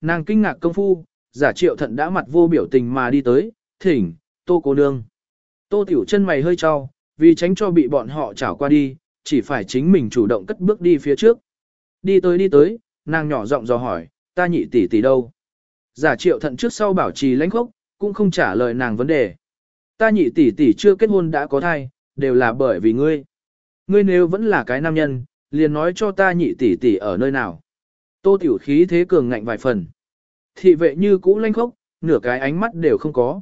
Nàng kinh ngạc công phu, giả triệu thận đã mặt vô biểu tình mà đi tới, thỉnh, tô cô nương. Tô tiểu chân mày hơi cho, vì tránh cho bị bọn họ trảo qua đi, chỉ phải chính mình chủ động cất bước đi phía trước. Đi tới đi tới, nàng nhỏ giọng dò hỏi, ta nhị tỷ tỷ đâu? Giả triệu thận trước sau bảo trì lãnh khốc, cũng không trả lời nàng vấn đề. Ta nhị tỷ tỷ chưa kết hôn đã có thai, đều là bởi vì ngươi. Ngươi nếu vẫn là cái nam nhân, liền nói cho ta nhị tỷ tỷ ở nơi nào. Tô tiểu khí thế cường ngạnh vài phần. Thị vệ như cũ lanh khốc, nửa cái ánh mắt đều không có.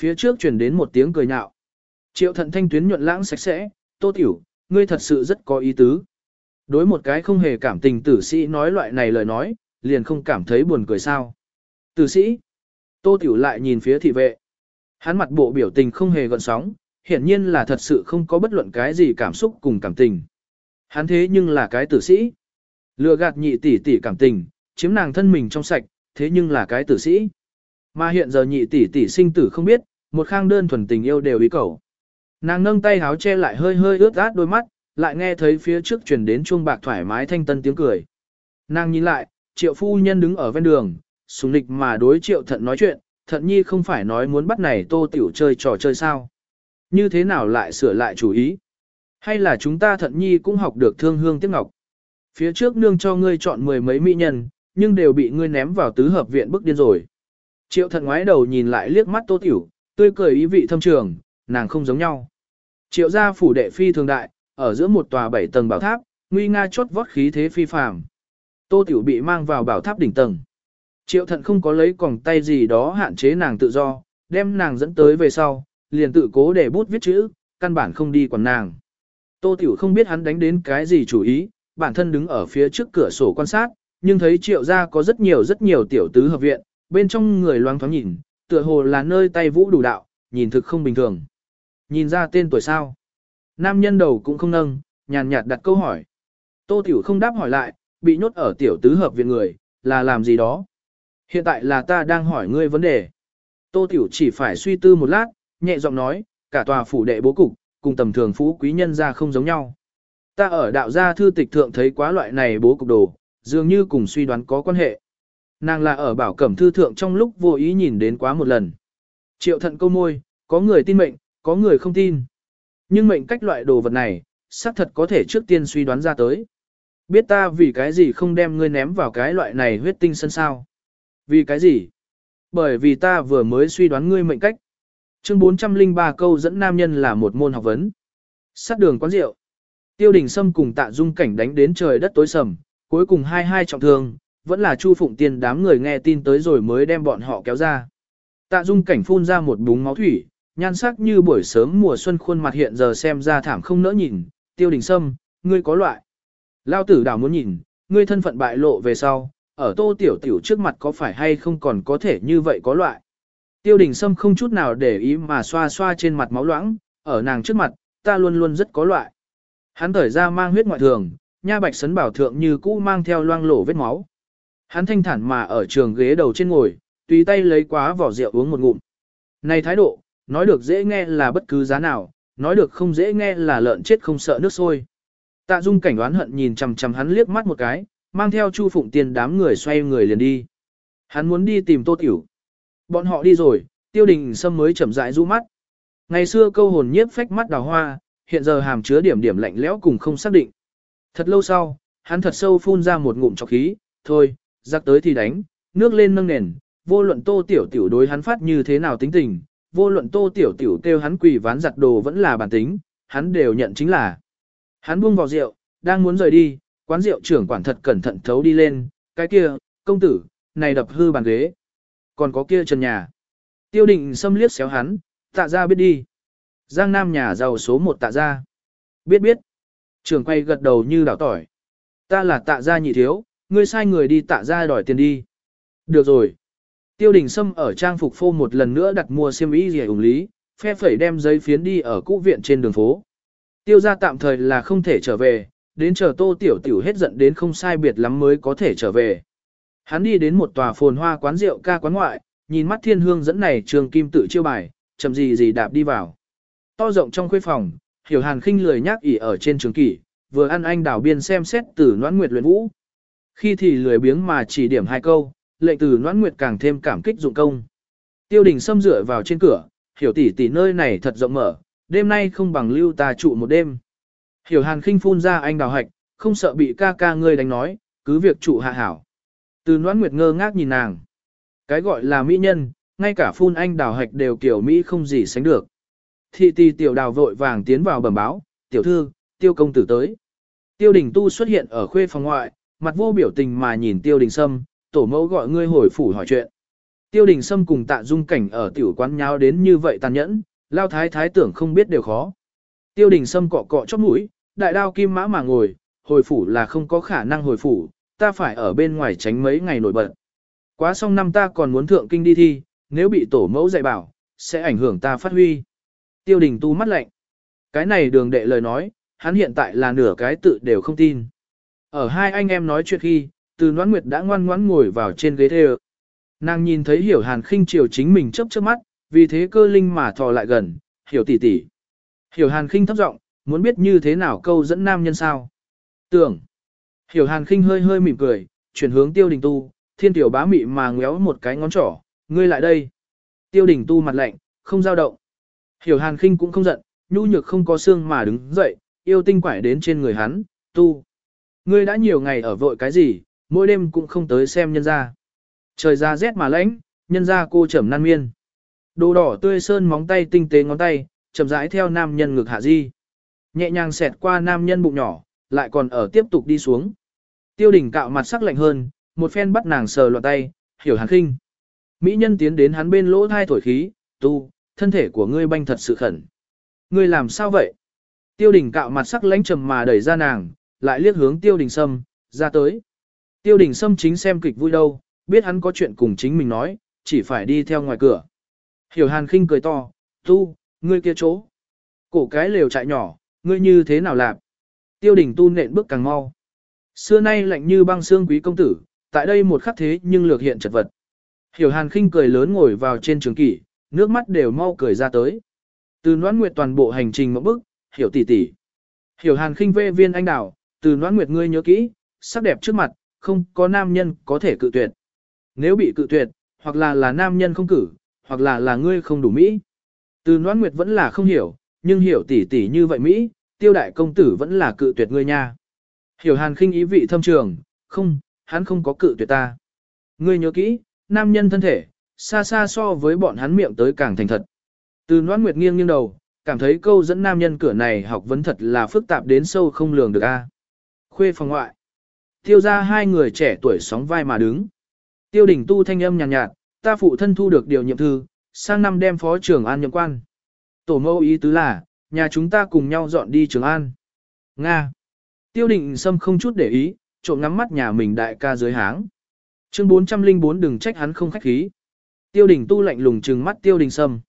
Phía trước truyền đến một tiếng cười nhạo. Triệu thận thanh tuyến nhuận lãng sạch sẽ, tô tiểu, ngươi thật sự rất có ý tứ. Đối một cái không hề cảm tình tử sĩ nói loại này lời nói, liền không cảm thấy buồn cười sao. Tử sĩ, tô tiểu lại nhìn phía thị vệ. Hắn mặt bộ biểu tình không hề gợn sóng, hiển nhiên là thật sự không có bất luận cái gì cảm xúc cùng cảm tình. Hắn thế nhưng là cái tử sĩ. Lừa gạt nhị tỷ tỷ cảm tình, chiếm nàng thân mình trong sạch, thế nhưng là cái tử sĩ. Mà hiện giờ nhị tỷ tỷ sinh tử không biết, một khang đơn thuần tình yêu đều ý cầu. Nàng nâng tay háo che lại hơi hơi ướt át đôi mắt, lại nghe thấy phía trước truyền đến chuông bạc thoải mái thanh tân tiếng cười. Nàng nhìn lại, triệu phu nhân đứng ở ven đường, sùng lịch mà đối triệu thận nói chuyện, thận nhi không phải nói muốn bắt này tô tiểu chơi trò chơi sao. Như thế nào lại sửa lại chủ ý? Hay là chúng ta thận nhi cũng học được thương hương tiếc ngọc? Phía trước nương cho ngươi chọn mười mấy mỹ nhân, nhưng đều bị ngươi ném vào tứ hợp viện bức điên rồi. Triệu thận ngoái đầu nhìn lại liếc mắt tô tiểu, tươi cười ý vị thâm trường, nàng không giống nhau. Triệu gia phủ đệ phi thường đại, ở giữa một tòa bảy tầng bảo tháp, nguy nga chốt vót khí thế phi phàm. Tô tiểu bị mang vào bảo tháp đỉnh tầng. Triệu thận không có lấy còng tay gì đó hạn chế nàng tự do, đem nàng dẫn tới về sau, liền tự cố để bút viết chữ, căn bản không đi quản nàng. Tô tiểu không biết hắn đánh đến cái gì chủ ý, bản thân đứng ở phía trước cửa sổ quan sát, nhưng thấy triệu gia có rất nhiều rất nhiều tiểu tứ hợp viện, bên trong người loáng thoáng nhìn, tựa hồ là nơi tay vũ đủ đạo, nhìn thực không bình thường. Nhìn ra tên tuổi sao? Nam nhân đầu cũng không nâng, nhàn nhạt đặt câu hỏi. Tô Tiểu không đáp hỏi lại, bị nhốt ở tiểu tứ hợp viện người, là làm gì đó? Hiện tại là ta đang hỏi ngươi vấn đề. Tô Tiểu chỉ phải suy tư một lát, nhẹ giọng nói, cả tòa phủ đệ bố cục, cùng tầm thường phú quý nhân ra không giống nhau. Ta ở đạo gia thư tịch thượng thấy quá loại này bố cục đồ, dường như cùng suy đoán có quan hệ. Nàng là ở bảo cẩm thư thượng trong lúc vô ý nhìn đến quá một lần. Triệu thận câu môi, có người tin mệnh, có người không tin. Nhưng mệnh cách loại đồ vật này, xác thật có thể trước tiên suy đoán ra tới. Biết ta vì cái gì không đem ngươi ném vào cái loại này huyết tinh sân sao? Vì cái gì? Bởi vì ta vừa mới suy đoán ngươi mệnh cách. Chương 403 câu dẫn nam nhân là một môn học vấn. Sát đường quán rượu. Tiêu đình Sâm cùng tạ dung cảnh đánh đến trời đất tối sầm, cuối cùng hai hai trọng thương, vẫn là Chu Phụng Tiên đám người nghe tin tới rồi mới đem bọn họ kéo ra. Tạ dung cảnh phun ra một búng máu thủy, nhan sắc như buổi sớm mùa xuân khuôn mặt hiện giờ xem ra thảm không nỡ nhìn, tiêu đình sâm, ngươi có loại. Lao tử đảo muốn nhìn, ngươi thân phận bại lộ về sau, ở tô tiểu tiểu trước mặt có phải hay không còn có thể như vậy có loại. Tiêu đình sâm không chút nào để ý mà xoa xoa trên mặt máu loãng, ở nàng trước mặt, ta luôn luôn rất có loại. Hắn thở ra mang huyết ngoại thường, nha bạch sấn bảo thượng như cũ mang theo loang lổ vết máu. Hắn thanh thản mà ở trường ghế đầu trên ngồi, tùy tay lấy quá vỏ rượu uống một ngụm. Này thái độ, nói được dễ nghe là bất cứ giá nào, nói được không dễ nghe là lợn chết không sợ nước sôi. Tạ Dung cảnh đoán hận nhìn chằm chằm hắn liếc mắt một cái, mang theo Chu Phụng Tiên đám người xoay người liền đi. Hắn muốn đi tìm Tô Tiểu. Bọn họ đi rồi, Tiêu Đình Sâm mới chậm rãi du mắt. Ngày xưa câu hồn nhiếp phách mắt đào hoa, hiện giờ hàm chứa điểm điểm lạnh lẽo cùng không xác định. Thật lâu sau, hắn thật sâu phun ra một ngụm trọc khí, thôi, giặc tới thì đánh, nước lên nâng nền, vô luận Tô Tiểu Tiểu đối hắn phát như thế nào tính tình, vô luận tô tiểu tiểu kêu hắn quỳ ván giặt đồ vẫn là bản tính, hắn đều nhận chính là. Hắn buông vào rượu, đang muốn rời đi, quán rượu trưởng quản thật cẩn thận thấu đi lên, cái kia, công tử, này đập hư bàn ghế. Còn có kia trần nhà. Tiêu định xâm liếc xéo hắn, tạ ra biết đi. Giang Nam nhà giàu số một tạ gia, Biết biết. Trường quay gật đầu như đảo tỏi. Ta là tạ gia nhị thiếu, ngươi sai người đi tạ gia đòi tiền đi. Được rồi. Tiêu đình Sâm ở trang phục phô một lần nữa đặt mua xiêm y rẻ ủng lý, phe phẩy đem giấy phiến đi ở cũ viện trên đường phố. Tiêu gia tạm thời là không thể trở về, đến chờ tô tiểu tiểu hết giận đến không sai biệt lắm mới có thể trở về. Hắn đi đến một tòa phồn hoa quán rượu ca quán ngoại, nhìn mắt thiên hương dẫn này trường kim tự chiêu bài, chậm gì gì đạp đi vào. To rộng trong khuê phòng, hiểu hàn khinh lười nhác ỉ ở trên trường kỷ, vừa ăn anh đảo biên xem xét từ noãn nguyệt luyện vũ. Khi thì lười biếng mà chỉ điểm hai câu, lệnh từ noãn nguyệt càng thêm cảm kích dụng công. Tiêu đình xâm dựa vào trên cửa, hiểu tỷ tỷ nơi này thật rộng mở, đêm nay không bằng lưu ta trụ một đêm. Hiểu hàn khinh phun ra anh đào hạch, không sợ bị ca ca ngươi đánh nói, cứ việc trụ hạ hảo. Từ noãn nguyệt ngơ ngác nhìn nàng. Cái gọi là mỹ nhân, ngay cả phun anh đào hạch đều kiểu Mỹ không gì sánh được. Thị tỷ tiểu đào vội vàng tiến vào bẩm báo, tiểu thư, tiêu công tử tới. Tiêu đình tu xuất hiện ở khuê phòng ngoại, mặt vô biểu tình mà nhìn tiêu đình sâm, tổ mẫu gọi ngươi hồi phủ hỏi chuyện. Tiêu đình sâm cùng tạ dung cảnh ở tiểu quán nháo đến như vậy tàn nhẫn, lao thái thái tưởng không biết đều khó. Tiêu đình sâm cọ cọ chót mũi, đại đao kim mã mà ngồi, hồi phủ là không có khả năng hồi phủ, ta phải ở bên ngoài tránh mấy ngày nổi bật. Quá xong năm ta còn muốn thượng kinh đi thi, nếu bị tổ mẫu dạy bảo, sẽ ảnh hưởng ta phát huy. Tiêu đình tu mắt lạnh. Cái này đường đệ lời nói, hắn hiện tại là nửa cái tự đều không tin. Ở hai anh em nói chuyện khi, từ noãn nguyệt đã ngoan ngoãn ngồi vào trên ghế thê Nàng nhìn thấy hiểu hàn khinh chiều chính mình chấp chớp mắt, vì thế cơ linh mà thò lại gần, hiểu tỷ tỷ. Hiểu hàn khinh thấp giọng, muốn biết như thế nào câu dẫn nam nhân sao. Tưởng. Hiểu hàn khinh hơi hơi mỉm cười, chuyển hướng tiêu đình tu, thiên tiểu bá mị mà ngéo một cái ngón trỏ, ngươi lại đây. Tiêu đình tu mặt lạnh, không dao động. Hiểu hàn khinh cũng không giận, nhu nhược không có xương mà đứng dậy, yêu tinh quải đến trên người hắn, tu. Ngươi đã nhiều ngày ở vội cái gì, mỗi đêm cũng không tới xem nhân ra. Trời ra rét mà lãnh, nhân ra cô trầm nan miên. Đồ đỏ tươi sơn móng tay tinh tế ngón tay, chậm rãi theo nam nhân ngực hạ di. Nhẹ nhàng xẹt qua nam nhân bụng nhỏ, lại còn ở tiếp tục đi xuống. Tiêu đỉnh cạo mặt sắc lạnh hơn, một phen bắt nàng sờ loạn tay, hiểu hàn khinh. Mỹ nhân tiến đến hắn bên lỗ thai thổi khí, tu, thân thể của ngươi banh thật sự khẩn. Ngươi làm sao vậy? Tiêu đình cạo mặt sắc lãnh trầm mà đẩy ra nàng, lại liếc hướng tiêu đình sâm, ra tới. Tiêu đình sâm chính xem kịch vui đâu, biết hắn có chuyện cùng chính mình nói, chỉ phải đi theo ngoài cửa. Hiểu hàn khinh cười to, tu, ngươi kia chỗ. Cổ cái lều trại nhỏ, ngươi như thế nào làm? Tiêu đình tu nện bước càng mau. Xưa nay lạnh như băng xương quý công tử, tại đây một khắc thế nhưng lược hiện chật vật. Hiểu hàn khinh cười lớn ngồi vào trên trường kỷ, nước mắt đều mau cười ra tới. Từ noãn nguyệt toàn bộ hành trình một bức, hiểu tỷ tỷ. Hiểu hàn khinh vê viên anh đào, từ noãn nguyệt ngươi nhớ kỹ, sắc đẹp trước mặt, không có nam nhân có thể cự tuyệt. Nếu bị cự tuyệt, hoặc là là nam nhân không cử, hoặc là là ngươi không đủ Mỹ. Từ noãn nguyệt vẫn là không hiểu, nhưng hiểu tỷ tỷ như vậy Mỹ, tiêu đại công tử vẫn là cự tuyệt ngươi nha. Hiểu hàn khinh ý vị thâm trường, không, hắn không có cự tuyệt ta. Ngươi nhớ kỹ, nam nhân thân thể, xa xa so với bọn hắn miệng tới càng thành thật. Từ noãn nguyệt nghiêng nghiêng đầu, cảm thấy câu dẫn nam nhân cửa này học vấn thật là phức tạp đến sâu không lường được a. Khuê phòng ngoại. Tiêu ra hai người trẻ tuổi sóng vai mà đứng. Tiêu đỉnh tu thanh âm nhàn nhạt, nhạt, ta phụ thân thu được điều nhiệm thư, sang năm đem phó trưởng an nhậm quan. Tổ mẫu ý tứ là, nhà chúng ta cùng nhau dọn đi trường an. Nga. Tiêu định sâm không chút để ý, trộm ngắm mắt nhà mình đại ca dưới háng. Chương 404 đừng trách hắn không khách khí. Tiêu đình tu lạnh lùng trừng mắt tiêu đình sâm.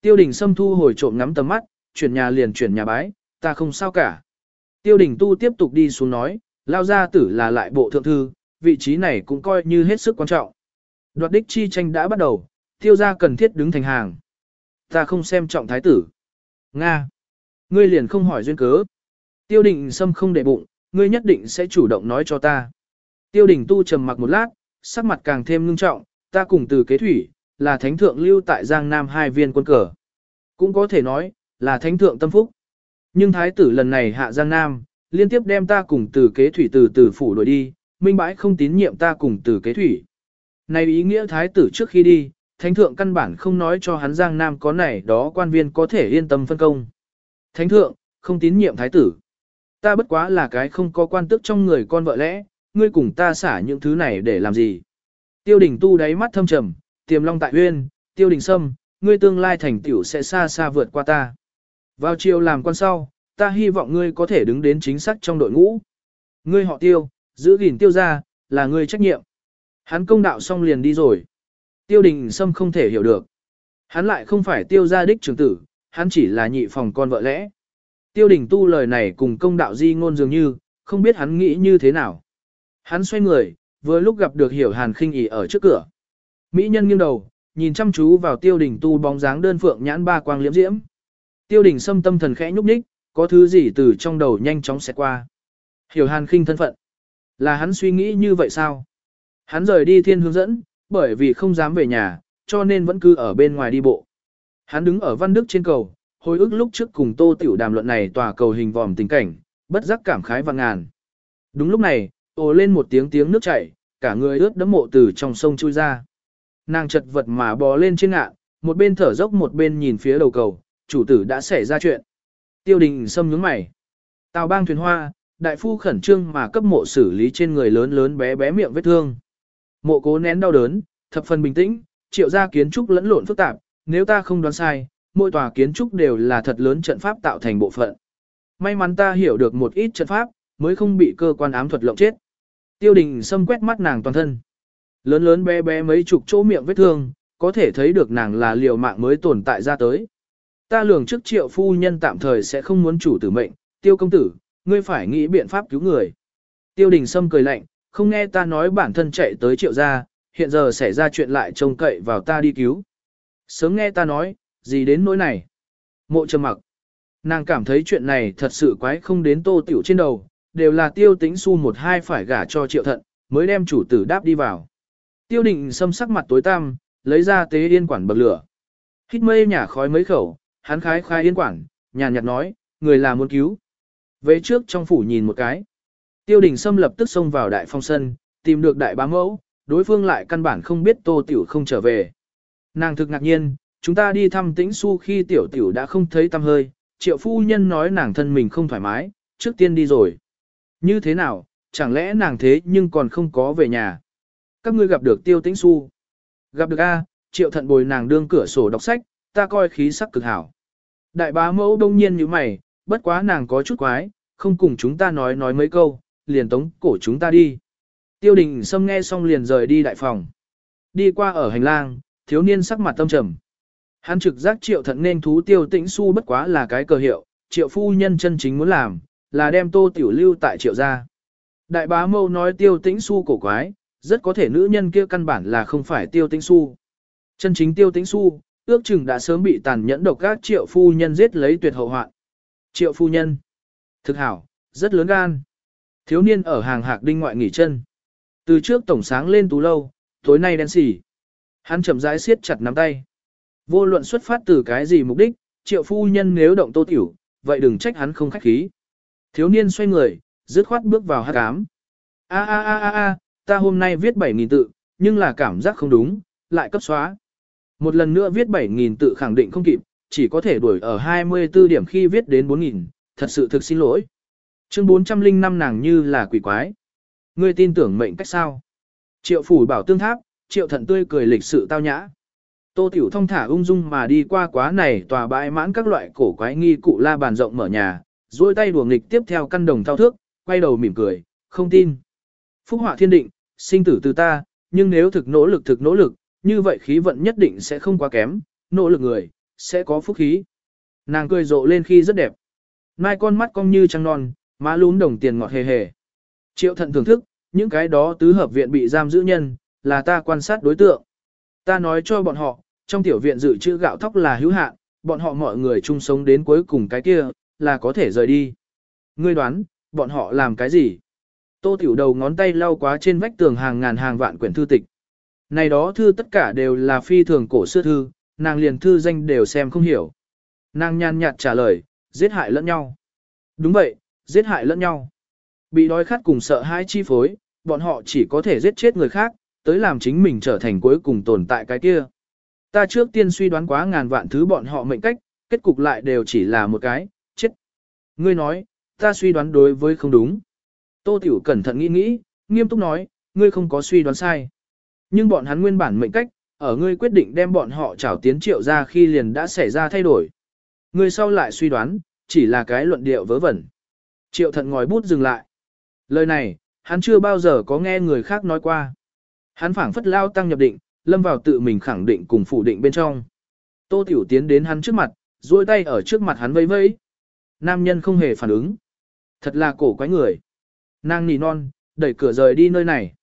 Tiêu đình sâm thu hồi trộm ngắm tầm mắt, chuyển nhà liền chuyển nhà bái, ta không sao cả. Tiêu đình tu tiếp tục đi xuống nói, lao gia tử là lại bộ thượng thư, vị trí này cũng coi như hết sức quan trọng. Đoạt đích chi tranh đã bắt đầu, tiêu gia cần thiết đứng thành hàng. Ta không xem trọng thái tử. Nga. Ngươi liền không hỏi duyên cớ. Tiêu đình sâm không để bụng, ngươi nhất định sẽ chủ động nói cho ta. Tiêu đình tu trầm mặc một lát, sắc mặt càng thêm ngưng trọng, ta cùng từ kế thủy, là thánh thượng lưu tại Giang Nam hai viên quân cờ. Cũng có thể nói, là thánh thượng tâm phúc. Nhưng thái tử lần này hạ Giang Nam, liên tiếp đem ta cùng từ kế thủy từ từ phủ đuổi đi, minh bãi không tín nhiệm ta cùng từ kế thủy. Này ý nghĩa thái tử trước khi đi, thánh thượng căn bản không nói cho hắn Giang Nam có này đó quan viên có thể yên tâm phân công. Thánh thượng, không tín nhiệm thái tử. Ta bất quá là cái không có quan tức trong người con vợ lẽ, ngươi cùng ta xả những thứ này để làm gì. Tiêu đình tu đáy mắt thâm trầm, tiềm long tại huyên, tiêu đình sâm, ngươi tương lai thành tiểu sẽ xa xa vượt qua ta. Vào chiều làm quan sau, ta hy vọng ngươi có thể đứng đến chính xác trong đội ngũ. Ngươi họ tiêu, giữ gìn tiêu ra, là ngươi trách nhiệm. Hắn công đạo xong liền đi rồi. Tiêu đình sâm không thể hiểu được. Hắn lại không phải tiêu gia đích trưởng tử, hắn chỉ là nhị phòng con vợ lẽ. Tiêu đình tu lời này cùng công đạo di ngôn dường như, không biết hắn nghĩ như thế nào. Hắn xoay người, vừa lúc gặp được hiểu hàn khinh ỉ ở trước cửa. Mỹ nhân nghiêng đầu, nhìn chăm chú vào tiêu đình tu bóng dáng đơn phượng nhãn ba quang liễm diễm. Tiêu đình xâm tâm thần khẽ nhúc nhích, có thứ gì từ trong đầu nhanh chóng xẹt qua. Hiểu hàn khinh thân phận. Là hắn suy nghĩ như vậy sao? Hắn rời đi thiên hướng dẫn, bởi vì không dám về nhà, cho nên vẫn cứ ở bên ngoài đi bộ. Hắn đứng ở văn đức trên cầu, hồi ức lúc trước cùng tô tiểu đàm luận này tòa cầu hình vòm tình cảnh, bất giác cảm khái và ngàn. Đúng lúc này, ồ lên một tiếng tiếng nước chảy, cả người ướt đẫm mộ từ trong sông chui ra. Nàng chật vật mà bò lên trên ngạn, một bên thở dốc một bên nhìn phía đầu cầu, chủ tử đã xảy ra chuyện. Tiêu đình xâm nhướng mày. Tào bang thuyền hoa, đại phu khẩn trương mà cấp mộ xử lý trên người lớn lớn bé bé miệng vết thương. Mộ cố nén đau đớn, thập phần bình tĩnh, triệu ra kiến trúc lẫn lộn phức tạp, nếu ta không đoán sai, mỗi tòa kiến trúc đều là thật lớn trận pháp tạo thành bộ phận. May mắn ta hiểu được một ít trận pháp, mới không bị cơ quan ám thuật lộng chết. Tiêu đình xâm quét mắt nàng toàn thân. Lớn lớn bé bé mấy chục chỗ miệng vết thương, có thể thấy được nàng là liều mạng mới tồn tại ra tới. Ta lường trước triệu phu nhân tạm thời sẽ không muốn chủ tử mệnh, tiêu công tử, ngươi phải nghĩ biện pháp cứu người. Tiêu đình sâm cười lạnh, không nghe ta nói bản thân chạy tới triệu gia, hiện giờ xảy ra chuyện lại trông cậy vào ta đi cứu. Sớm nghe ta nói, gì đến nỗi này. Mộ trầm mặc. Nàng cảm thấy chuyện này thật sự quái không đến tô tiểu trên đầu, đều là tiêu tính su một hai phải gả cho triệu thận, mới đem chủ tử đáp đi vào. Tiêu định xâm sắc mặt tối tăm, lấy ra tế yên quản bậc lửa. Hít mây nhả khói mấy khẩu, hắn khái khai yên quản, nhàn nhạt nói, người là muốn cứu. Về trước trong phủ nhìn một cái. Tiêu đình xâm lập tức xông vào đại phong sân, tìm được đại bá mẫu, đối phương lại căn bản không biết tô tiểu không trở về. Nàng thực ngạc nhiên, chúng ta đi thăm tĩnh su khi tiểu tiểu đã không thấy tâm hơi, triệu phu nhân nói nàng thân mình không thoải mái, trước tiên đi rồi. Như thế nào, chẳng lẽ nàng thế nhưng còn không có về nhà. Các ngươi gặp được tiêu tĩnh su. Gặp được A, triệu thận bồi nàng đương cửa sổ đọc sách, ta coi khí sắc cực hảo. Đại bá mẫu đông nhiên như mày, bất quá nàng có chút quái, không cùng chúng ta nói nói mấy câu, liền tống cổ chúng ta đi. Tiêu đình Sâm nghe xong liền rời đi đại phòng. Đi qua ở hành lang, thiếu niên sắc mặt tâm trầm. Hắn trực giác triệu thận nên thú tiêu tĩnh su bất quá là cái cờ hiệu, triệu phu nhân chân chính muốn làm, là đem tô tiểu lưu tại triệu gia. Đại bá mâu nói tiêu tĩnh su cổ quái, rất có thể nữ nhân kia căn bản là không phải tiêu tĩnh su. Chân chính tiêu tĩnh su, ước chừng đã sớm bị tàn nhẫn độc các triệu phu nhân giết lấy tuyệt hậu hoạn. Triệu phu nhân. Thực hảo, rất lớn gan. Thiếu niên ở hàng hạc đinh ngoại nghỉ chân. Từ trước tổng sáng lên tú lâu, tối nay đen xỉ. Hắn chậm rãi siết chặt nắm tay. Vô luận xuất phát từ cái gì mục đích, triệu phu nhân nếu động tô tiểu, vậy đừng trách hắn không khách khí. Thiếu niên xoay người, dứt khoát bước vào hát cám. A a a a a, ta hôm nay viết 7.000 tự, nhưng là cảm giác không đúng, lại cấp xóa. Một lần nữa viết 7.000 tự khẳng định không kịp, chỉ có thể đuổi ở 24 điểm khi viết đến 4.000, thật sự thực xin lỗi. Chương 405 nàng như là quỷ quái. Ngươi tin tưởng mệnh cách sao? Triệu phủ bảo tương tháp, triệu thận tươi cười lịch sự tao nhã. Tô Tiểu thông thả ung dung mà đi qua quá này tòa bãi mãn các loại cổ quái nghi cụ la bàn rộng mở nhà, duỗi tay đùa nghịch tiếp theo căn đồng thao thước, quay đầu mỉm cười, không tin. Phúc họa thiên định, sinh tử từ ta, nhưng nếu thực nỗ lực thực nỗ lực, như vậy khí vận nhất định sẽ không quá kém, nỗ lực người, sẽ có phúc khí. Nàng cười rộ lên khi rất đẹp. Mai con mắt cong như trăng non, má lún đồng tiền ngọt hề hề. Triệu thận thưởng thức, những cái đó tứ hợp viện bị giam giữ nhân, là ta quan sát đối tượng. Ta nói cho bọn họ, trong tiểu viện dự trữ gạo thóc là hữu hạn, bọn họ mọi người chung sống đến cuối cùng cái kia, là có thể rời đi. Ngươi đoán, bọn họ làm cái gì? Tô tiểu đầu ngón tay lau quá trên vách tường hàng ngàn hàng vạn quyển thư tịch. Này đó thư tất cả đều là phi thường cổ xưa thư, nàng liền thư danh đều xem không hiểu. Nàng nhàn nhạt trả lời, giết hại lẫn nhau. Đúng vậy, giết hại lẫn nhau. Bị đói khát cùng sợ hãi chi phối, bọn họ chỉ có thể giết chết người khác, tới làm chính mình trở thành cuối cùng tồn tại cái kia. Ta trước tiên suy đoán quá ngàn vạn thứ bọn họ mệnh cách, kết cục lại đều chỉ là một cái, chết. Ngươi nói, ta suy đoán đối với không đúng. Tô Tiểu cẩn thận nghĩ nghĩ, nghiêm túc nói, ngươi không có suy đoán sai. Nhưng bọn hắn nguyên bản mệnh cách, ở ngươi quyết định đem bọn họ trảo tiến triệu ra khi liền đã xảy ra thay đổi. Ngươi sau lại suy đoán, chỉ là cái luận điệu vớ vẩn. Triệu thận ngòi bút dừng lại. Lời này, hắn chưa bao giờ có nghe người khác nói qua. Hắn phảng phất lao tăng nhập định, lâm vào tự mình khẳng định cùng phủ định bên trong. Tô Tiểu tiến đến hắn trước mặt, duỗi tay ở trước mặt hắn vẫy vẫy. Nam nhân không hề phản ứng. Thật là cổ quái người. Nàng nỉ non, đẩy cửa rời đi nơi này.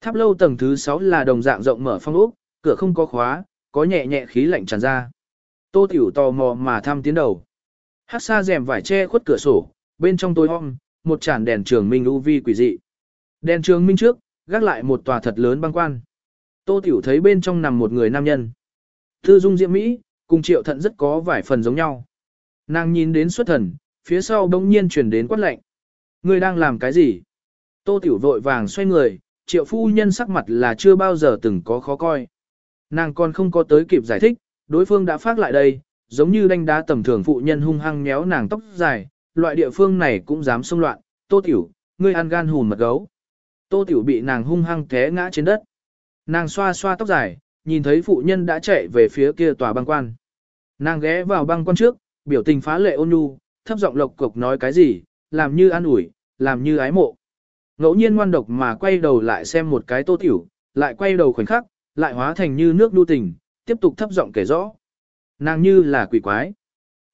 Tháp lâu tầng thứ 6 là đồng dạng rộng mở phong ốc, cửa không có khóa, có nhẹ nhẹ khí lạnh tràn ra. Tô Tiểu tò mò mà thăm tiến đầu. Hát xa rèm vải che khuất cửa sổ, bên trong tối om, một chản đèn trường minh u vi quỷ dị. Đèn trường minh trước, gác lại một tòa thật lớn băng quan. Tô Tiểu thấy bên trong nằm một người nam nhân. Tư dung diễm Mỹ, cùng triệu thận rất có vài phần giống nhau. Nàng nhìn đến xuất thần, phía sau bỗng nhiên chuyển đến quát lạnh. Ngươi đang làm cái gì? Tô Tiểu vội vàng xoay người, triệu phu nhân sắc mặt là chưa bao giờ từng có khó coi. Nàng còn không có tới kịp giải thích, đối phương đã phát lại đây, giống như đánh đá tầm thường phụ nhân hung hăng méo nàng tóc dài, loại địa phương này cũng dám xông loạn, Tô Tiểu, ngươi ăn gan hùn mật gấu. Tô Tiểu bị nàng hung hăng té ngã trên đất. Nàng xoa xoa tóc dài, nhìn thấy phụ nhân đã chạy về phía kia tòa băng quan. Nàng ghé vào băng quan trước, biểu tình phá lệ ôn nhu, thấp giọng lộc cục nói cái gì, làm như an ủi, làm như ái mộ. Ngẫu nhiên ngoan độc mà quay đầu lại xem một cái tô tiểu, lại quay đầu khoảnh khắc, lại hóa thành như nước đu tình, tiếp tục thấp giọng kể rõ. Nàng như là quỷ quái.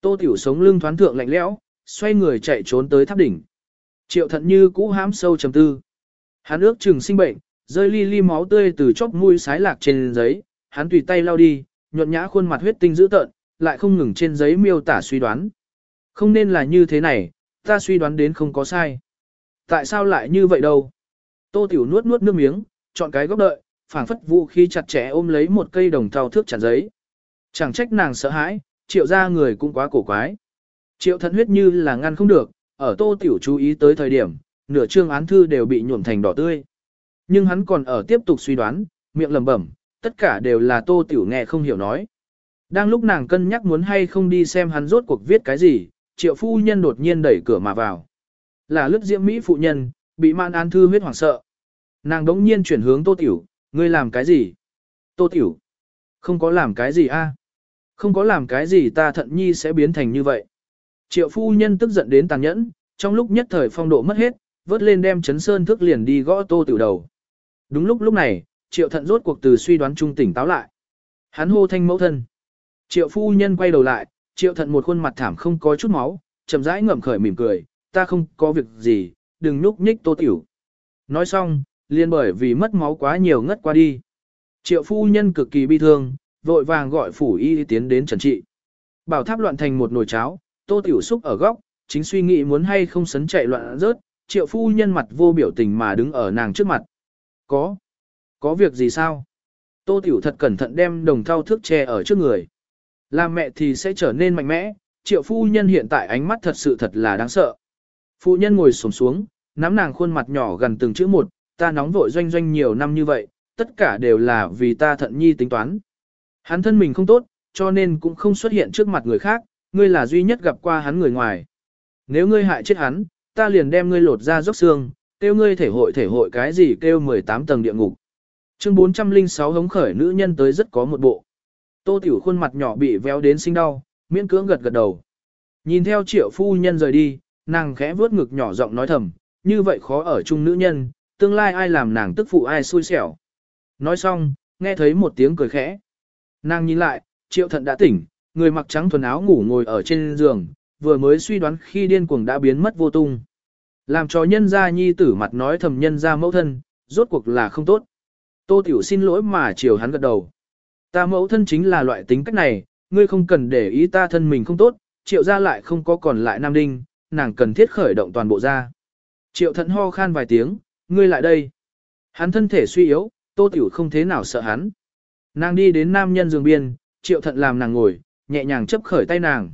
Tô tiểu sống lưng thoáng thượng lạnh lẽo, xoay người chạy trốn tới tháp đỉnh. Triệu thận như cũ hám sâu trầm tư. Hắn ước chừng sinh bệnh, rơi ly ly máu tươi từ chóp mũi sái lạc trên giấy, hắn tùy tay lau đi, nhuận nhã khuôn mặt huyết tinh dữ tợn, lại không ngừng trên giấy miêu tả suy đoán. Không nên là như thế này, ta suy đoán đến không có sai. Tại sao lại như vậy đâu? Tô Tiểu nuốt nuốt nước miếng, chọn cái góc đợi, phảng phất vũ khí chặt chẽ ôm lấy một cây đồng thau thước chặt giấy. Chẳng trách nàng sợ hãi, triệu ra người cũng quá cổ quái. Triệu thận huyết như là ngăn không được, ở Tô Tiểu chú ý tới thời điểm, nửa chương án thư đều bị nhuộm thành đỏ tươi. Nhưng hắn còn ở tiếp tục suy đoán, miệng lẩm bẩm, tất cả đều là Tô Tiểu nghe không hiểu nói. Đang lúc nàng cân nhắc muốn hay không đi xem hắn rốt cuộc viết cái gì, triệu phu nhân đột nhiên đẩy cửa mà vào. Là lướt diễm Mỹ phụ nhân, bị man an thư huyết hoảng sợ. Nàng đống nhiên chuyển hướng Tô Tiểu, ngươi làm cái gì? Tô Tiểu, không có làm cái gì a? Không có làm cái gì ta thận nhi sẽ biến thành như vậy. Triệu phu nhân tức giận đến tàn nhẫn, trong lúc nhất thời phong độ mất hết, vớt lên đem chấn sơn thức liền đi gõ Tô Tiểu đầu. Đúng lúc lúc này, triệu thận rốt cuộc từ suy đoán trung tỉnh táo lại. Hắn hô thanh mẫu thân. Triệu phu nhân quay đầu lại, triệu thận một khuôn mặt thảm không có chút máu, chậm rãi ngậm khởi mỉm cười, ta không có việc gì, đừng núp nhích tô tiểu. Nói xong, liền bởi vì mất máu quá nhiều ngất qua đi. Triệu phu nhân cực kỳ bi thương, vội vàng gọi phủ y tiến đến trần trị. Bảo tháp loạn thành một nồi cháo, tô tiểu xúc ở góc, chính suy nghĩ muốn hay không sấn chạy loạn rớt, triệu phu nhân mặt vô biểu tình mà đứng ở nàng trước mặt. Có. Có việc gì sao? Tô tiểu thật cẩn thận đem đồng thau thước che ở trước người. Làm mẹ thì sẽ trở nên mạnh mẽ, triệu phu nhân hiện tại ánh mắt thật sự thật là đáng sợ. Phu nhân ngồi xổm xuống, nắm nàng khuôn mặt nhỏ gần từng chữ một, ta nóng vội doanh doanh nhiều năm như vậy, tất cả đều là vì ta thận nhi tính toán. Hắn thân mình không tốt, cho nên cũng không xuất hiện trước mặt người khác, ngươi là duy nhất gặp qua hắn người ngoài. Nếu ngươi hại chết hắn, ta liền đem ngươi lột ra róc xương, kêu ngươi thể hội thể hội cái gì kêu 18 tầng địa ngục. Chương 406 hống khởi nữ nhân tới rất có một bộ. Tô Tiểu khuôn mặt nhỏ bị véo đến sinh đau, miễn cưỡng gật gật đầu. Nhìn theo triệu phu nhân rời đi, nàng khẽ vuốt ngực nhỏ giọng nói thầm, như vậy khó ở chung nữ nhân, tương lai ai làm nàng tức phụ ai xui xẻo. Nói xong, nghe thấy một tiếng cười khẽ. Nàng nhìn lại, triệu thận đã tỉnh, người mặc trắng thuần áo ngủ ngồi ở trên giường, vừa mới suy đoán khi điên cuồng đã biến mất vô tung. Làm cho nhân gia nhi tử mặt nói thầm nhân gia mẫu thân, rốt cuộc là không tốt. Tô Tiểu xin lỗi mà chiều hắn gật đầu. Ta mẫu thân chính là loại tính cách này, ngươi không cần để ý ta thân mình không tốt, triệu ra lại không có còn lại nam đinh, nàng cần thiết khởi động toàn bộ ra. Triệu thận ho khan vài tiếng, ngươi lại đây. Hắn thân thể suy yếu, tô tiểu không thế nào sợ hắn. Nàng đi đến nam nhân giường biên, triệu thận làm nàng ngồi, nhẹ nhàng chấp khởi tay nàng.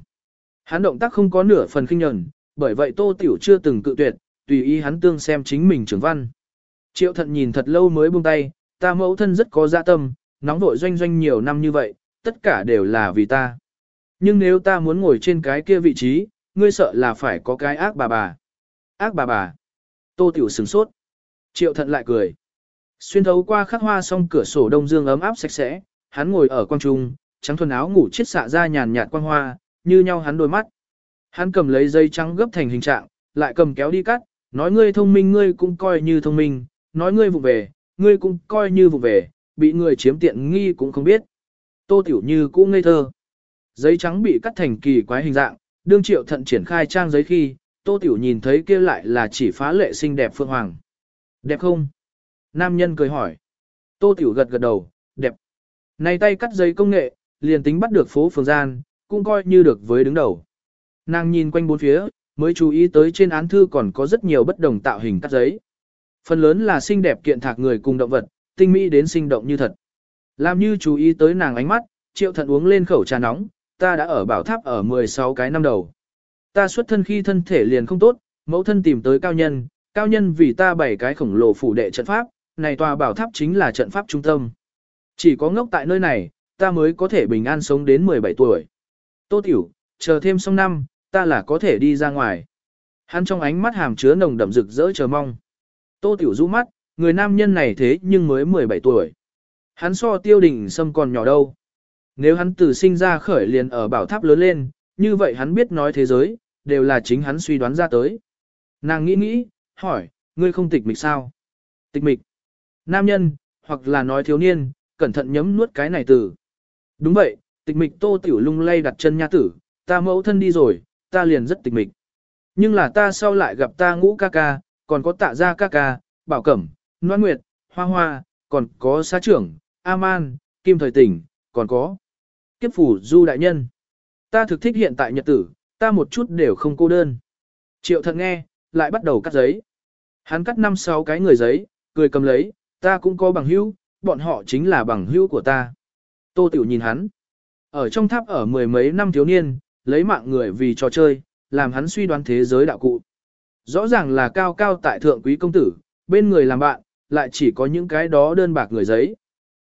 Hắn động tác không có nửa phần kinh nhẫn, bởi vậy tô tiểu chưa từng cự tuyệt, tùy ý hắn tương xem chính mình trưởng văn. Triệu thận nhìn thật lâu mới buông tay, ta mẫu thân rất có dạ tâm, nóng vội doanh doanh nhiều năm như vậy, tất cả đều là vì ta. Nhưng nếu ta muốn ngồi trên cái kia vị trí, ngươi sợ là phải có cái ác bà bà. Ác bà bà. Tô Tiểu sửng sốt. Triệu thận lại cười. Xuyên thấu qua khắc hoa song cửa sổ đông dương ấm áp sạch sẽ, hắn ngồi ở quang trung, trắng thuần áo ngủ chiết xạ ra nhàn nhạt quang hoa, như nhau hắn đôi mắt. Hắn cầm lấy dây trắng gấp thành hình trạng, lại cầm kéo đi cắt, nói ngươi thông minh ngươi cũng coi như thông minh, nói ngươi vụ về, ngươi cũng coi như vụ về, bị người chiếm tiện nghi cũng không biết. Tô Tiểu Như cũng ngây thơ. Giấy trắng bị cắt thành kỳ quái hình dạng, đương triệu thận triển khai trang giấy khi, Tô Tiểu nhìn thấy kia lại là chỉ phá lệ xinh đẹp Phương Hoàng. Đẹp không? Nam nhân cười hỏi. Tô Tiểu gật gật đầu, đẹp. Này tay cắt giấy công nghệ, liền tính bắt được phố phường gian, cũng coi như được với đứng đầu. Nàng nhìn quanh bốn phía, mới chú ý tới trên án thư còn có rất nhiều bất đồng tạo hình cắt giấy. Phần lớn là xinh đẹp kiện thạc người cùng động vật, tinh mỹ đến sinh động như thật. Làm như chú ý tới nàng ánh mắt, triệu thận uống lên khẩu trà nóng, ta đã ở bảo tháp ở 16 cái năm đầu. Ta xuất thân khi thân thể liền không tốt, mẫu thân tìm tới cao nhân, cao nhân vì ta bảy cái khổng lồ phủ đệ trận pháp, này tòa bảo tháp chính là trận pháp trung tâm. Chỉ có ngốc tại nơi này, ta mới có thể bình an sống đến 17 tuổi. Tô Tiểu, chờ thêm xong năm, ta là có thể đi ra ngoài. Hắn trong ánh mắt hàm chứa nồng đậm rực rỡ chờ mong. Tô Tiểu rũ mắt, người nam nhân này thế nhưng mới 17 tuổi. Hắn so tiêu đình sâm còn nhỏ đâu. Nếu hắn từ sinh ra khởi liền ở bảo tháp lớn lên, như vậy hắn biết nói thế giới, đều là chính hắn suy đoán ra tới. Nàng nghĩ nghĩ, hỏi, ngươi không tịch mịch sao? Tịch mịch. Nam nhân, hoặc là nói thiếu niên, cẩn thận nhấm nuốt cái này từ. Đúng vậy, tịch mịch tô tiểu lung lay đặt chân nha tử, ta mẫu thân đi rồi, ta liền rất tịch mịch. Nhưng là ta sau lại gặp ta ngũ ca ca, còn có tạ gia ca ca, bảo cẩm, noan nguyệt, hoa hoa, còn có xá trưởng, A-man, kim thời tỉnh, còn có kiếp phủ du đại nhân. Ta thực thích hiện tại nhật tử, ta một chút đều không cô đơn. Triệu thật nghe, lại bắt đầu cắt giấy. Hắn cắt năm sáu cái người giấy, cười cầm lấy, ta cũng có bằng hữu, bọn họ chính là bằng hữu của ta. Tô Tiểu nhìn hắn. Ở trong tháp ở mười mấy năm thiếu niên, lấy mạng người vì trò chơi, làm hắn suy đoán thế giới đạo cụ. Rõ ràng là cao cao tại thượng quý công tử, bên người làm bạn, lại chỉ có những cái đó đơn bạc người giấy.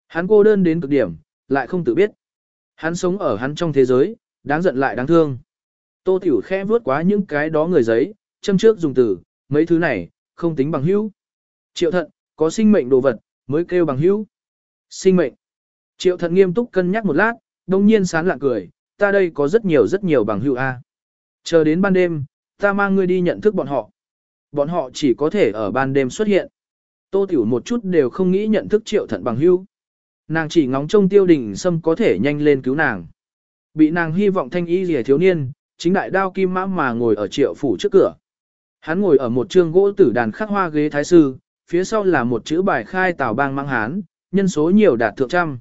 Hắn cô đơn đến cực điểm, lại không tự biết. Hắn sống ở hắn trong thế giới, đáng giận lại đáng thương. Tô Tiểu khẽ vuốt quá những cái đó người giấy, châm trước dùng từ, mấy thứ này, không tính bằng hữu. Triệu thận, có sinh mệnh đồ vật, mới kêu bằng hữu. Sinh mệnh. Triệu thận nghiêm túc cân nhắc một lát, đông nhiên sán lạ cười, ta đây có rất nhiều rất nhiều bằng hữu A. Chờ đến ban đêm, ta mang ngươi đi nhận thức bọn họ. Bọn họ chỉ có thể ở ban đêm xuất hiện. Tô Tiểu một chút đều không nghĩ nhận thức triệu thận bằng hưu. Nàng chỉ ngóng trông tiêu đình sâm có thể nhanh lên cứu nàng. Bị nàng hy vọng thanh y rìa thiếu niên, chính đại đao kim mã mà ngồi ở triệu phủ trước cửa. Hắn ngồi ở một trương gỗ tử đàn khắc hoa ghế thái sư, phía sau là một chữ bài khai tào bang mang hán, nhân số nhiều đạt thượng trăm.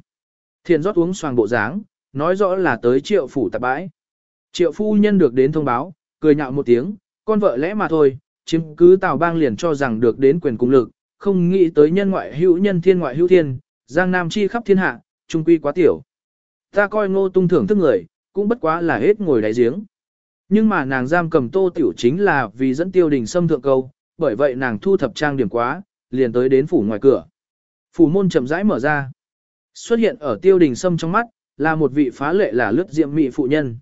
Thiền rót uống xoàng bộ dáng, nói rõ là tới triệu phủ tạp bãi. Triệu phu nhân được đến thông báo, cười nhạo một tiếng, con vợ lẽ mà thôi, chiếm cứ tào bang liền cho rằng được đến quyền cung lực, không nghĩ tới nhân ngoại hữu nhân thiên ngoại hữu thiên, giang nam chi khắp thiên hạ, trung quy quá tiểu. Ta coi ngô tung thưởng thức người, cũng bất quá là hết ngồi đáy giếng. Nhưng mà nàng giam cầm tô tiểu chính là vì dẫn tiêu đình xâm thượng câu, bởi vậy nàng thu thập trang điểm quá, liền tới đến phủ ngoài cửa. Phủ môn chậm rãi mở ra. Xuất hiện ở tiêu đình sâm trong mắt, là một vị phá lệ là lướt diệm mị phụ nhân.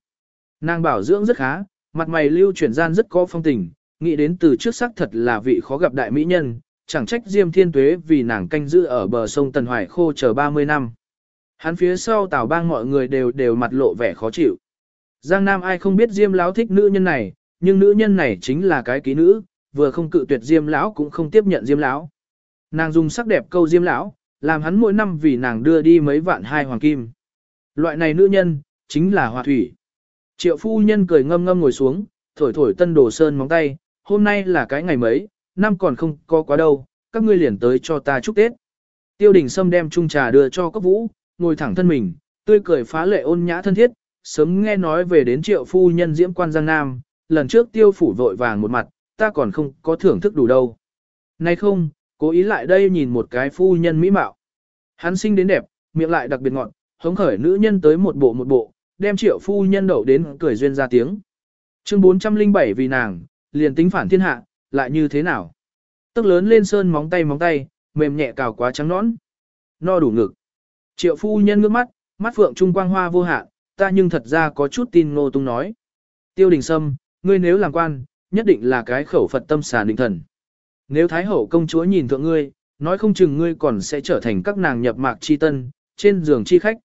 Nàng bảo dưỡng rất khá, mặt mày lưu chuyển gian rất có phong tình, nghĩ đến từ trước sắc thật là vị khó gặp đại mỹ nhân, chẳng trách Diêm Thiên Tuế vì nàng canh giữ ở bờ sông Tần Hoài khô chờ 30 năm. Hắn phía sau tào bang mọi người đều đều mặt lộ vẻ khó chịu. Giang Nam ai không biết Diêm Lão thích nữ nhân này, nhưng nữ nhân này chính là cái ký nữ, vừa không cự tuyệt Diêm Lão cũng không tiếp nhận Diêm Lão. Nàng dùng sắc đẹp câu Diêm Lão, làm hắn mỗi năm vì nàng đưa đi mấy vạn hai hoàng kim. Loại này nữ nhân, chính là hòa thủy. Triệu phu nhân cười ngâm ngâm ngồi xuống, thổi thổi tân đồ sơn móng tay, hôm nay là cái ngày mấy, năm còn không có quá đâu, các ngươi liền tới cho ta chúc Tết. Tiêu đình Sâm đem chung trà đưa cho cấp vũ, ngồi thẳng thân mình, tươi cười phá lệ ôn nhã thân thiết, sớm nghe nói về đến triệu phu nhân diễm quan Giang Nam, lần trước tiêu phủ vội vàng một mặt, ta còn không có thưởng thức đủ đâu. Nay không, cố ý lại đây nhìn một cái phu nhân mỹ mạo. Hắn sinh đến đẹp, miệng lại đặc biệt ngọn, hống khởi nữ nhân tới một bộ một bộ, đem triệu phu nhân đậu đến cười duyên ra tiếng. Chương 407 vì nàng, liền tính phản thiên hạ, lại như thế nào? Tức lớn lên sơn móng tay móng tay, mềm nhẹ cào quá trắng nõn. No đủ ngực. Triệu phu nhân ngước mắt, mắt phượng trung quang hoa vô hạn, ta nhưng thật ra có chút tin ngô tung nói. Tiêu đình sâm, ngươi nếu làm quan, nhất định là cái khẩu Phật tâm xà định thần. Nếu Thái Hậu công chúa nhìn thượng ngươi, nói không chừng ngươi còn sẽ trở thành các nàng nhập mạc chi tân, trên giường chi khách.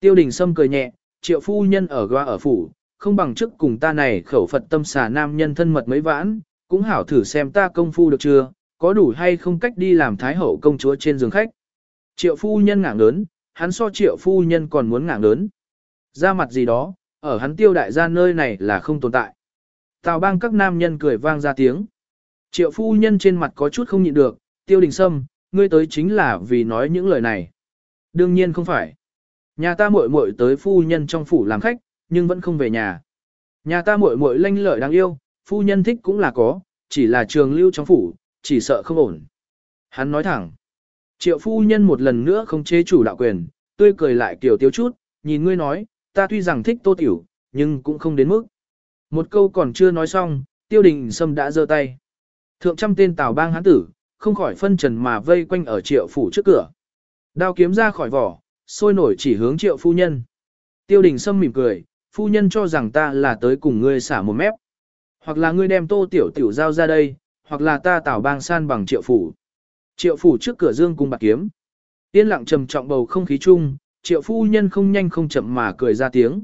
Tiêu đình sâm cười nhẹ, triệu phu nhân ở goa ở phủ, không bằng trước cùng ta này khẩu Phật tâm xà nam nhân thân mật mấy vãn, cũng hảo thử xem ta công phu được chưa, có đủ hay không cách đi làm Thái Hậu công chúa trên giường khách. Triệu phu nhân ngảng lớn, hắn so triệu phu nhân còn muốn ngảng lớn. Ra mặt gì đó, ở hắn tiêu đại gia nơi này là không tồn tại. Tào bang các nam nhân cười vang ra tiếng. Triệu phu nhân trên mặt có chút không nhịn được, tiêu đình sâm, ngươi tới chính là vì nói những lời này. Đương nhiên không phải. Nhà ta muội muội tới phu nhân trong phủ làm khách, nhưng vẫn không về nhà. Nhà ta muội muội lanh lợi đáng yêu, phu nhân thích cũng là có, chỉ là trường lưu trong phủ, chỉ sợ không ổn. Hắn nói thẳng. Triệu phu nhân một lần nữa không chế chủ đạo quyền, tươi cười lại kiểu tiếu chút, nhìn ngươi nói, ta tuy rằng thích tô tiểu, nhưng cũng không đến mức. Một câu còn chưa nói xong, tiêu đình sâm đã giơ tay. Thượng trăm tên tào bang hán tử, không khỏi phân trần mà vây quanh ở triệu phủ trước cửa. Đao kiếm ra khỏi vỏ, sôi nổi chỉ hướng triệu phu nhân. Tiêu đình sâm mỉm cười, phu nhân cho rằng ta là tới cùng ngươi xả một mép. Hoặc là ngươi đem tô tiểu tiểu giao ra đây, hoặc là ta tảo bang san bằng triệu phủ. Triệu phủ trước cửa dương cùng bạc kiếm. Yên lặng trầm trọng bầu không khí chung, triệu phu nhân không nhanh không chậm mà cười ra tiếng.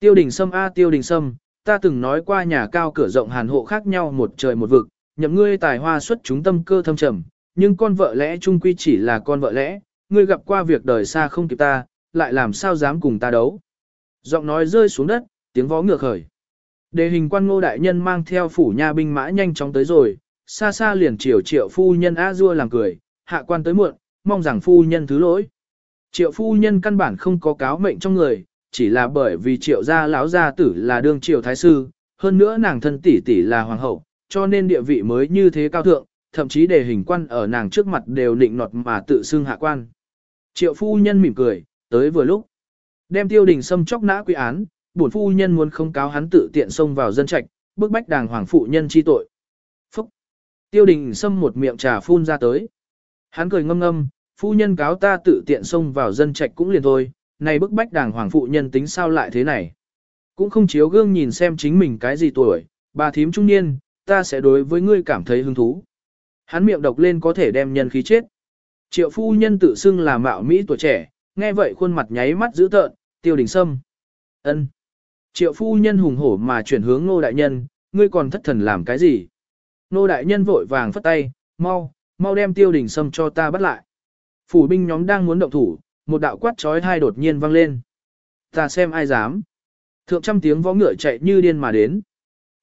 Tiêu đình sâm a tiêu đình sâm, ta từng nói qua nhà cao cửa rộng hàn hộ khác nhau một trời một vực, nhậm ngươi tài hoa xuất chúng tâm cơ thâm trầm, nhưng con vợ lẽ chung quy chỉ là con vợ lẽ, ngươi gặp qua việc đời xa không kịp ta, lại làm sao dám cùng ta đấu. Giọng nói rơi xuống đất, tiếng vó ngựa khởi. Đề hình quan ngô đại nhân mang theo phủ nha binh mã nhanh chóng tới rồi, xa xa liền triều triệu phu nhân a dua làm cười, hạ quan tới muộn, mong rằng phu nhân thứ lỗi. Triệu phu nhân căn bản không có cáo mệnh trong người, chỉ là bởi vì triệu gia lão gia tử là đương triệu thái sư, hơn nữa nàng thân tỷ tỷ là hoàng hậu, cho nên địa vị mới như thế cao thượng, thậm chí đề hình quan ở nàng trước mặt đều định nọt mà tự xưng hạ quan. Triệu phu nhân mỉm cười, tới vừa lúc. Đem tiêu đình xâm chóc nã quy án, bổn phu nhân muốn không cáo hắn tự tiện xông vào dân trạch, bức bách đàng hoàng phụ nhân chi tội. Phúc! Tiêu đình xâm một miệng trà phun ra tới. Hắn cười ngâm ngâm, phu nhân cáo ta tự tiện xông vào dân trạch cũng liền thôi, này bức bách đàng hoàng phụ nhân tính sao lại thế này. Cũng không chiếu gương nhìn xem chính mình cái gì tuổi, bà thím trung niên, ta sẽ đối với ngươi cảm thấy hứng thú. Hắn miệng độc lên có thể đem nhân khí chết. Triệu phu nhân tự xưng là mạo Mỹ tuổi trẻ, nghe vậy khuôn mặt nháy mắt dữ tợn, tiêu đình sâm. ân Triệu phu nhân hùng hổ mà chuyển hướng nô đại nhân, ngươi còn thất thần làm cái gì? Nô đại nhân vội vàng phất tay, mau, mau đem tiêu đình sâm cho ta bắt lại. Phủ binh nhóm đang muốn động thủ, một đạo quát trói thai đột nhiên vang lên. Ta xem ai dám. Thượng trăm tiếng võ ngựa chạy như điên mà đến.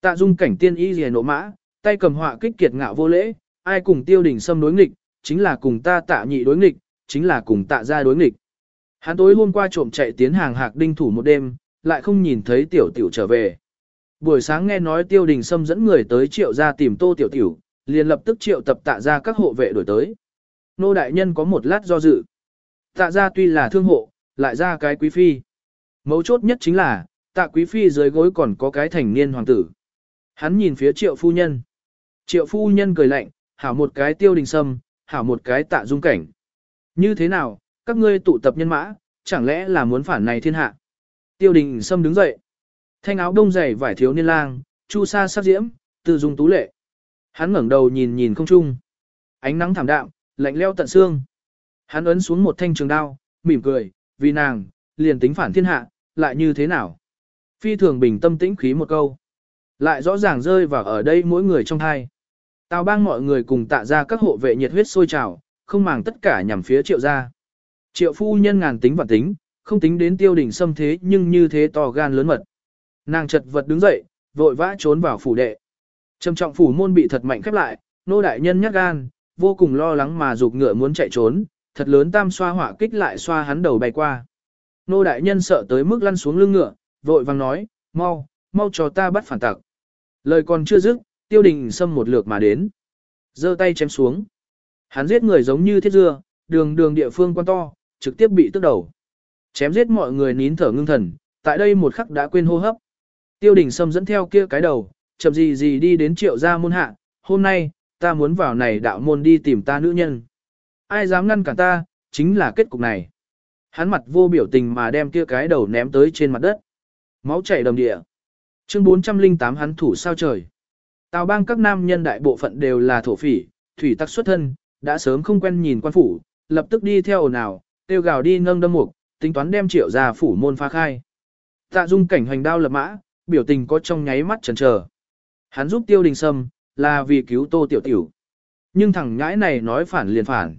Tạ dung cảnh tiên y rìa nộ mã, tay cầm họa kích kiệt ngạo vô lễ, ai cùng tiêu đình sâm đối nghịch, chính là cùng ta tạ nhị đối nghịch, chính là cùng tạ gia đối nghịch. Hắn tối hôm qua trộm chạy tiến hàng hạc đinh thủ một đêm, lại không nhìn thấy tiểu tiểu trở về. Buổi sáng nghe nói tiêu đình sâm dẫn người tới triệu ra tìm tô tiểu tiểu, liền lập tức triệu tập tạ ra các hộ vệ đổi tới. Nô đại nhân có một lát do dự. Tạ ra tuy là thương hộ, lại ra cái quý phi. Mấu chốt nhất chính là, tạ quý phi dưới gối còn có cái thành niên hoàng tử. Hắn nhìn phía triệu phu nhân. Triệu phu nhân cười lạnh, hảo một cái tiêu đình sâm, hảo một cái tạ dung cảnh. Như thế nào, các ngươi tụ tập nhân mã, chẳng lẽ là muốn phản này thiên hạ? Tiêu đình sâm đứng dậy. Thanh áo đông dày vải thiếu niên lang, chu sa sắc diễm, từ dung tú lệ. Hắn ngẩng đầu nhìn nhìn không trung. Ánh nắng thảm đạm, lạnh leo tận xương. Hắn ấn xuống một thanh trường đao, mỉm cười, vì nàng, liền tính phản thiên hạ, lại như thế nào? Phi thường bình tâm tĩnh khí một câu. Lại rõ ràng rơi vào ở đây mỗi người trong hai. Tào bang mọi người cùng tạ ra các hộ vệ nhiệt huyết sôi trào, không màng tất cả nhằm phía triệu gia. Triệu phu nhân ngàn tính và tính, không tính đến tiêu đỉnh xâm thế nhưng như thế to gan lớn mật. Nàng chật vật đứng dậy, vội vã trốn vào phủ đệ. Trầm trọng phủ môn bị thật mạnh khép lại, nô đại nhân nhát gan, vô cùng lo lắng mà rụt ngựa muốn chạy trốn, thật lớn tam xoa hỏa kích lại xoa hắn đầu bay qua. Nô đại nhân sợ tới mức lăn xuống lưng ngựa, vội vàng nói, mau, mau cho ta bắt phản tặc. Lời còn chưa dứt, tiêu đình xâm một lượt mà đến. giơ tay chém xuống. Hắn giết người giống như thiết dưa, đường đường địa phương quan to, trực tiếp bị tức đầu. Chém giết mọi người nín thở ngưng thần, tại đây một khắc đã quên hô hấp. Tiêu đình Sâm dẫn theo kia cái đầu, chậm gì gì đi đến triệu gia môn hạ, hôm nay, ta muốn vào này đạo môn đi tìm ta nữ nhân. Ai dám ngăn cản ta, chính là kết cục này. Hắn mặt vô biểu tình mà đem kia cái đầu ném tới trên mặt đất. Máu chảy đầm địa. Chương 408 hắn thủ sao trời. Tào bang các nam nhân đại bộ phận đều là thổ phỉ, thủy tắc xuất thân, đã sớm không quen nhìn quan phủ, lập tức đi theo ồn ào, tiêu gào đi nâng đâm mục, tính toán đem triệu ra phủ môn phá khai. Tạ dung cảnh hoành đao lập mã, biểu tình có trong nháy mắt chần chờ. Hắn giúp tiêu đình sâm, là vì cứu tô tiểu tiểu. Nhưng thằng ngãi này nói phản liền phản.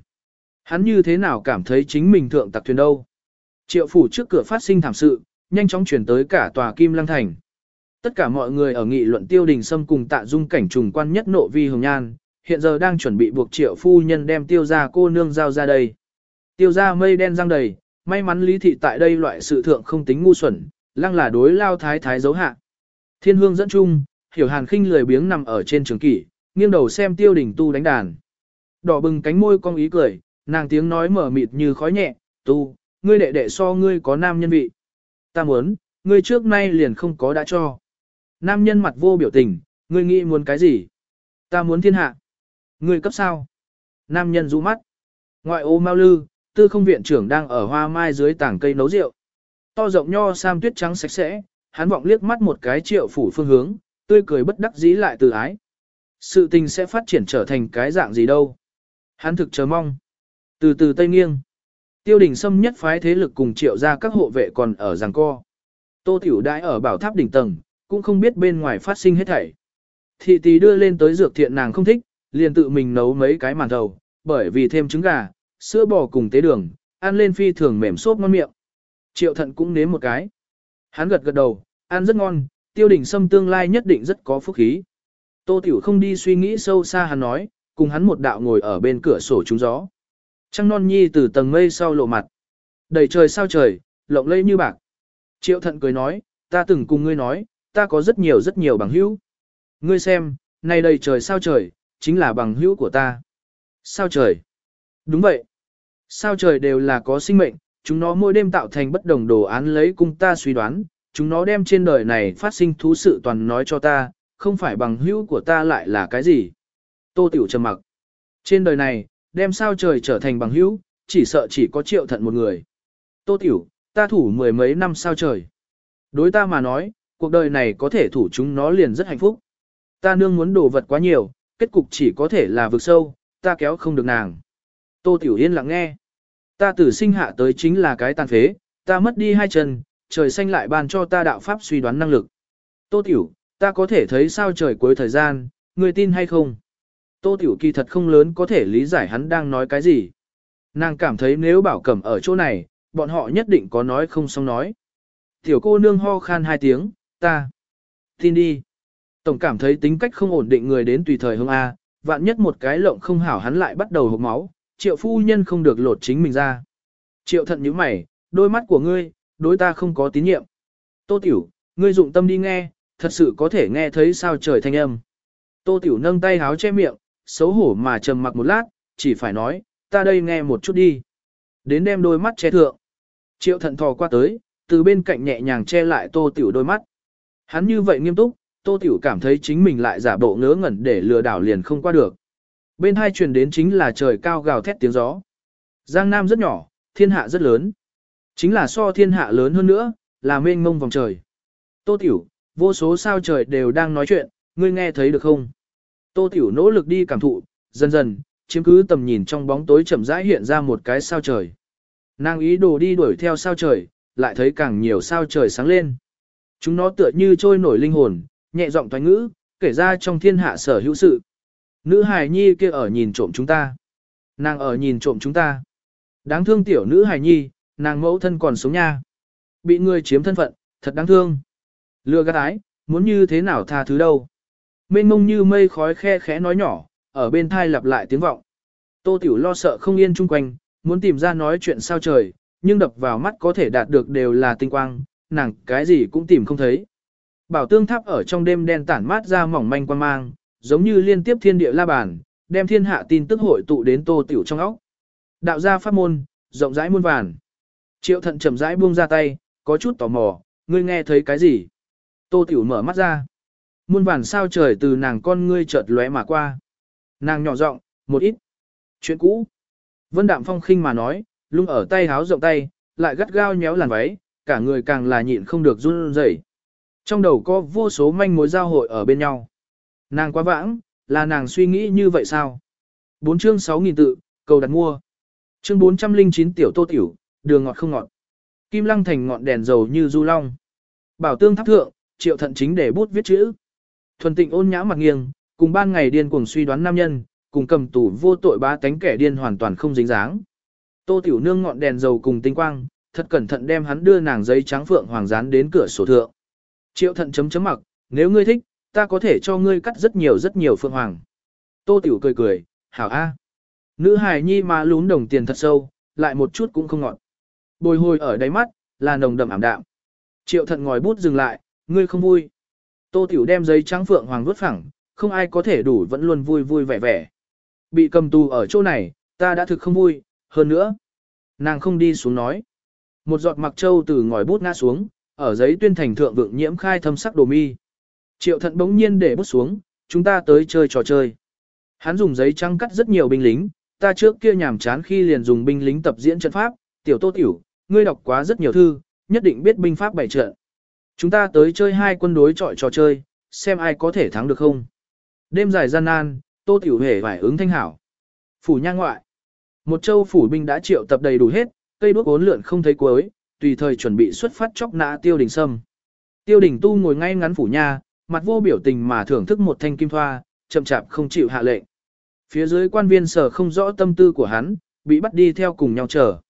Hắn như thế nào cảm thấy chính mình thượng tặc thuyền đâu. Triệu phủ trước cửa phát sinh thảm sự, nhanh chóng chuyển tới cả tòa Kim Lăng Thành. Tất cả mọi người ở nghị luận tiêu đình sâm cùng tạ dung cảnh trùng quan nhất nộ vi hồng nhan, hiện giờ đang chuẩn bị buộc triệu phu nhân đem tiêu ra cô nương giao ra đây. Tiêu ra mây đen răng đầy, may mắn lý thị tại đây loại sự thượng không tính ngu xuẩn, lăng là đối lao thái thái dấu hạ. Thiên hương dẫn chung, hiểu hàn khinh lười biếng nằm ở trên trường kỷ, nghiêng đầu xem tiêu đình tu đánh đàn. Đỏ bừng cánh môi cong ý cười, nàng tiếng nói mở mịt như khói nhẹ, tu, ngươi đệ đệ so ngươi có nam nhân vị. Ta muốn, ngươi trước nay liền không có đã cho. Nam nhân mặt vô biểu tình, ngươi nghĩ muốn cái gì? Ta muốn thiên hạ. Ngươi cấp sao? Nam nhân rũ mắt. Ngoại ô mau Lư, tư không viện trưởng đang ở hoa mai dưới tảng cây nấu rượu. To rộng nho sam tuyết trắng sạch sẽ, hắn vọng liếc mắt một cái triệu phủ phương hướng, tươi cười bất đắc dĩ lại từ ái. Sự tình sẽ phát triển trở thành cái dạng gì đâu. Hắn thực chờ mong. Từ từ Tây Nghiêng, tiêu đình xâm nhất phái thế lực cùng triệu ra các hộ vệ còn ở giằng co. Tô Tiểu Đãi ở bảo tháp đỉnh tầng, cũng không biết bên ngoài phát sinh hết thảy. Thị tỷ đưa lên tới dược thiện nàng không thích, liền tự mình nấu mấy cái màn thầu, bởi vì thêm trứng gà, sữa bò cùng tế đường, ăn lên phi thường mềm xốp ngon miệng. Triệu thận cũng nếm một cái. Hắn gật gật đầu, ăn rất ngon, tiêu đình sâm tương lai nhất định rất có phúc khí. Tô Tiểu không đi suy nghĩ sâu xa hắn nói, cùng hắn một đạo ngồi ở bên cửa sổ trúng gió. Trăng non nhi từ tầng mây sau lộ mặt. Đầy trời sao trời, lộng lẫy như bạc. Triệu thận cười nói, ta từng cùng ngươi nói, ta có rất nhiều rất nhiều bằng hữu. Ngươi xem, nay đầy trời sao trời, chính là bằng hữu của ta. Sao trời? Đúng vậy. Sao trời đều là có sinh mệnh, chúng nó mỗi đêm tạo thành bất đồng đồ án lấy cung ta suy đoán, chúng nó đem trên đời này phát sinh thú sự toàn nói cho ta, không phải bằng hữu của ta lại là cái gì. Tô Tiểu trầm mặc. Trên đời này, đem sao trời trở thành bằng hữu, chỉ sợ chỉ có triệu thận một người. Tô Tiểu, ta thủ mười mấy năm sao trời. Đối ta mà nói, cuộc đời này có thể thủ chúng nó liền rất hạnh phúc. Ta nương muốn đồ vật quá nhiều, kết cục chỉ có thể là vực sâu, ta kéo không được nàng. Tô Tiểu Yên lặng nghe. Ta tử sinh hạ tới chính là cái tàn phế, ta mất đi hai chân, trời xanh lại ban cho ta đạo pháp suy đoán năng lực. Tô Tiểu, ta có thể thấy sao trời cuối thời gian, người tin hay không? Tô Tiểu kỳ thật không lớn có thể lý giải hắn đang nói cái gì. Nàng cảm thấy nếu bảo cẩm ở chỗ này, bọn họ nhất định có nói không xong nói. Tiểu cô nương ho khan hai tiếng, ta. Tin đi. Tổng cảm thấy tính cách không ổn định người đến tùy thời hương A, vạn nhất một cái lộng không hảo hắn lại bắt đầu hộp máu, triệu phu nhân không được lột chính mình ra. Triệu thận như mày, đôi mắt của ngươi, đối ta không có tín nhiệm. Tô tiểu, ngươi dụng tâm đi nghe, thật sự có thể nghe thấy sao trời thanh âm. Tô tiểu nâng tay háo che miệng, xấu hổ mà trầm mặc một lát, chỉ phải nói, ta đây nghe một chút đi. Đến đem đôi mắt che thượng. Triệu thận thò qua tới, từ bên cạnh nhẹ nhàng che lại tô tiểu đôi mắt. Hắn như vậy nghiêm túc, tô tiểu cảm thấy chính mình lại giả bộ ngớ ngẩn để lừa đảo liền không qua được. Bên hai truyền đến chính là trời cao gào thét tiếng gió. Giang Nam rất nhỏ, thiên hạ rất lớn. Chính là so thiên hạ lớn hơn nữa, là mênh mông vòng trời. Tô Tiểu, vô số sao trời đều đang nói chuyện, ngươi nghe thấy được không? Tô Tiểu nỗ lực đi cảm thụ, dần dần, chiếm cứ tầm nhìn trong bóng tối chậm rãi hiện ra một cái sao trời. Nàng ý đồ đi đuổi theo sao trời, lại thấy càng nhiều sao trời sáng lên. Chúng nó tựa như trôi nổi linh hồn, nhẹ giọng thoái ngữ, kể ra trong thiên hạ sở hữu sự. Nữ hài nhi kia ở nhìn trộm chúng ta. Nàng ở nhìn trộm chúng ta. Đáng thương tiểu nữ hài nhi, nàng mẫu thân còn sống nha. Bị người chiếm thân phận, thật đáng thương. Lừa gạt ái, muốn như thế nào tha thứ đâu. Mênh mông như mây khói khe khẽ nói nhỏ, ở bên thai lặp lại tiếng vọng. Tô Tiểu lo sợ không yên chung quanh, muốn tìm ra nói chuyện sao trời, nhưng đập vào mắt có thể đạt được đều là tinh quang, nàng cái gì cũng tìm không thấy. Bảo tương tháp ở trong đêm đen tản mát ra mỏng manh quan mang, giống như liên tiếp thiên địa la bàn, đem thiên hạ tin tức hội tụ đến Tô Tiểu trong óc. Đạo gia pháp môn, rộng rãi muôn vàn. Triệu thận chậm rãi buông ra tay, có chút tò mò, ngươi nghe thấy cái gì? Tô Tiểu mở mắt ra. Muôn vàn sao trời từ nàng con ngươi chợt lóe mà qua. Nàng nhỏ giọng, một ít. Chuyện cũ. Vân Đạm Phong khinh mà nói, lung ở tay háo rộng tay, lại gắt gao nhéo làn váy, cả người càng là nhịn không được run rẩy. Trong đầu có vô số manh mối giao hội ở bên nhau. Nàng quá vãng, là nàng suy nghĩ như vậy sao? Bốn chương 6.000 tự, cầu đặt mua. Chương 409 tiểu tô tiểu, đường ngọt không ngọt. Kim lăng thành ngọn đèn dầu như du long. Bảo tương tháp thượng, triệu thận chính để bút viết chữ. Thuần tịnh ôn nhã mặt nghiêng, cùng ban ngày điên cuồng suy đoán nam nhân, cùng cầm tủ vô tội ba tánh kẻ điên hoàn toàn không dính dáng. Tô tiểu nương ngọn đèn dầu cùng tinh quang, thật cẩn thận đem hắn đưa nàng giấy trắng phượng hoàng dán đến cửa sổ thượng. Triệu thận chấm chấm mặc, nếu ngươi thích, ta có thể cho ngươi cắt rất nhiều rất nhiều phượng hoàng. Tô tiểu cười cười, hảo a. Nữ hài nhi mà lún đồng tiền thật sâu, lại một chút cũng không ngọt. Bồi hồi ở đáy mắt, là nồng đậm ảm đạm. Triệu thận ngòi bút dừng lại, ngươi không vui. Tô tiểu đem giấy trắng phượng hoàng vứt phẳng, không ai có thể đủ vẫn luôn vui vui vẻ vẻ. Bị cầm tù ở chỗ này, ta đã thực không vui, hơn nữa. Nàng không đi xuống nói. Một giọt mặc châu từ ngòi bút ngã xuống, ở giấy tuyên thành thượng vượng nhiễm khai thâm sắc đồ mi. Triệu thận bỗng nhiên để bút xuống, chúng ta tới chơi trò chơi. Hắn dùng giấy trắng cắt rất nhiều binh lính, ta trước kia nhàm chán khi liền dùng binh lính tập diễn trận pháp, tiểu tô tiểu, ngươi đọc quá rất nhiều thư, nhất định biết binh pháp bảy trận. Chúng ta tới chơi hai quân đối trọi trò chơi, xem ai có thể thắng được không. Đêm dài gian nan, tô tiểu hề phải ứng thanh hảo. Phủ nha ngoại. Một châu phủ binh đã triệu tập đầy đủ hết, cây đuốc bốn lượn không thấy cuối, tùy thời chuẩn bị xuất phát chóc nã tiêu đình sâm. Tiêu đình tu ngồi ngay ngắn phủ nha, mặt vô biểu tình mà thưởng thức một thanh kim thoa, chậm chạp không chịu hạ lệnh. Phía dưới quan viên sở không rõ tâm tư của hắn, bị bắt đi theo cùng nhau chờ.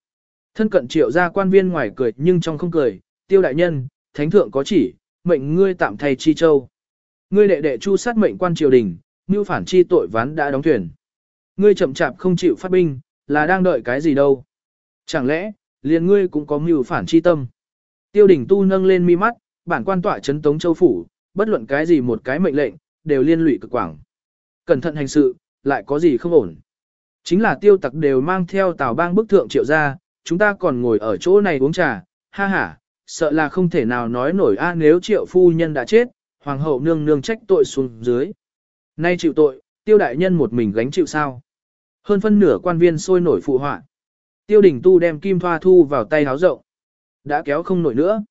Thân cận triệu ra quan viên ngoài cười nhưng trong không cười, tiêu đại nhân, thánh thượng có chỉ, mệnh ngươi tạm thay chi châu. Ngươi đệ đệ chu sát mệnh quan triều đình, như phản chi tội ván đã đóng thuyền. Ngươi chậm chạp không chịu phát binh, là đang đợi cái gì đâu. Chẳng lẽ, liền ngươi cũng có mưu phản chi tâm. Tiêu đỉnh tu nâng lên mi mắt, bản quan tọa chấn tống châu phủ, bất luận cái gì một cái mệnh lệnh, đều liên lụy cực quảng. Cẩn thận hành sự, lại có gì không ổn. Chính là tiêu tặc đều mang theo tào bang bức thượng triệu ra, chúng ta còn ngồi ở chỗ này uống trà, ha ha, sợ là không thể nào nói nổi a nếu triệu phu nhân đã chết, hoàng hậu nương nương trách tội xuống dưới. Nay chịu tội, tiêu đại nhân một mình gánh chịu sao. Hơn phân nửa quan viên sôi nổi phụ họa. Tiêu đình tu đem kim thoa thu vào tay háo rộng. Đã kéo không nổi nữa.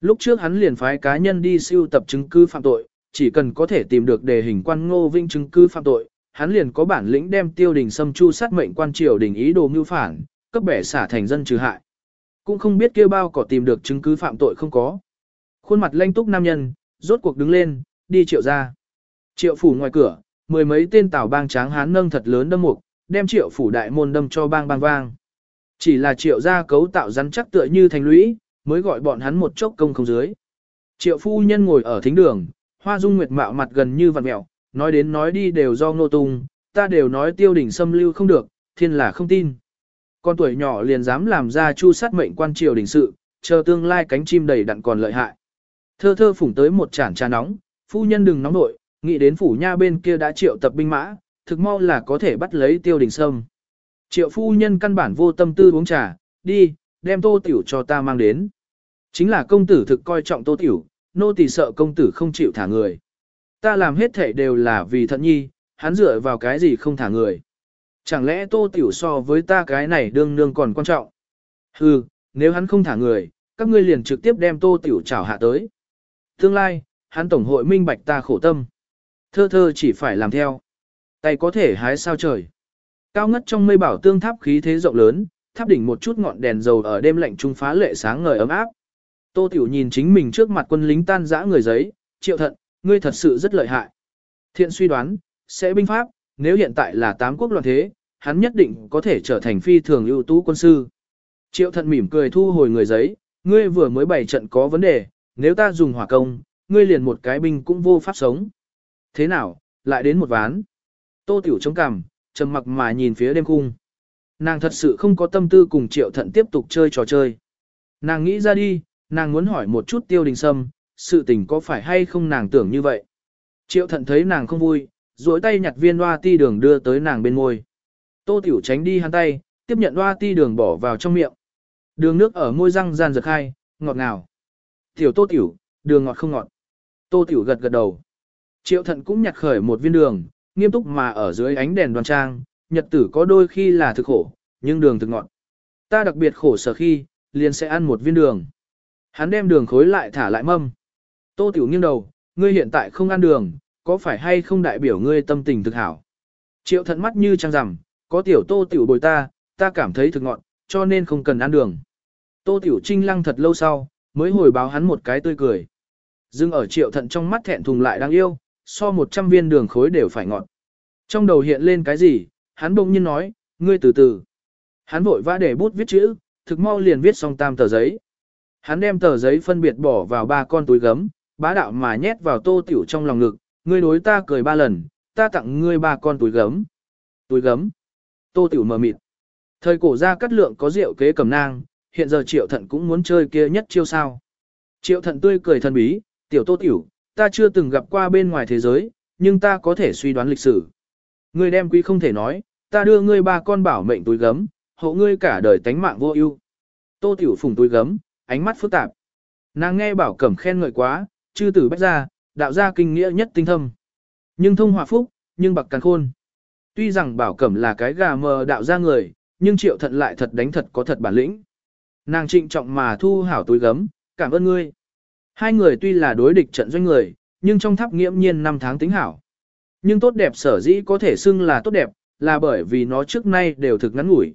Lúc trước hắn liền phái cá nhân đi siêu tập chứng cứ phạm tội, chỉ cần có thể tìm được đề hình quan ngô vinh chứng cứ phạm tội, hắn liền có bản lĩnh đem tiêu đình xâm chu sát mệnh quan triều đình ý đồ mưu phản, cấp bẻ xả thành dân trừ hại. Cũng không biết kêu bao có tìm được chứng cứ phạm tội không có. Khuôn mặt lanh túc nam nhân, rốt cuộc đứng lên, đi triệu ra. Triệu phủ ngoài cửa, mười mấy tên tảo bang tráng hán nâng thật lớn đâm mục, đem triệu phủ đại môn đâm cho bang bang vang. Chỉ là triệu gia cấu tạo rắn chắc tựa như thành lũy, mới gọi bọn hắn một chốc công không dưới. Triệu phu nhân ngồi ở thính đường, hoa dung nguyệt mạo mặt gần như vặn mẹo, nói đến nói đi đều do ngô tung, ta đều nói tiêu đỉnh xâm lưu không được, thiên là không tin. Con tuổi nhỏ liền dám làm ra chu sát mệnh quan triều đình sự, chờ tương lai cánh chim đầy đặn còn lợi hại. Thơ thơ phủng tới một chản trà nóng, phu nhân đừng nóng nội, nghĩ đến phủ nha bên kia đã triệu tập binh mã, thực mau là có thể bắt lấy tiêu đình sâm. Triệu phu nhân căn bản vô tâm tư uống trà, đi, đem tô tiểu cho ta mang đến. Chính là công tử thực coi trọng tô tiểu, nô tỳ sợ công tử không chịu thả người. Ta làm hết thể đều là vì thận nhi, hắn dựa vào cái gì không thả người. Chẳng lẽ tô tiểu so với ta cái này đương nương còn quan trọng? Hừ, nếu hắn không thả người, các ngươi liền trực tiếp đem tô tiểu trảo hạ tới. Tương lai, hắn tổng hội minh bạch ta khổ tâm. Thơ thơ chỉ phải làm theo. Tay có thể hái sao trời. Cao ngất trong mây bảo tương tháp khí thế rộng lớn, tháp đỉnh một chút ngọn đèn dầu ở đêm lạnh trung phá lệ sáng ngời ấm áp. Tô Tiểu nhìn chính mình trước mặt quân lính tan rã người giấy, triệu thận, ngươi thật sự rất lợi hại. Thiện suy đoán, sẽ binh pháp, nếu hiện tại là tám quốc loạn thế, hắn nhất định có thể trở thành phi thường ưu tú quân sư. Triệu thận mỉm cười thu hồi người giấy, ngươi vừa mới bày trận có vấn đề, nếu ta dùng hỏa công, ngươi liền một cái binh cũng vô pháp sống. Thế nào, lại đến một ván. Tô Tiểu chống cằm, trầm mặc mà nhìn phía đêm khung. Nàng thật sự không có tâm tư cùng triệu thận tiếp tục chơi trò chơi. Nàng nghĩ ra đi, nàng muốn hỏi một chút tiêu đình sâm, sự tình có phải hay không nàng tưởng như vậy. Triệu thận thấy nàng không vui, duỗi tay nhặt viên hoa ti đường đưa tới nàng bên môi. Tô tiểu tránh đi hắn tay, tiếp nhận hoa ti đường bỏ vào trong miệng. Đường nước ở môi răng gian giật khai, ngọt ngào. Tiểu tô tiểu, đường ngọt không ngọt. Tô tiểu gật gật đầu. Triệu thận cũng nhặt khởi một viên đường, nghiêm túc mà ở dưới ánh đèn đoan trang, nhật tử có đôi khi là thực khổ, nhưng đường thực ngọt. Ta đặc biệt khổ sở khi, liền sẽ ăn một viên đường. Hắn đem đường khối lại thả lại mâm. Tô Tiểu nghiêng đầu, ngươi hiện tại không ăn đường, có phải hay không đại biểu ngươi tâm tình thực hảo? Triệu thận mắt như trăng rằm, có tiểu Tô Tiểu bồi ta, ta cảm thấy thực ngọn, cho nên không cần ăn đường. Tô Tiểu trinh lăng thật lâu sau, mới hồi báo hắn một cái tươi cười. Dưng ở triệu thận trong mắt thẹn thùng lại đang yêu, so một trăm viên đường khối đều phải ngọn. Trong đầu hiện lên cái gì, hắn bỗng nhiên nói, ngươi từ từ. Hắn vội vã để bút viết chữ, thực mau liền viết xong tam tờ giấy. Hắn đem tờ giấy phân biệt bỏ vào ba con túi gấm, bá đạo mà nhét vào tô tiểu trong lòng ngực, ngươi đối ta cười ba lần, ta tặng ngươi ba con túi gấm. Túi gấm. Tô tiểu mờ mịt. Thời cổ ra cắt lượng có rượu kế cầm nang, hiện giờ triệu thận cũng muốn chơi kia nhất chiêu sao. Triệu thận tươi cười thần bí, tiểu tô tiểu, ta chưa từng gặp qua bên ngoài thế giới, nhưng ta có thể suy đoán lịch sử. Ngươi đem quý không thể nói, ta đưa ngươi ba con bảo mệnh túi gấm, hộ ngươi cả đời tánh mạng vô ưu. Tô Tiểu Phùng túi gấm, ánh mắt phức tạp. Nàng nghe bảo cẩm khen ngợi quá, chư tử bách gia, đạo gia kinh nghĩa nhất tinh thâm. Nhưng thông hòa phúc, nhưng bậc càng khôn. Tuy rằng bảo cẩm là cái gà mờ đạo gia người, nhưng triệu thận lại thật đánh thật có thật bản lĩnh. Nàng trịnh trọng mà thu hảo túi gấm, cảm ơn ngươi. Hai người tuy là đối địch trận doanh người, nhưng trong tháp nghiễm nhiên năm tháng tính hảo. Nhưng tốt đẹp sở dĩ có thể xưng là tốt đẹp, là bởi vì nó trước nay đều thực ngắn ngủi.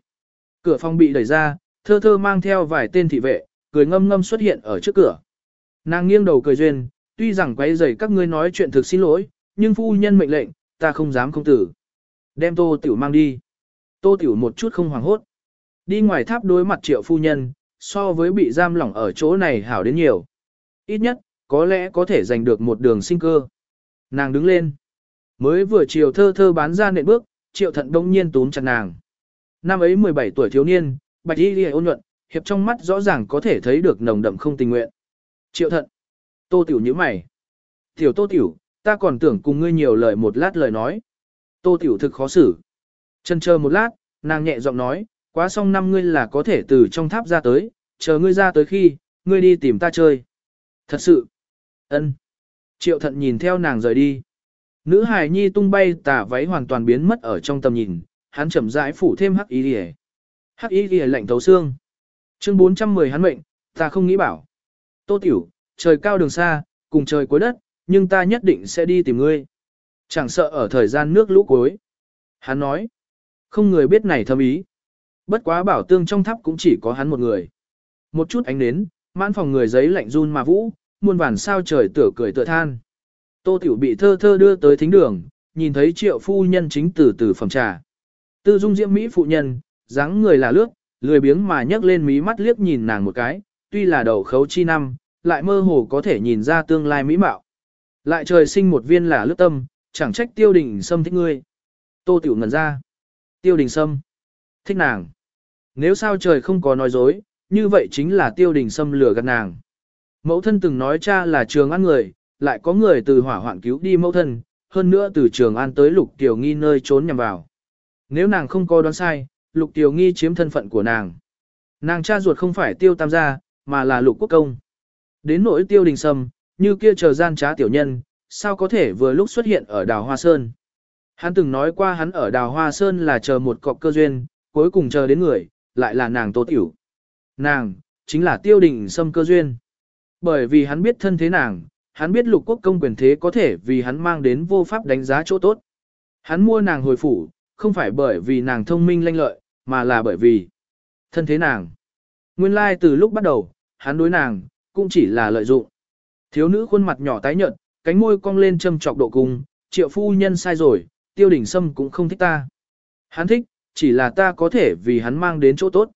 Cửa phòng bị đẩy ra, thơ thơ mang theo vài tên thị vệ, cười ngâm ngâm xuất hiện ở trước cửa. Nàng nghiêng đầu cười duyên, tuy rằng quấy rầy các ngươi nói chuyện thực xin lỗi, nhưng phu nhân mệnh lệnh, ta không dám không tử. Đem tô tiểu mang đi. Tô tiểu một chút không hoảng hốt. Đi ngoài tháp đối mặt triệu phu nhân, so với bị giam lỏng ở chỗ này hảo đến nhiều. Ít nhất, có lẽ có thể giành được một đường sinh cơ. Nàng đứng lên. Mới vừa chiều thơ thơ bán ra nện bước, triệu thận đông nhiên túm chặt nàng. Năm ấy 17 tuổi thiếu niên, bạch y ôn nhuận, hiệp trong mắt rõ ràng có thể thấy được nồng đậm không tình nguyện. Triệu thận. Tô tiểu như mày. Tiểu tô tiểu, ta còn tưởng cùng ngươi nhiều lời một lát lời nói. Tô tiểu thực khó xử. Chân chờ một lát, nàng nhẹ giọng nói, quá xong năm ngươi là có thể từ trong tháp ra tới, chờ ngươi ra tới khi, ngươi đi tìm ta chơi. Thật sự. ân. Triệu thận nhìn theo nàng rời đi. Nữ hài nhi tung bay tà váy hoàn toàn biến mất ở trong tầm nhìn, hắn chậm rãi phủ thêm hắc ý liề. Hắc ý liề lạnh thấu xương. Chương 410 hắn mệnh, ta không nghĩ bảo. Tô tiểu, trời cao đường xa, cùng trời cuối đất, nhưng ta nhất định sẽ đi tìm ngươi. Chẳng sợ ở thời gian nước lũ cuối. Hắn nói, không người biết này thâm ý. Bất quá bảo tương trong tháp cũng chỉ có hắn một người. Một chút ánh nến, mãn phòng người giấy lạnh run mà vũ, muôn vàn sao trời tựa cười tựa than. Tô Tiểu bị thơ thơ đưa tới thính đường, nhìn thấy triệu phu nhân chính từ từ phẩm trà. Tư dung diễm Mỹ phụ nhân, dáng người là lướt, lười biếng mà nhấc lên mí mắt liếc nhìn nàng một cái, tuy là đầu khấu chi năm, lại mơ hồ có thể nhìn ra tương lai mỹ mạo. Lại trời sinh một viên là lướt tâm, chẳng trách tiêu đình sâm thích ngươi. Tô Tiểu ngẩn ra. Tiêu đình sâm. Thích nàng. Nếu sao trời không có nói dối, như vậy chính là tiêu đình sâm lừa gạt nàng. Mẫu thân từng nói cha là trường ăn người, lại có người từ hỏa hoạn cứu đi mẫu thân, hơn nữa từ trường an tới lục tiểu nghi nơi trốn nhằm vào. Nếu nàng không có đoán sai, lục tiểu nghi chiếm thân phận của nàng. Nàng cha ruột không phải tiêu tam gia, mà là lục quốc công. Đến nỗi tiêu đình sâm, như kia chờ gian trá tiểu nhân, sao có thể vừa lúc xuất hiện ở đào Hoa Sơn. Hắn từng nói qua hắn ở đào Hoa Sơn là chờ một cọc cơ duyên, cuối cùng chờ đến người, lại là nàng tô tiểu. Nàng, chính là tiêu đình sâm cơ duyên. Bởi vì hắn biết thân thế nàng, hắn biết lục quốc công quyền thế có thể vì hắn mang đến vô pháp đánh giá chỗ tốt. Hắn mua nàng hồi phủ, không phải bởi vì nàng thông minh lanh lợi, mà là bởi vì thân thế nàng. Nguyên lai like từ lúc bắt đầu, hắn đối nàng, cũng chỉ là lợi dụng. Thiếu nữ khuôn mặt nhỏ tái nhợt, cánh môi cong lên châm chọc độ cung, triệu phu nhân sai rồi, tiêu đỉnh sâm cũng không thích ta. Hắn thích, chỉ là ta có thể vì hắn mang đến chỗ tốt.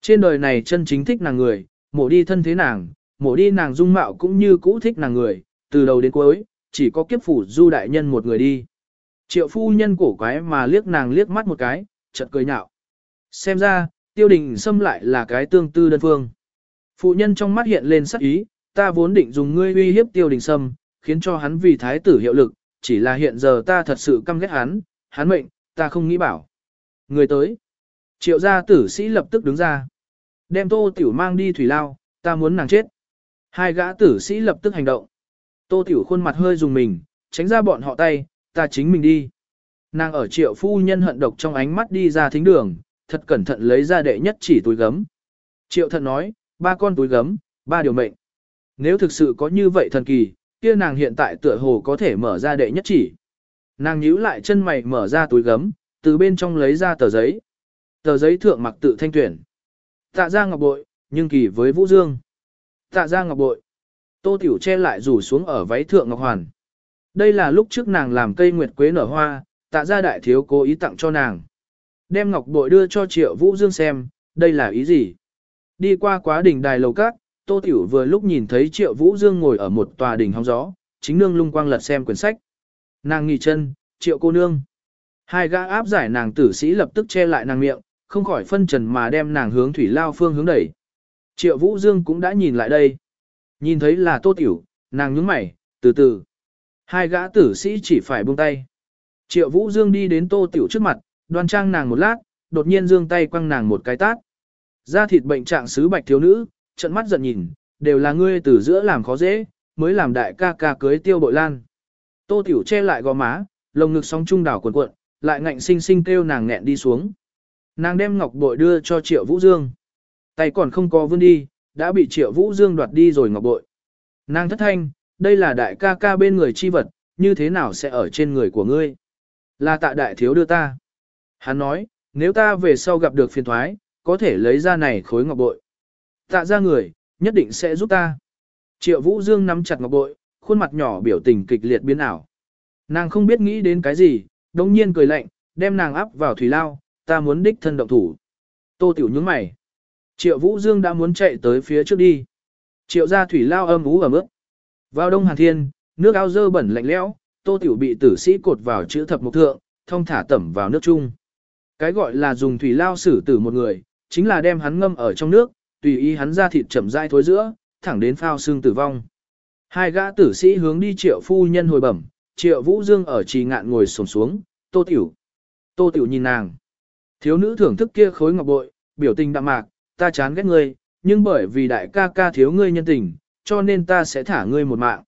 Trên đời này chân chính thích nàng người, mổ đi thân thế nàng, mổ đi nàng dung mạo cũng như cũ thích nàng người, từ đầu đến cuối, chỉ có kiếp phủ du đại nhân một người đi. Triệu phu nhân cổ quái mà liếc nàng liếc mắt một cái, chợt cười nhạo. Xem ra, tiêu đình xâm lại là cái tương tư đơn phương. Phụ nhân trong mắt hiện lên sắc ý, ta vốn định dùng ngươi uy hiếp tiêu đình sâm, khiến cho hắn vì thái tử hiệu lực, chỉ là hiện giờ ta thật sự căm ghét hắn, hắn mệnh, ta không nghĩ bảo. Người tới. Triệu gia tử sĩ lập tức đứng ra. Đem tô tiểu mang đi thủy lao, ta muốn nàng chết. Hai gã tử sĩ lập tức hành động. Tô Tiểu khuôn mặt hơi dùng mình, tránh ra bọn họ tay, ta chính mình đi. Nàng ở triệu phu nhân hận độc trong ánh mắt đi ra thính đường, thật cẩn thận lấy ra đệ nhất chỉ túi gấm. Triệu thận nói, ba con túi gấm, ba điều mệnh. Nếu thực sự có như vậy thần kỳ, kia nàng hiện tại tựa hồ có thể mở ra đệ nhất chỉ. Nàng nhíu lại chân mày mở ra túi gấm, từ bên trong lấy ra tờ giấy. Tờ giấy thượng mặc tự thanh tuyển. Tạ ra ngọc bội, nhưng kỳ với Vũ Dương. Tạ ra ngọc bội. Tô Tiểu che lại rủ xuống ở váy thượng ngọc hoàn. Đây là lúc trước nàng làm cây nguyệt quế nở hoa, tạ ra đại thiếu cố ý tặng cho nàng. Đem ngọc bội đưa cho Triệu Vũ Dương xem, đây là ý gì? Đi qua quá đỉnh đài lầu cát, Tô Tiểu vừa lúc nhìn thấy Triệu Vũ Dương ngồi ở một tòa đỉnh hóng gió, chính nương lung quang lật xem quyển sách. Nàng nghỉ chân, Triệu cô nương. Hai gã áp giải nàng tử sĩ lập tức che lại nàng miệng, không khỏi phân trần mà đem nàng hướng thủy lao phương hướng đẩy. Triệu Vũ Dương cũng đã nhìn lại đây. Nhìn thấy là Tô Tiểu, nàng nhướng mày, từ từ. Hai gã tử sĩ chỉ phải buông tay. Triệu Vũ Dương đi đến Tô Tiểu trước mặt, đoan trang nàng một lát, đột nhiên dương tay quăng nàng một cái tát. Da thịt bệnh trạng sứ bạch thiếu nữ, trận mắt giận nhìn, đều là ngươi từ giữa làm khó dễ, mới làm đại ca ca cưới tiêu bội lan. Tô tiểu che lại gò má, lồng ngực sóng trung đảo cuộn cuộn, lại ngạnh sinh sinh kêu nàng nghẹn đi xuống. Nàng đem ngọc bội đưa cho triệu vũ dương. Tay còn không có vươn đi, đã bị triệu vũ dương đoạt đi rồi ngọc bội. Nàng thất thanh, đây là đại ca ca bên người chi vật, như thế nào sẽ ở trên người của ngươi? Là tạ đại thiếu đưa ta. Hắn nói, nếu ta về sau gặp được phiền thoái, có thể lấy ra này khối ngọc bội. Tạ ra người, nhất định sẽ giúp ta. Triệu Vũ Dương nắm chặt ngọc bội, khuôn mặt nhỏ biểu tình kịch liệt biến ảo. Nàng không biết nghĩ đến cái gì, đồng nhiên cười lạnh, đem nàng áp vào thủy lao, ta muốn đích thân động thủ. Tô tiểu nhướng mày. Triệu Vũ Dương đã muốn chạy tới phía trước đi. Triệu ra thủy lao âm ú ẩm ướt. Vào đông hàn thiên, nước ao dơ bẩn lạnh lẽo, tô tiểu bị tử sĩ cột vào chữ thập mục thượng, thông thả tẩm vào nước chung. Cái gọi là dùng thủy lao xử tử một người, chính là đem hắn ngâm ở trong nước, tùy ý hắn ra thịt chậm rãi thối giữa, thẳng đến phao xương tử vong. Hai gã tử sĩ hướng đi triệu phu nhân hồi bẩm, triệu vũ dương ở trì ngạn ngồi sồn xuống, tô tiểu. Tô tiểu nhìn nàng. Thiếu nữ thưởng thức kia khối ngọc bội, biểu tình đạm mạc, ta chán ghét ngươi, nhưng bởi vì đại ca ca thiếu ngươi nhân tình, cho nên ta sẽ thả ngươi một mạng.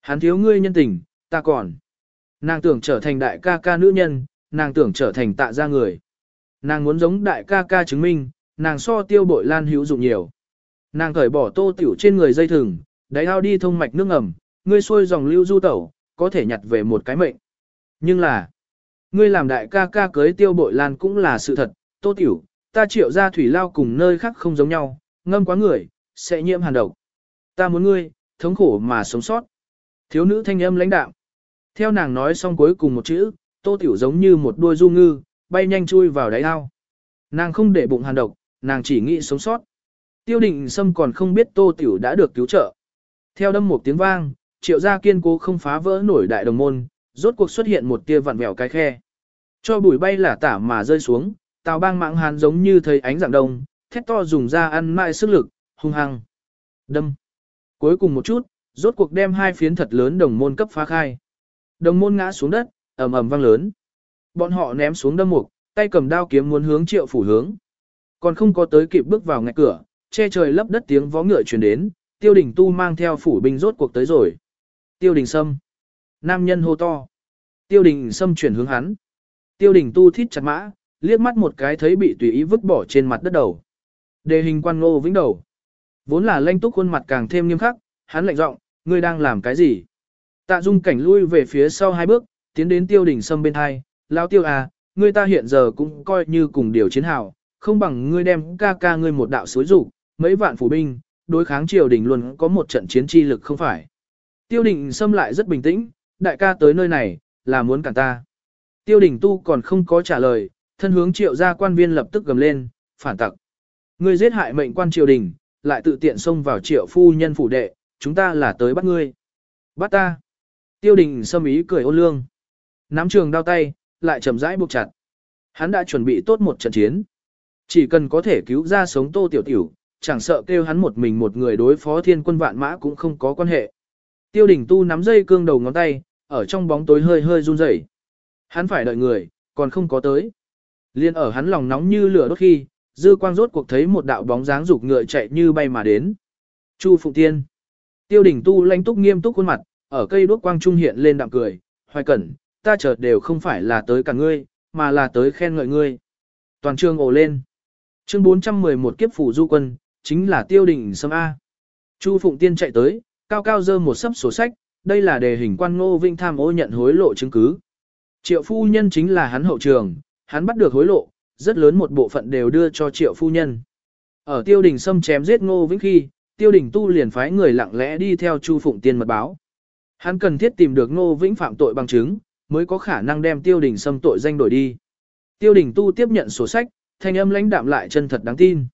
Hắn thiếu ngươi nhân tình, ta còn. Nàng tưởng trở thành đại ca ca nữ nhân, nàng tưởng trở thành tạ gia người. Nàng muốn giống đại ca ca chứng minh, nàng so tiêu bội lan hữu dụng nhiều. Nàng cởi bỏ tô tiểu trên người dây thừng, đáy ao đi thông mạch nước ngầm, ngươi xuôi dòng lưu du tẩu, có thể nhặt về một cái mệnh. Nhưng là, ngươi làm đại ca ca cưới tiêu bội lan cũng là sự thật, tô tiểu, ta triệu ra thủy lao cùng nơi khác không giống nhau, ngâm quá người, sẽ nhiễm hàn độc. Ta muốn ngươi, thống khổ mà sống sót. Thiếu nữ thanh âm lãnh đạo. Theo nàng nói xong cuối cùng một chữ, tô tiểu giống như một đuôi du ngư, bay nhanh chui vào đáy ao. Nàng không để bụng hàn độc, nàng chỉ nghĩ sống sót. Tiêu định Sâm còn không biết tô tiểu đã được cứu trợ. Theo đâm một tiếng vang, triệu gia kiên cố không phá vỡ nổi đại đồng môn, rốt cuộc xuất hiện một tia vặn vẹo cái khe. Cho bụi bay là tả mà rơi xuống, tào bang mạng hàn giống như thấy ánh dạng đông, thét to dùng ra ăn mại sức lực, hung hăng. Đâm. Cuối cùng một chút, rốt cuộc đem hai phiến thật lớn đồng môn cấp phá khai. Đồng môn ngã xuống đất, ầm ầm vang lớn. Bọn họ ném xuống đâm mục, tay cầm đao kiếm muốn hướng triệu phủ hướng. Còn không có tới kịp bước vào ngạch cửa, che trời lấp đất tiếng vó ngựa truyền đến, tiêu đình tu mang theo phủ binh rốt cuộc tới rồi. Tiêu đình sâm. Nam nhân hô to. Tiêu đình sâm chuyển hướng hắn. Tiêu đình tu thít chặt mã, liếc mắt một cái thấy bị tùy ý vứt bỏ trên mặt đất đầu. Đề hình quan ngô vĩnh đầu. Vốn là lanh túc khuôn mặt càng thêm nghiêm khắc, hắn lạnh giọng, ngươi đang làm cái gì? Tạ dung cảnh lui về phía sau hai bước, tiến đến tiêu đình sâm bên hai, lão tiêu à, ngươi ta hiện giờ cũng coi như cùng điều chiến hào, không bằng ngươi đem ca ca ngươi một đạo suối rủ, mấy vạn phủ binh, đối kháng triều đình luôn có một trận chiến chi lực không phải. Tiêu đình xâm lại rất bình tĩnh, đại ca tới nơi này, là muốn cản ta. Tiêu đình tu còn không có trả lời, thân hướng triệu gia quan viên lập tức gầm lên, phản tặc. Ngươi giết hại mệnh quan triều đình, lại tự tiện xông vào triệu phu nhân phủ đệ, chúng ta là tới bắt ngươi. Bắt ta. Tiêu đình xâm ý cười ôn lương. Nắm trường đao tay, lại chậm rãi buộc chặt. Hắn đã chuẩn bị tốt một trận chiến. Chỉ cần có thể cứu ra sống tô tiểu tiểu, chẳng sợ kêu hắn một mình một người đối phó thiên quân vạn mã cũng không có quan hệ. Tiêu đình tu nắm dây cương đầu ngón tay, ở trong bóng tối hơi hơi run rẩy. Hắn phải đợi người, còn không có tới. Liên ở hắn lòng nóng như lửa đốt khi, dư quang rốt cuộc thấy một đạo bóng dáng rục ngựa chạy như bay mà đến. Chu Phụng Tiên. Tiêu đình tu lanh túc nghiêm túc khuôn mặt, ở cây đuốc quang trung hiện lên đạm cười, hoài cẩn, ta chợt đều không phải là tới cả ngươi, mà là tới khen ngợi ngươi. Toàn trường ồ lên. Chương 411 kiếp phủ du quân, chính là tiêu đình sâm A. Chu Phụng Tiên chạy tới, cao cao dơ một sấp sổ sách, đây là đề hình quan ngô vinh tham ô nhận hối lộ chứng cứ. Triệu phu nhân chính là hắn hậu trường, hắn bắt được hối lộ, rất lớn một bộ phận đều đưa cho triệu phu nhân. Ở tiêu đình sâm chém giết ngô vĩnh khi, tiêu đình tu liền phái người lặng lẽ đi theo Chu Phụng Tiên mật báo. Hắn cần thiết tìm được ngô vĩnh phạm tội bằng chứng, mới có khả năng đem tiêu đình sâm tội danh đổi đi. Tiêu đình tu tiếp nhận sổ sách, thanh âm lãnh đạm lại chân thật đáng tin.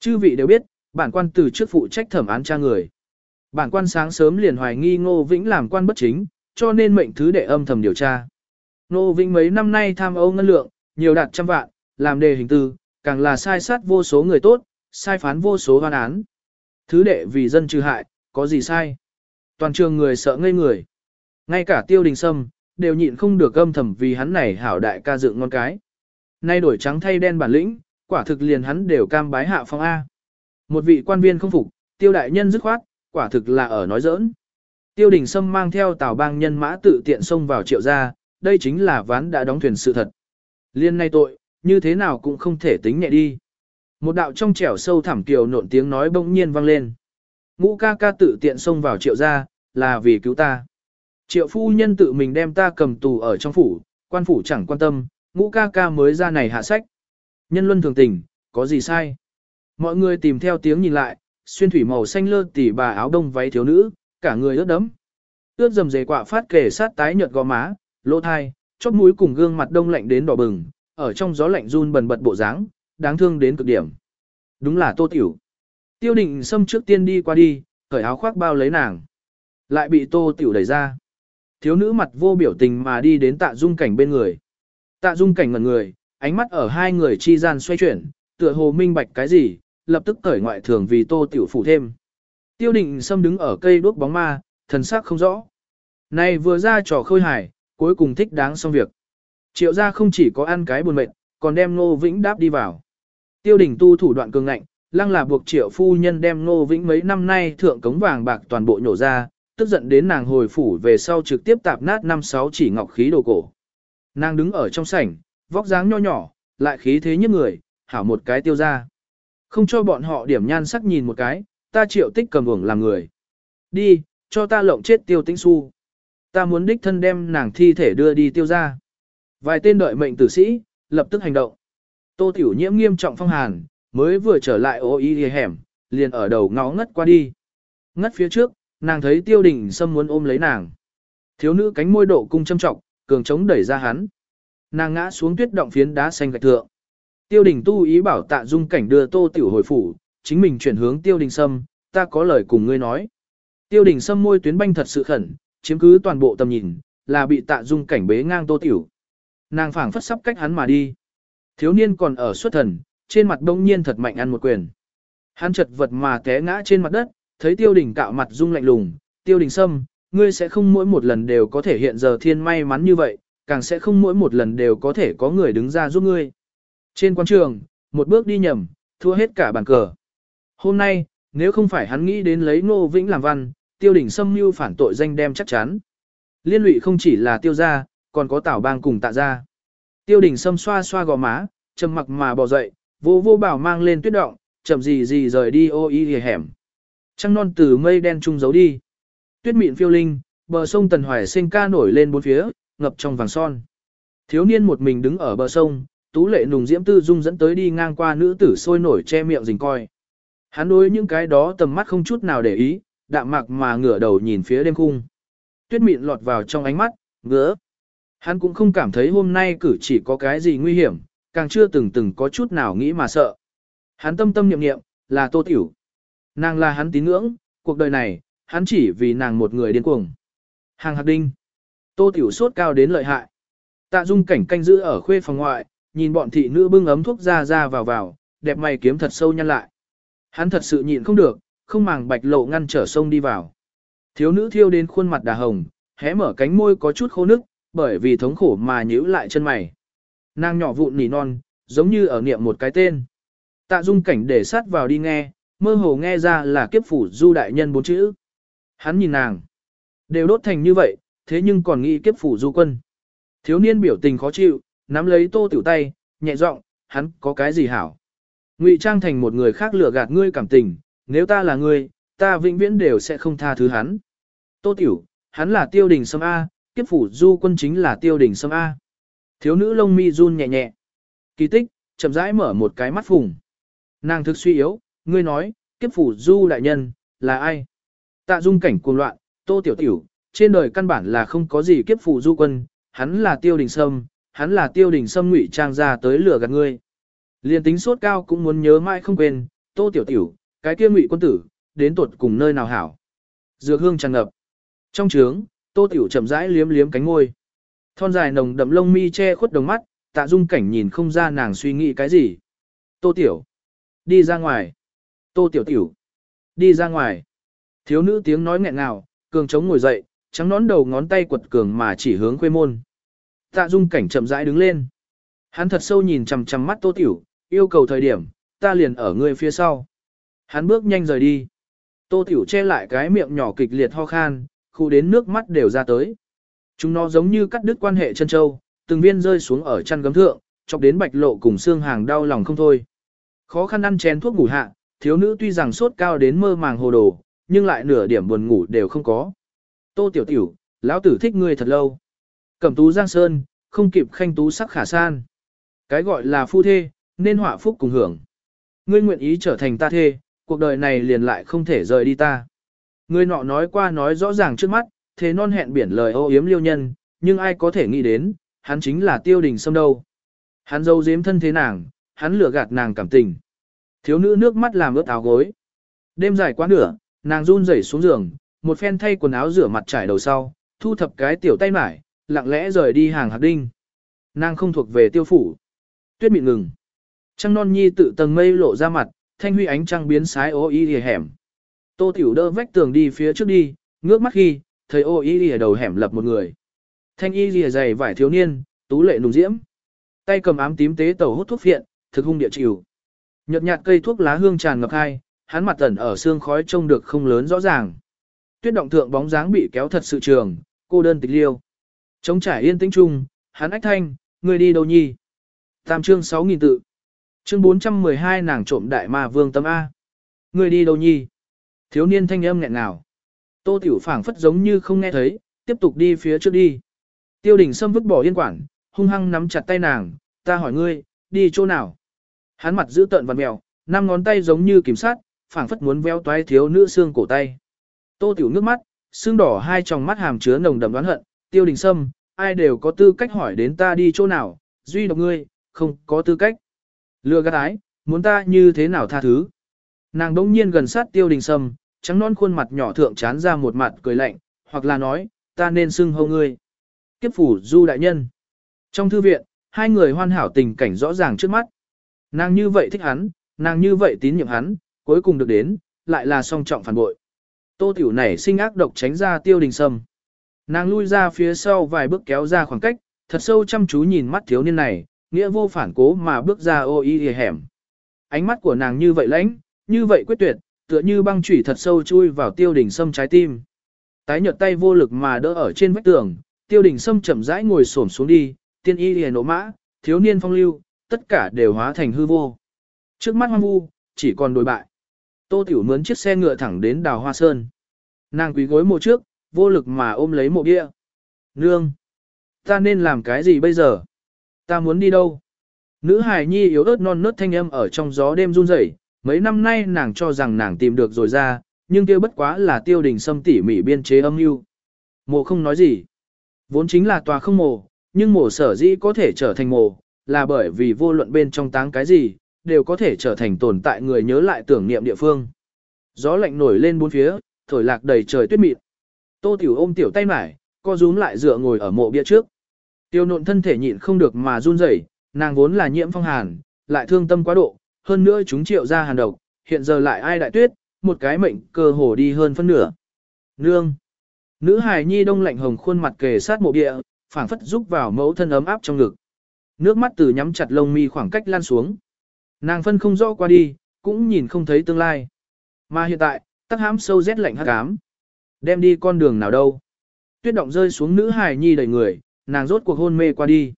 Chư vị đều biết, bản quan từ trước phụ trách thẩm án tra người. Bản quan sáng sớm liền hoài nghi Ngô Vĩnh làm quan bất chính, cho nên mệnh thứ đệ âm thầm điều tra. Ngô Vĩnh mấy năm nay tham ô ngân lượng, nhiều đạt trăm vạn, làm đề hình tư, càng là sai sát vô số người tốt, sai phán vô số hoan án. Thứ đệ vì dân trừ hại, có gì sai? Toàn trường người sợ ngây người. Ngay cả tiêu đình sâm, đều nhịn không được âm thầm vì hắn này hảo đại ca dựng ngon cái. Nay đổi trắng thay đen bản lĩnh, quả thực liền hắn đều cam bái hạ phong A. Một vị quan viên không phục, tiêu đại nhân dứt khoát, quả thực là ở nói giỡn. Tiêu đình Sâm mang theo tào bang nhân mã tự tiện xông vào triệu gia, đây chính là ván đã đóng thuyền sự thật. Liên nay tội, như thế nào cũng không thể tính nhẹ đi. Một đạo trong trẻo sâu thẳm kiều nộn tiếng nói bỗng nhiên vang lên. Ngũ ca ca tự tiện xông vào triệu gia, là vì cứu ta. Triệu phu nhân tự mình đem ta cầm tù ở trong phủ, quan phủ chẳng quan tâm, ngũ ca ca mới ra này hạ sách. Nhân luân thường tình, có gì sai? Mọi người tìm theo tiếng nhìn lại, xuyên thủy màu xanh lơ tỉ bà áo đông váy thiếu nữ, cả người ướt đẫm. Ướt dầm dề quạ phát kề sát tái nhợt gò má, lỗ thai, chóp mũi cùng gương mặt đông lạnh đến đỏ bừng, ở trong gió lạnh run bần bật bộ dáng, đáng thương đến cực điểm. Đúng là Tô Tiểu. Tiêu định xâm trước tiên đi qua đi, cởi áo khoác bao lấy nàng. Lại bị Tô Tiểu đẩy ra. Thiếu nữ mặt vô biểu tình mà đi đến tạ dung cảnh bên người. Tạ dung cảnh ngẩn người, ánh mắt ở hai người chi gian xoay chuyển, tựa hồ minh bạch cái gì, lập tức cởi ngoại thường vì Tô Tiểu phủ thêm. Tiêu định xâm đứng ở cây đuốc bóng ma, thần sắc không rõ. Này vừa ra trò khôi hài, cuối cùng thích đáng xong việc. Triệu gia không chỉ có ăn cái buồn mệt, còn đem Ngô Vĩnh đáp đi vào. Tiêu đình tu thủ đoạn cường ngạnh, lăng là buộc triệu phu nhân đem Ngô Vĩnh mấy năm nay thượng cống vàng bạc toàn bộ nhổ ra, tức giận đến nàng hồi phủ về sau trực tiếp tạp nát năm sáu chỉ ngọc khí đồ cổ. Nàng đứng ở trong sảnh, vóc dáng nho nhỏ, lại khí thế nhất người, hảo một cái tiêu ra. Không cho bọn họ điểm nhan sắc nhìn một cái, ta triệu tích cầm ủng làm người. Đi, cho ta lộng chết tiêu tĩnh su. Ta muốn đích thân đem nàng thi thể đưa đi tiêu ra. Vài tên đợi mệnh tử sĩ, lập tức hành động. Tô Tiểu Nhiễm nghiêm trọng phong hàn, mới vừa trở lại ô y hẻm, liền ở đầu ngó ngất qua đi. Ngất phía trước, nàng thấy tiêu đình sâm muốn ôm lấy nàng. Thiếu nữ cánh môi độ cung châm trọng, cường chống đẩy ra hắn. Nàng ngã xuống tuyết động phiến đá xanh gạch thượng. Tiêu đình tu ý bảo tạ dung cảnh đưa tô tiểu hồi phủ, chính mình chuyển hướng tiêu đình sâm, ta có lời cùng ngươi nói. Tiêu đình sâm môi tuyến banh thật sự khẩn, chiếm cứ toàn bộ tầm nhìn, là bị tạ dung cảnh bế ngang tô tiểu. Nàng phảng phất sắp cách hắn mà đi. Thiếu niên còn ở xuất thần, trên mặt đông nhiên thật mạnh ăn một quyền. Hắn chật vật mà té ngã trên mặt đất, thấy tiêu đình cạo mặt rung lạnh lùng, tiêu đình sâm, ngươi sẽ không mỗi một lần đều có thể hiện giờ thiên may mắn như vậy, càng sẽ không mỗi một lần đều có thể có người đứng ra giúp ngươi. Trên quan trường, một bước đi nhầm, thua hết cả bàn cờ. Hôm nay, nếu không phải hắn nghĩ đến lấy Ngô Vĩnh làm văn, tiêu đình sâm mưu phản tội danh đem chắc chắn. Liên lụy không chỉ là tiêu gia, còn có tảo bang cùng tạ gia. Tiêu đình sâm xoa xoa gò má, trầm mặc mà bò dậy, vô vô bảo mang lên tuyết động, chậm gì gì rời đi ô y hẻm. Trăng non từ mây đen trung giấu đi. Tuyết mịn phiêu linh, bờ sông Tần Hoài sinh ca nổi lên bốn phía, ngập trong vàng son. Thiếu niên một mình đứng ở bờ sông, tú lệ nùng diễm tư dung dẫn tới đi ngang qua nữ tử sôi nổi che miệng rình coi. Hắn đối những cái đó tầm mắt không chút nào để ý, đạm mạc mà ngửa đầu nhìn phía đêm khung. Tuyết mịn lọt vào trong ánh mắt, ngứa. Hắn cũng không cảm thấy hôm nay cử chỉ có cái gì nguy hiểm, càng chưa từng từng có chút nào nghĩ mà sợ. Hắn tâm tâm niệm niệm, là tô tiểu. Nàng là hắn tín ngưỡng, cuộc đời này, hắn chỉ vì nàng một người điên cuồng. Hàng hạt đinh. Tô tiểu sốt cao đến lợi hại. Tạ dung cảnh canh giữ ở khuê phòng ngoại, nhìn bọn thị nữ bưng ấm thuốc ra ra vào vào, đẹp mày kiếm thật sâu nhăn lại. Hắn thật sự nhịn không được, không màng bạch lộ ngăn trở sông đi vào. Thiếu nữ thiêu đến khuôn mặt đà hồng, hé mở cánh môi có chút khô nức, bởi vì thống khổ mà nhíu lại chân mày. Nàng nhỏ vụn nỉ non, giống như ở niệm một cái tên. Tạ dung cảnh để sát vào đi nghe, mơ hồ nghe ra là kiếp phủ du đại nhân bốn chữ. Hắn nhìn nàng. Đều đốt thành như vậy, thế nhưng còn nghĩ kiếp phủ du quân. Thiếu niên biểu tình khó chịu, nắm lấy tô tiểu tay, nhẹ giọng, hắn có cái gì hảo. Ngụy trang thành một người khác lừa gạt ngươi cảm tình, nếu ta là ngươi, ta vĩnh viễn đều sẽ không tha thứ hắn. Tô tiểu, hắn là tiêu đình sâm A, kiếp phủ du quân chính là tiêu đình sâm A. Thiếu nữ lông mi run nhẹ nhẹ. Kỳ tích, chậm rãi mở một cái mắt phùng. Nàng thực suy yếu, ngươi nói, kiếp phủ du đại nhân, là ai? Tạ dung cảnh cuồng loạn, tô tiểu tiểu, trên đời căn bản là không có gì kiếp phủ du quân, hắn là tiêu đình sâm, hắn là tiêu đình sâm ngụy trang ra tới lửa gạt ngươi. Liên tính sốt cao cũng muốn nhớ mãi không quên, tô tiểu tiểu, cái kia ngụy quân tử, đến tuột cùng nơi nào hảo. Dược hương tràn ngập. Trong trướng, tô tiểu chậm rãi liếm liếm cánh ngôi. Thon dài nồng đậm lông mi che khuất đồng mắt, tạ dung cảnh nhìn không ra nàng suy nghĩ cái gì. Tô tiểu. Đi ra ngoài. Tô tiểu tiểu. Đi ra ngoài. Thiếu nữ tiếng nói nghẹn ngào, cường trống ngồi dậy, trắng nón đầu ngón tay quật cường mà chỉ hướng khuê môn. Tạ dung cảnh chậm rãi đứng lên. Hắn thật sâu nhìn chằm chằm mắt tô tiểu, yêu cầu thời điểm, ta liền ở ngươi phía sau. Hắn bước nhanh rời đi. Tô Tiểu che lại cái miệng nhỏ kịch liệt ho khan, khu đến nước mắt đều ra tới. Chúng nó giống như cắt đứt quan hệ chân châu, từng viên rơi xuống ở chăn gấm thượng, chọc đến bạch lộ cùng xương hàng đau lòng không thôi. Khó khăn ăn chén thuốc ngủ hạ, thiếu nữ tuy rằng sốt cao đến mơ màng hồ đồ, nhưng lại nửa điểm buồn ngủ đều không có. Tô tiểu tiểu, lão tử thích ngươi thật lâu. Cẩm tú giang sơn, không kịp khanh tú sắc khả san. Cái gọi là phu thê, nên họa phúc cùng hưởng. Ngươi nguyện ý trở thành ta thê, cuộc đời này liền lại không thể rời đi ta. Ngươi nọ nói qua nói rõ ràng trước mắt, thế non hẹn biển lời ô yếm liêu nhân, nhưng ai có thể nghĩ đến, hắn chính là tiêu đình sâm đâu. Hắn dâu dếm thân thế nàng, hắn lừa gạt nàng cảm tình. Thiếu nữ nước mắt làm ướt áo gối. Đêm dài quá nửa, nàng run rẩy xuống giường, một phen thay quần áo rửa mặt trải đầu sau, thu thập cái tiểu tay mải, lặng lẽ rời đi hàng hạt đinh. Nàng không thuộc về tiêu phủ. Tuyết mịn ngừng. Trăng non nhi tự tầng mây lộ ra mặt, thanh huy ánh trăng biến sái ô y hề hẻm. Tô tiểu đỡ vách tường đi phía trước đi, ngước mắt khi, thấy ô y hề đầu hẻm lập một người. Thanh y lìa dày vải thiếu niên, tú lệ nùng diễm. Tay cầm ám tím tế tàu hút thuốc phiện, thực hung địa chịu. Nhợt nhạt cây thuốc lá hương tràn ngập hai, hắn mặt tẩn ở xương khói trông được không lớn rõ ràng. Tuyết động thượng bóng dáng bị kéo thật sự trường, cô đơn tịch liêu. Trống trải yên tĩnh chung, hắn ách thanh, người đi đâu nhi? Tam chương 6.000 tự. Chương 412 nàng trộm đại ma vương tâm A. Người đi đâu nhi? Thiếu niên thanh âm nghẹn nào. Tô tiểu phảng phất giống như không nghe thấy, tiếp tục đi phía trước đi. Tiêu đình Sâm vứt bỏ yên quản, hung hăng nắm chặt tay nàng, ta hỏi ngươi, đi chỗ nào? Hắn mặt giữ tợn vằn mèo, năm ngón tay giống như kiểm sát, phảng phất muốn véo toái thiếu nữ xương cổ tay. Tô tiểu nước mắt, xương đỏ hai tròng mắt hàm chứa nồng đậm đoán hận, tiêu đình sâm, ai đều có tư cách hỏi đến ta đi chỗ nào, duy độc ngươi, không có tư cách. Lừa gạt ái, muốn ta như thế nào tha thứ. Nàng đống nhiên gần sát tiêu đình sâm, trắng non khuôn mặt nhỏ thượng chán ra một mặt cười lạnh, hoặc là nói, ta nên xưng hô ngươi. Kiếp phủ du đại nhân. Trong thư viện, hai người hoàn hảo tình cảnh rõ ràng trước mắt. Nàng như vậy thích hắn, nàng như vậy tín nhiệm hắn, cuối cùng được đến, lại là song trọng phản bội. Tô tiểu này sinh ác độc tránh ra tiêu đình sâm. Nàng lui ra phía sau vài bước kéo ra khoảng cách, thật sâu chăm chú nhìn mắt thiếu niên này, nghĩa vô phản cố mà bước ra ô y hề hẻm. Ánh mắt của nàng như vậy lãnh, như vậy quyết tuyệt, tựa như băng chủy thật sâu chui vào tiêu đình sâm trái tim. Tái nhợt tay vô lực mà đỡ ở trên vách tường, tiêu đình sâm chậm rãi ngồi xổm xuống đi, tiên y hề nổ mã, thiếu niên phong lưu, tất cả đều hóa thành hư vô. Trước mắt hoang vu, chỉ còn đối bại. Tô Tiểu mướn chiếc xe ngựa thẳng đến đào hoa sơn. Nàng quý gối mộ trước, vô lực mà ôm lấy mộ bia. Nương! Ta nên làm cái gì bây giờ? Ta muốn đi đâu? Nữ hài nhi yếu ớt non nớt thanh âm ở trong gió đêm run rẩy. Mấy năm nay nàng cho rằng nàng tìm được rồi ra, nhưng kia bất quá là tiêu đình xâm tỉ mỉ biên chế âm mưu. Mộ không nói gì. Vốn chính là tòa không mộ, nhưng mộ sở dĩ có thể trở thành mộ, là bởi vì vô luận bên trong táng cái gì, đều có thể trở thành tồn tại người nhớ lại tưởng niệm địa phương. Gió lạnh nổi lên bốn phía, thổi lạc đầy trời tuyết mịn. Tô Tiểu ôm tiểu tay mải, co rúm lại dựa ngồi ở mộ bia trước. Tiêu nộn thân thể nhịn không được mà run rẩy, nàng vốn là nhiễm phong hàn, lại thương tâm quá độ, hơn nữa chúng triệu ra hàn độc, hiện giờ lại ai đại tuyết, một cái mệnh cơ hồ đi hơn phân nửa. Nương! Nữ hài nhi đông lạnh hồng khuôn mặt kề sát mộ địa, phảng phất rúc vào mẫu thân ấm áp trong ngực. Nước mắt từ nhắm chặt lông mi khoảng cách lan xuống. Nàng phân không rõ qua đi, cũng nhìn không thấy tương lai. Mà hiện tại, tắc hãm sâu rét lạnh hắc ám. Đem đi con đường nào đâu. Tuyết động rơi xuống nữ hài nhi đầy người, nàng rốt cuộc hôn mê qua đi.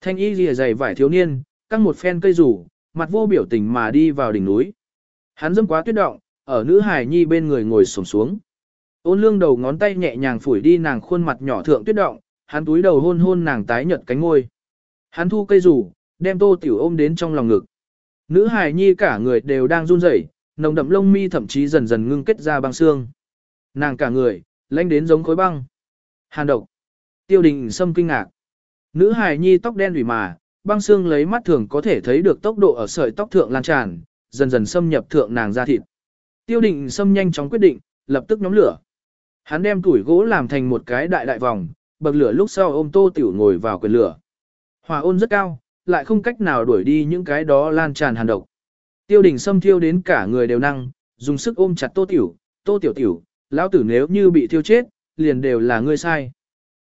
Thanh y lìa dày vải thiếu niên, căng một phen cây rủ, mặt vô biểu tình mà đi vào đỉnh núi. Hắn dâm quá tuyết động, ở nữ hài nhi bên người ngồi xổm xuống. Ôn lương đầu ngón tay nhẹ nhàng phủi đi nàng khuôn mặt nhỏ thượng tuyết động, hắn túi đầu hôn hôn nàng tái nhợt cánh ngôi. Hắn thu cây rủ, đem tô tiểu ôm đến trong lòng ngực. Nữ hài nhi cả người đều đang run rẩy, nồng đậm lông mi thậm chí dần dần ngưng kết ra băng xương. Nàng cả người, lãnh đến giống khối băng. Hàn độc. Tiêu đình sâm kinh ngạc. Nữ hài nhi tóc đen ủy mà, băng xương lấy mắt thường có thể thấy được tốc độ ở sợi tóc thượng lan tràn, dần dần xâm nhập thượng nàng da thịt. Tiêu đình sâm nhanh chóng quyết định, lập tức nhóm lửa. Hắn đem tuổi gỗ làm thành một cái đại đại vòng, bậc lửa lúc sau ôm tô tiểu ngồi vào quyền lửa. Hòa ôn rất cao, lại không cách nào đuổi đi những cái đó lan tràn hàn độc. Tiêu đình xâm thiêu đến cả người đều năng, dùng sức ôm chặt tô tiểu, tô tiểu tiểu, lão tử nếu như bị thiêu chết, liền đều là ngươi sai.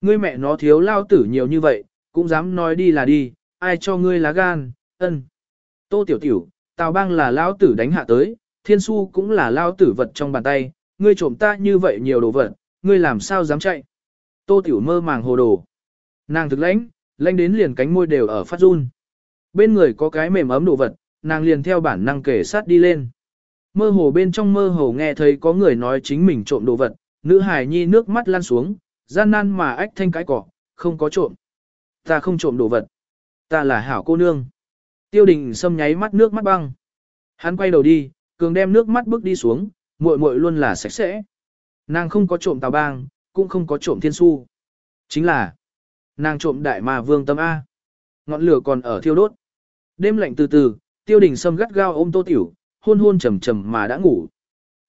Ngươi mẹ nó thiếu lao tử nhiều như vậy, cũng dám nói đi là đi, ai cho ngươi lá gan, ân. Tô tiểu tiểu, tào bang là lao tử đánh hạ tới, thiên su cũng là lao tử vật trong bàn tay, ngươi trộm ta như vậy nhiều đồ vật, ngươi làm sao dám chạy. Tô tiểu mơ màng hồ đồ. Nàng thực lãnh, lanh đến liền cánh môi đều ở phát run. Bên người có cái mềm ấm đồ vật, nàng liền theo bản năng kể sát đi lên. Mơ hồ bên trong mơ hồ nghe thấy có người nói chính mình trộm đồ vật, nữ hài nhi nước mắt lan xuống, gian nan mà ách thanh cái cỏ, không có trộm. Ta không trộm đồ vật. Ta là hảo cô nương. Tiêu đình xâm nháy mắt nước mắt băng. Hắn quay đầu đi, cường đem nước mắt bước đi xuống, muội muội luôn là sạch sẽ. Nàng không có trộm tào bang, cũng không có trộm thiên su. Chính là, nàng trộm đại ma vương tâm A. Ngọn lửa còn ở thiêu đốt. Đêm lạnh từ từ, tiêu đình sâm gắt gao ôm tô tiểu, hôn hôn trầm trầm mà đã ngủ.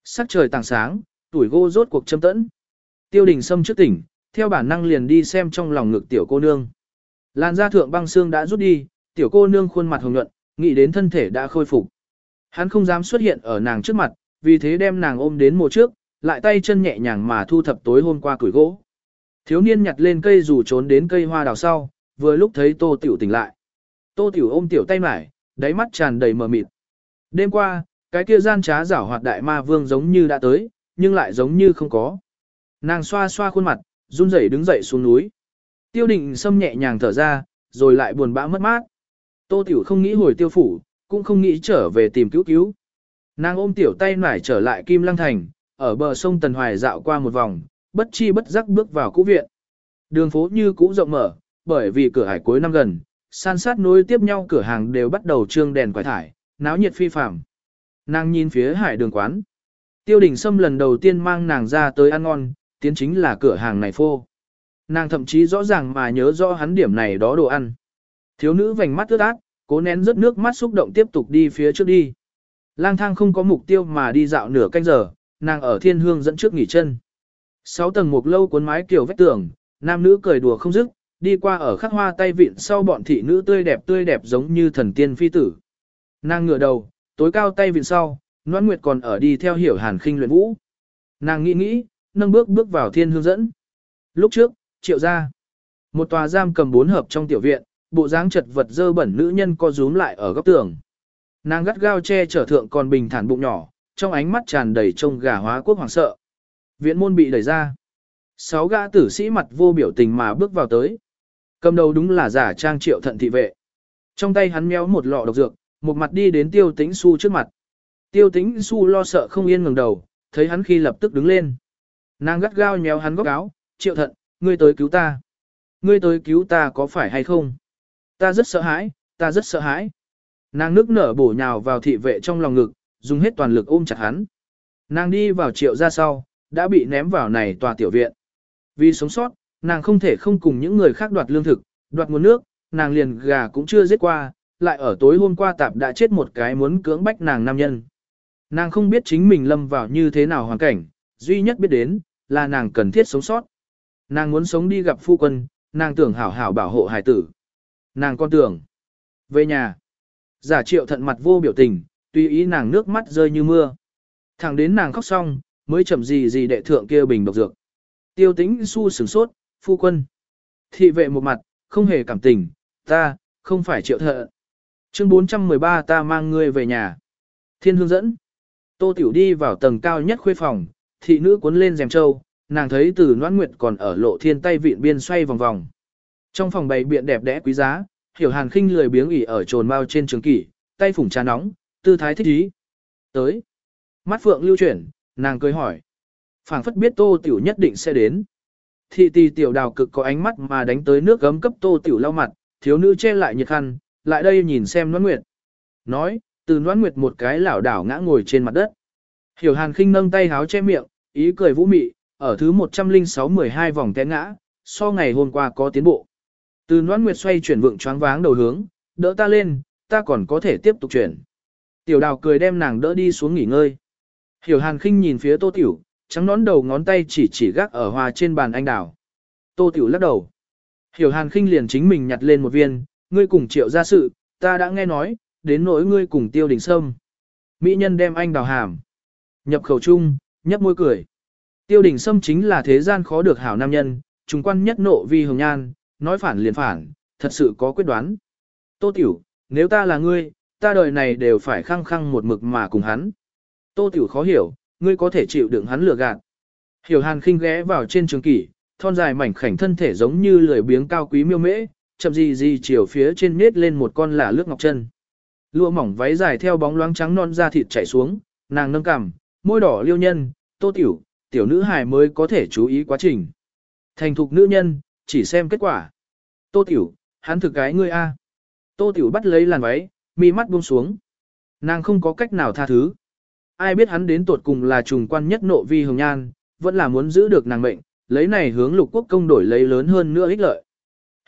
Sắc trời tàng sáng, tuổi gô rốt cuộc châm tẫn. Tiêu đình sâm trước tỉnh, theo bản năng liền đi xem trong lòng ngực tiểu cô nương. Làn da thượng băng xương đã rút đi, tiểu cô nương khuôn mặt hồng nhuận, nghĩ đến thân thể đã khôi phục. Hắn không dám xuất hiện ở nàng trước mặt, vì thế đem nàng ôm đến mùa trước, lại tay chân nhẹ nhàng mà thu thập tối hôm qua củi gỗ. Thiếu niên nhặt lên cây dù trốn đến cây hoa đào sau, vừa lúc thấy Tô Tiểu tỉnh lại. Tô Tiểu ôm tiểu tay mải, đáy mắt tràn đầy mờ mịt. Đêm qua, cái kia gian trá giảo hoạt đại ma vương giống như đã tới, nhưng lại giống như không có. Nàng xoa xoa khuôn mặt, run rẩy đứng dậy xuống núi. Tiêu định xâm nhẹ nhàng thở ra, rồi lại buồn bã mất mát. Tô Tiểu không nghĩ hồi tiêu phủ, cũng không nghĩ trở về tìm cứu cứu. Nàng ôm tiểu tay nải trở lại Kim Lăng Thành, ở bờ sông Tần Hoài dạo qua một vòng, bất chi bất giác bước vào cũ viện. Đường phố như cũ rộng mở, bởi vì cửa hải cuối năm gần, san sát nối tiếp nhau cửa hàng đều bắt đầu trương đèn quải thải, náo nhiệt phi phạm. Nàng nhìn phía hải đường quán. Tiêu đình Sâm lần đầu tiên mang nàng ra tới ăn ngon, tiến chính là cửa hàng này phô. Nàng thậm chí rõ ràng mà nhớ rõ hắn điểm này đó đồ ăn. Thiếu nữ vành mắt ướt át, cố nén rất nước mắt xúc động tiếp tục đi phía trước đi. Lang thang không có mục tiêu mà đi dạo nửa canh giờ, nàng ở thiên hương dẫn trước nghỉ chân. Sáu tầng một lâu cuốn mái kiểu vách tường, nam nữ cười đùa không dứt, đi qua ở khắc hoa tay vịn sau bọn thị nữ tươi đẹp tươi đẹp giống như thần tiên phi tử. Nàng ngửa đầu, tối cao tay vịn sau, Noãn Nguyệt còn ở đi theo hiểu hàn khinh luyện vũ. Nàng nghĩ nghĩ, nâng bước bước vào thiên hương dẫn. Lúc trước, triệu ra. Một tòa giam cầm bốn hợp trong tiểu viện, bộ dáng chật vật dơ bẩn nữ nhân co rúm lại ở góc tường. Nàng gắt gao che chở thượng còn bình thản bụng nhỏ, trong ánh mắt tràn đầy trông gà hóa quốc hoàng sợ. Viện môn bị đẩy ra. Sáu gã tử sĩ mặt vô biểu tình mà bước vào tới. Cầm đầu đúng là giả trang triệu thận thị vệ. Trong tay hắn méo một lọ độc dược, một mặt đi đến tiêu tĩnh su trước mặt. Tiêu tĩnh su lo sợ không yên ngẩng đầu, thấy hắn khi lập tức đứng lên. Nàng gắt gao nhéo hắn góc áo, triệu thận, ngươi tới cứu ta. Ngươi tới cứu ta có phải hay không? Ta rất sợ hãi, ta rất sợ hãi. Nàng nước nở bổ nhào vào thị vệ trong lòng ngực, dùng hết toàn lực ôm chặt hắn. Nàng đi vào triệu ra sau, đã bị ném vào này tòa tiểu viện. Vì sống sót, nàng không thể không cùng những người khác đoạt lương thực, đoạt nguồn nước, nàng liền gà cũng chưa giết qua, lại ở tối hôm qua tạp đã chết một cái muốn cưỡng bách nàng nam nhân. Nàng không biết chính mình lâm vào như thế nào hoàn cảnh, duy nhất biết đến, là nàng cần thiết sống sót. Nàng muốn sống đi gặp phu quân, nàng tưởng hảo hảo bảo hộ hài tử. Nàng con tưởng, về nhà, giả triệu thận mặt vô biểu tình, tùy ý nàng nước mắt rơi như mưa. Thẳng đến nàng khóc xong, mới chậm gì gì đệ thượng kia bình độc dược. Tiêu tĩnh su sửng sốt, phu quân. Thị vệ một mặt, không hề cảm tình, ta, không phải triệu thợ. Chương 413 ta mang ngươi về nhà. Thiên hướng dẫn. Tô Tiểu đi vào tầng cao nhất khuê phòng, thị nữ cuốn lên rèm trâu, nàng thấy từ noan nguyệt còn ở lộ thiên tay vịn biên xoay vòng vòng. Trong phòng bày biện đẹp đẽ quý giá, hiểu hàn khinh lười biếng ỉ ở trồn bao trên trường kỷ, tay phủng trà nóng, tư thái thích ý. Tới. Mắt phượng lưu chuyển, nàng cười hỏi. phảng phất biết tô tiểu nhất định sẽ đến. Thị tì tiểu đào cực có ánh mắt mà đánh tới nước gấm cấp tô tiểu lau mặt, thiếu nữ che lại nhiệt khăn, lại đây nhìn xem noãn nguyệt. Nói, từ noãn nguyệt một cái lảo đảo ngã ngồi trên mặt đất. Hiểu hàn khinh nâng tay háo che miệng, ý cười vũ mị, ở thứ 106-12 vòng té ngã, so ngày hôm qua có tiến bộ. Từ noãn nguyệt xoay chuyển vượng choáng váng đầu hướng, đỡ ta lên, ta còn có thể tiếp tục chuyển. Tiểu đào cười đem nàng đỡ đi xuống nghỉ ngơi. Hiểu hàn khinh nhìn phía tô tiểu, trắng nón đầu ngón tay chỉ chỉ gác ở hoa trên bàn anh đào. Tô tiểu lắc đầu. Hiểu hàn khinh liền chính mình nhặt lên một viên, ngươi cùng triệu ra sự, ta đã nghe nói, đến nỗi ngươi cùng tiêu đình sâm. Mỹ nhân đem anh đào hàm. Nhập khẩu chung, nhấp môi cười. Tiêu đình sâm chính là thế gian khó được hảo nam nhân, trùng quan nhất nộ vi hồng nhan, nói phản liền phản, thật sự có quyết đoán. Tô tiểu, nếu ta là ngươi, ta đời này đều phải khăng khăng một mực mà cùng hắn. Tô Tiểu khó hiểu, ngươi có thể chịu đựng hắn lừa gạt. Hiểu Hàn khinh ghé vào trên trường kỷ, thon dài mảnh khảnh thân thể giống như lười biếng cao quý miêu mễ, chậm gì gì chiều phía trên nết lên một con lả lướt ngọc chân. Lụa mỏng váy dài theo bóng loáng trắng non da thịt chảy xuống, nàng nâng cằm, môi đỏ liêu nhân, tô tiểu, tiểu nữ hài mới có thể chú ý quá trình. Thành thục nữ nhân, chỉ xem kết quả. Tô tiểu, hắn thực cái ngươi a. Tô tiểu bắt lấy làn váy, mi mắt buông xuống. Nàng không có cách nào tha thứ. Ai biết hắn đến tột cùng là trùng quan nhất nộ vi hồng nhan, vẫn là muốn giữ được nàng mệnh, lấy này hướng lục quốc công đổi lấy lớn hơn nữa ích lợi.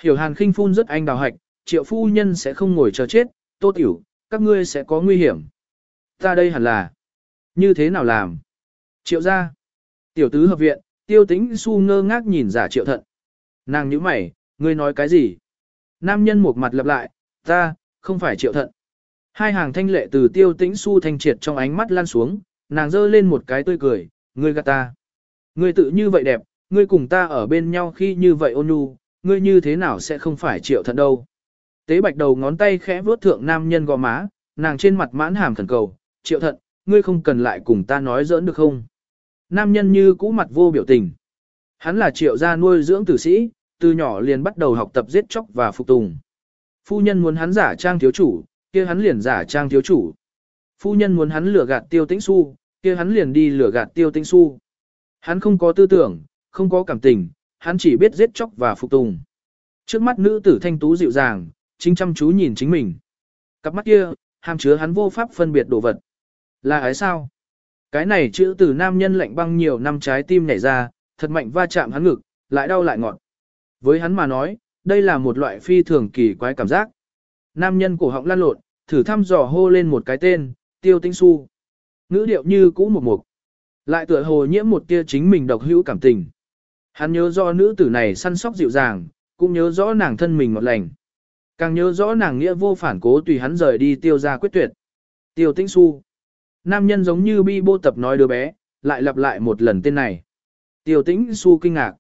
Hiểu hàn khinh phun rất anh đào hạch, triệu phu nhân sẽ không ngồi chờ chết, tô tiểu, các ngươi sẽ có nguy hiểm. Ta đây hẳn là, như thế nào làm? Triệu ra, tiểu tứ hợp viện, tiêu tĩnh su ngơ ngác nhìn giả triệu thận. Nàng nhíu mày, ngươi nói cái gì? Nam nhân một mặt lặp lại, ta, không phải triệu thận. Hai hàng thanh lệ từ tiêu tĩnh su thanh triệt trong ánh mắt lan xuống, nàng giơ lên một cái tươi cười, ngươi gạt ta. Ngươi tự như vậy đẹp, ngươi cùng ta ở bên nhau khi như vậy ôn nhu, ngươi như thế nào sẽ không phải triệu thận đâu. Tế bạch đầu ngón tay khẽ vuốt thượng nam nhân gò má, nàng trên mặt mãn hàm thần cầu, triệu thận, ngươi không cần lại cùng ta nói giỡn được không. Nam nhân như cũ mặt vô biểu tình. Hắn là triệu gia nuôi dưỡng tử sĩ, từ nhỏ liền bắt đầu học tập giết chóc và phục tùng. Phu nhân muốn hắn giả trang thiếu chủ, kia hắn liền giả trang thiếu chủ. Phu nhân muốn hắn lừa gạt tiêu tĩnh su, kia hắn liền đi lừa gạt tiêu tĩnh su. Hắn không có tư tưởng, không có cảm tình, hắn chỉ biết giết chóc và phục tùng. Trước mắt nữ tử thanh tú dịu dàng, chính chăm chú nhìn chính mình. Cặp mắt kia, hàm chứa hắn vô pháp phân biệt đồ vật. Là ái sao? Cái này chữ từ nam nhân lạnh băng nhiều năm trái tim nhảy ra, thật mạnh va chạm hắn ngực, lại đau lại ngọt. Với hắn mà nói, đây là một loại phi thường kỳ quái cảm giác. Nam nhân cổ họng lan lộn, thử thăm dò hô lên một cái tên, tiêu tinh su. Ngữ điệu như cũ một mục. Lại tựa hồ nhiễm một tia chính mình độc hữu cảm tình. Hắn nhớ rõ nữ tử này săn sóc dịu dàng, cũng nhớ rõ nàng thân mình ngọt lành. Càng nhớ rõ nàng nghĩa vô phản cố tùy hắn rời đi tiêu ra quyết tuyệt. Tiêu Tinh su. Nam nhân giống như bi bô tập nói đứa bé, lại lặp lại một lần tên này. Tiêu tĩnh su kinh ngạc.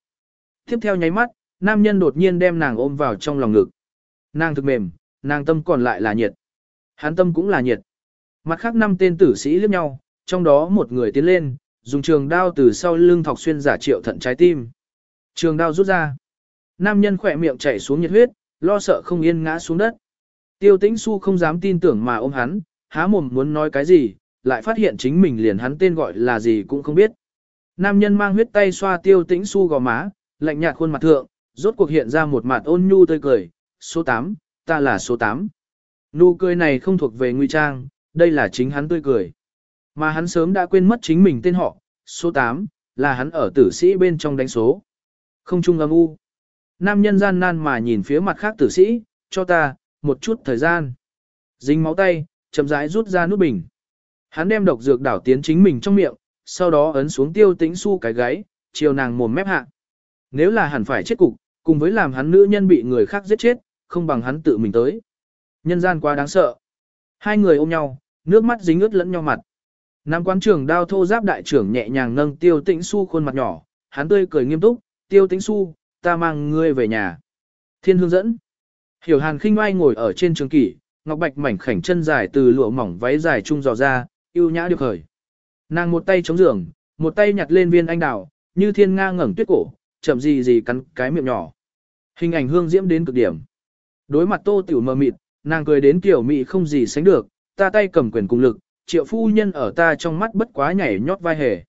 Tiếp theo nháy mắt, nam nhân đột nhiên đem nàng ôm vào trong lòng ngực. Nàng thực mềm, nàng tâm còn lại là nhiệt. Hắn tâm cũng là nhiệt. Mặt khác năm tên tử sĩ liếc nhau, trong đó một người tiến lên, dùng trường đao từ sau lưng thọc xuyên giả triệu thận trái tim. Trường đao rút ra. Nam nhân khỏe miệng chảy xuống nhiệt huyết, lo sợ không yên ngã xuống đất. Tiêu tĩnh su không dám tin tưởng mà ôm hắn, há mồm muốn nói cái gì, lại phát hiện chính mình liền hắn tên gọi là gì cũng không biết. Nam nhân mang huyết tay xoa tiêu tĩnh su gò má, lạnh nhạt khuôn mặt thượng, rốt cuộc hiện ra một mặt ôn nhu tươi cười, số 8, ta là số 8. Nụ cười này không thuộc về nguy trang, đây là chính hắn tươi cười. Mà hắn sớm đã quên mất chính mình tên họ, số 8, là hắn ở tử sĩ bên trong đánh số. Không trung âm u. Nam nhân gian nan mà nhìn phía mặt khác tử sĩ, cho ta, một chút thời gian. Dính máu tay, chậm rãi rút ra nút bình. Hắn đem độc dược đảo tiến chính mình trong miệng, sau đó ấn xuống tiêu tĩnh su cái gáy, chiều nàng mồm mép hạ. Nếu là hẳn phải chết cục, cùng với làm hắn nữ nhân bị người khác giết chết, không bằng hắn tự mình tới. Nhân gian quá đáng sợ. Hai người ôm nhau, nước mắt dính ướt lẫn nhau mặt. Nam quán trưởng đao thô giáp đại trưởng nhẹ nhàng nâng tiêu tĩnh su khuôn mặt nhỏ, hắn tươi cười nghiêm túc, tiêu tĩnh su, ta mang ngươi về nhà. Thiên hương dẫn. Hiểu hàn khinh oai ngồi ở trên trường kỷ, ngọc bạch mảnh khảnh chân dài từ lụa mỏng váy dài trung dò ra, yêu nhã được khởi. Nàng một tay chống giường, một tay nhặt lên viên anh đào, như thiên nga ngẩng tuyết cổ, chậm gì gì cắn cái miệng nhỏ. Hình ảnh hương diễm đến cực điểm. Đối mặt tô tiểu mờ mịt, nàng cười đến kiểu mị không gì sánh được, ta tay cầm quyền cùng lực, triệu phu nhân ở ta trong mắt bất quá nhảy nhót vai hề.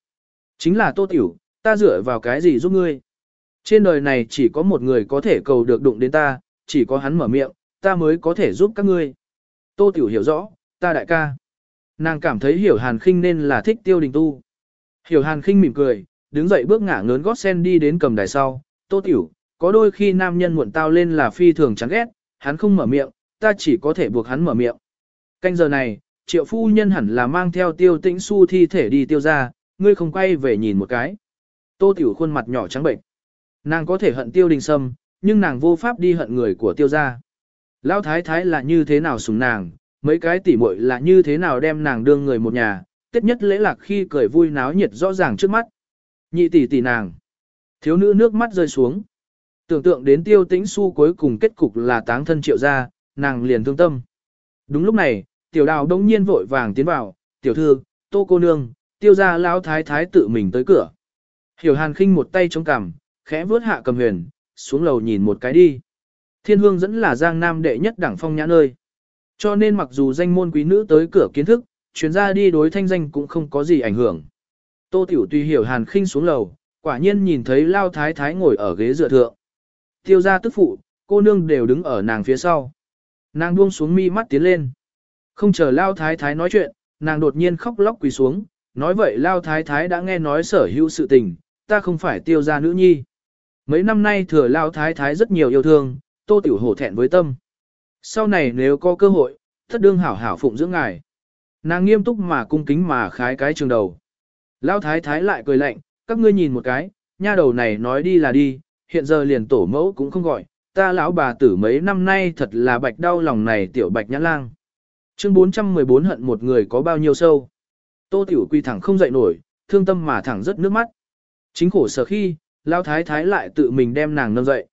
Chính là tô tiểu, ta dựa vào cái gì giúp ngươi. Trên đời này chỉ có một người có thể cầu được đụng đến ta, chỉ có hắn mở miệng, ta mới có thể giúp các ngươi. Tô tiểu hiểu rõ, ta đại ca. Nàng cảm thấy hiểu hàn khinh nên là thích tiêu đình tu. Hiểu hàn khinh mỉm cười, đứng dậy bước ngả ngớn gót sen đi đến cầm đài sau. Tô tiểu, có đôi khi nam nhân muộn tao lên là phi thường chán ghét, hắn không mở miệng, ta chỉ có thể buộc hắn mở miệng. Canh giờ này, triệu phu nhân hẳn là mang theo tiêu tĩnh su thi thể đi tiêu ra, ngươi không quay về nhìn một cái. Tô tiểu khuôn mặt nhỏ trắng bệnh. Nàng có thể hận tiêu đình sâm, nhưng nàng vô pháp đi hận người của tiêu gia. Lão thái thái là như thế nào sủng nàng, mấy cái tỉ muội là như thế nào đem nàng đương người một nhà, tết nhất lễ lạc khi cười vui náo nhiệt rõ ràng trước mắt. Nhị tỷ tỷ nàng. Thiếu nữ nước mắt rơi xuống. Tưởng tượng đến tiêu tĩnh su cuối cùng kết cục là táng thân triệu gia, nàng liền thương tâm. Đúng lúc này, tiểu đào đông nhiên vội vàng tiến vào, tiểu thư, tô cô nương, tiêu gia lão thái thái tự mình tới cửa. Hiểu hàn khinh một tay chống cằm, khẽ vướt hạ cầm huyền, xuống lầu nhìn một cái đi. Thiên hương dẫn là giang nam đệ nhất đảng phong nhã nơi. Cho nên mặc dù danh môn quý nữ tới cửa kiến thức, chuyến ra đi đối thanh danh cũng không có gì ảnh hưởng. Tô tiểu tùy hiểu hàn khinh xuống lầu, quả nhiên nhìn thấy lao thái thái ngồi ở ghế dựa thượng. Tiêu ra tức phụ, cô nương đều đứng ở nàng phía sau. Nàng buông xuống mi mắt tiến lên. Không chờ lao thái thái nói chuyện, nàng đột nhiên khóc lóc quỳ xuống, nói vậy lao thái thái đã nghe nói sở hữu sự tình, ta không phải tiêu ra nữ nhi. Mấy năm nay thừa lao thái thái rất nhiều yêu thương, tô tiểu hổ thẹn với tâm. Sau này nếu có cơ hội, thất đương hảo hảo phụng dưỡng ngài. Nàng nghiêm túc mà cung kính mà khái cái trường đầu. Lao thái thái lại cười lạnh, các ngươi nhìn một cái, nha đầu này nói đi là đi, hiện giờ liền tổ mẫu cũng không gọi, ta lão bà tử mấy năm nay thật là bạch đau lòng này tiểu bạch nhã lang. Chương 414 hận một người có bao nhiêu sâu. Tô tiểu quy thẳng không dậy nổi, thương tâm mà thẳng rất nước mắt. Chính khổ sở khi, lão thái thái lại tự mình đem nàng nâng dậy.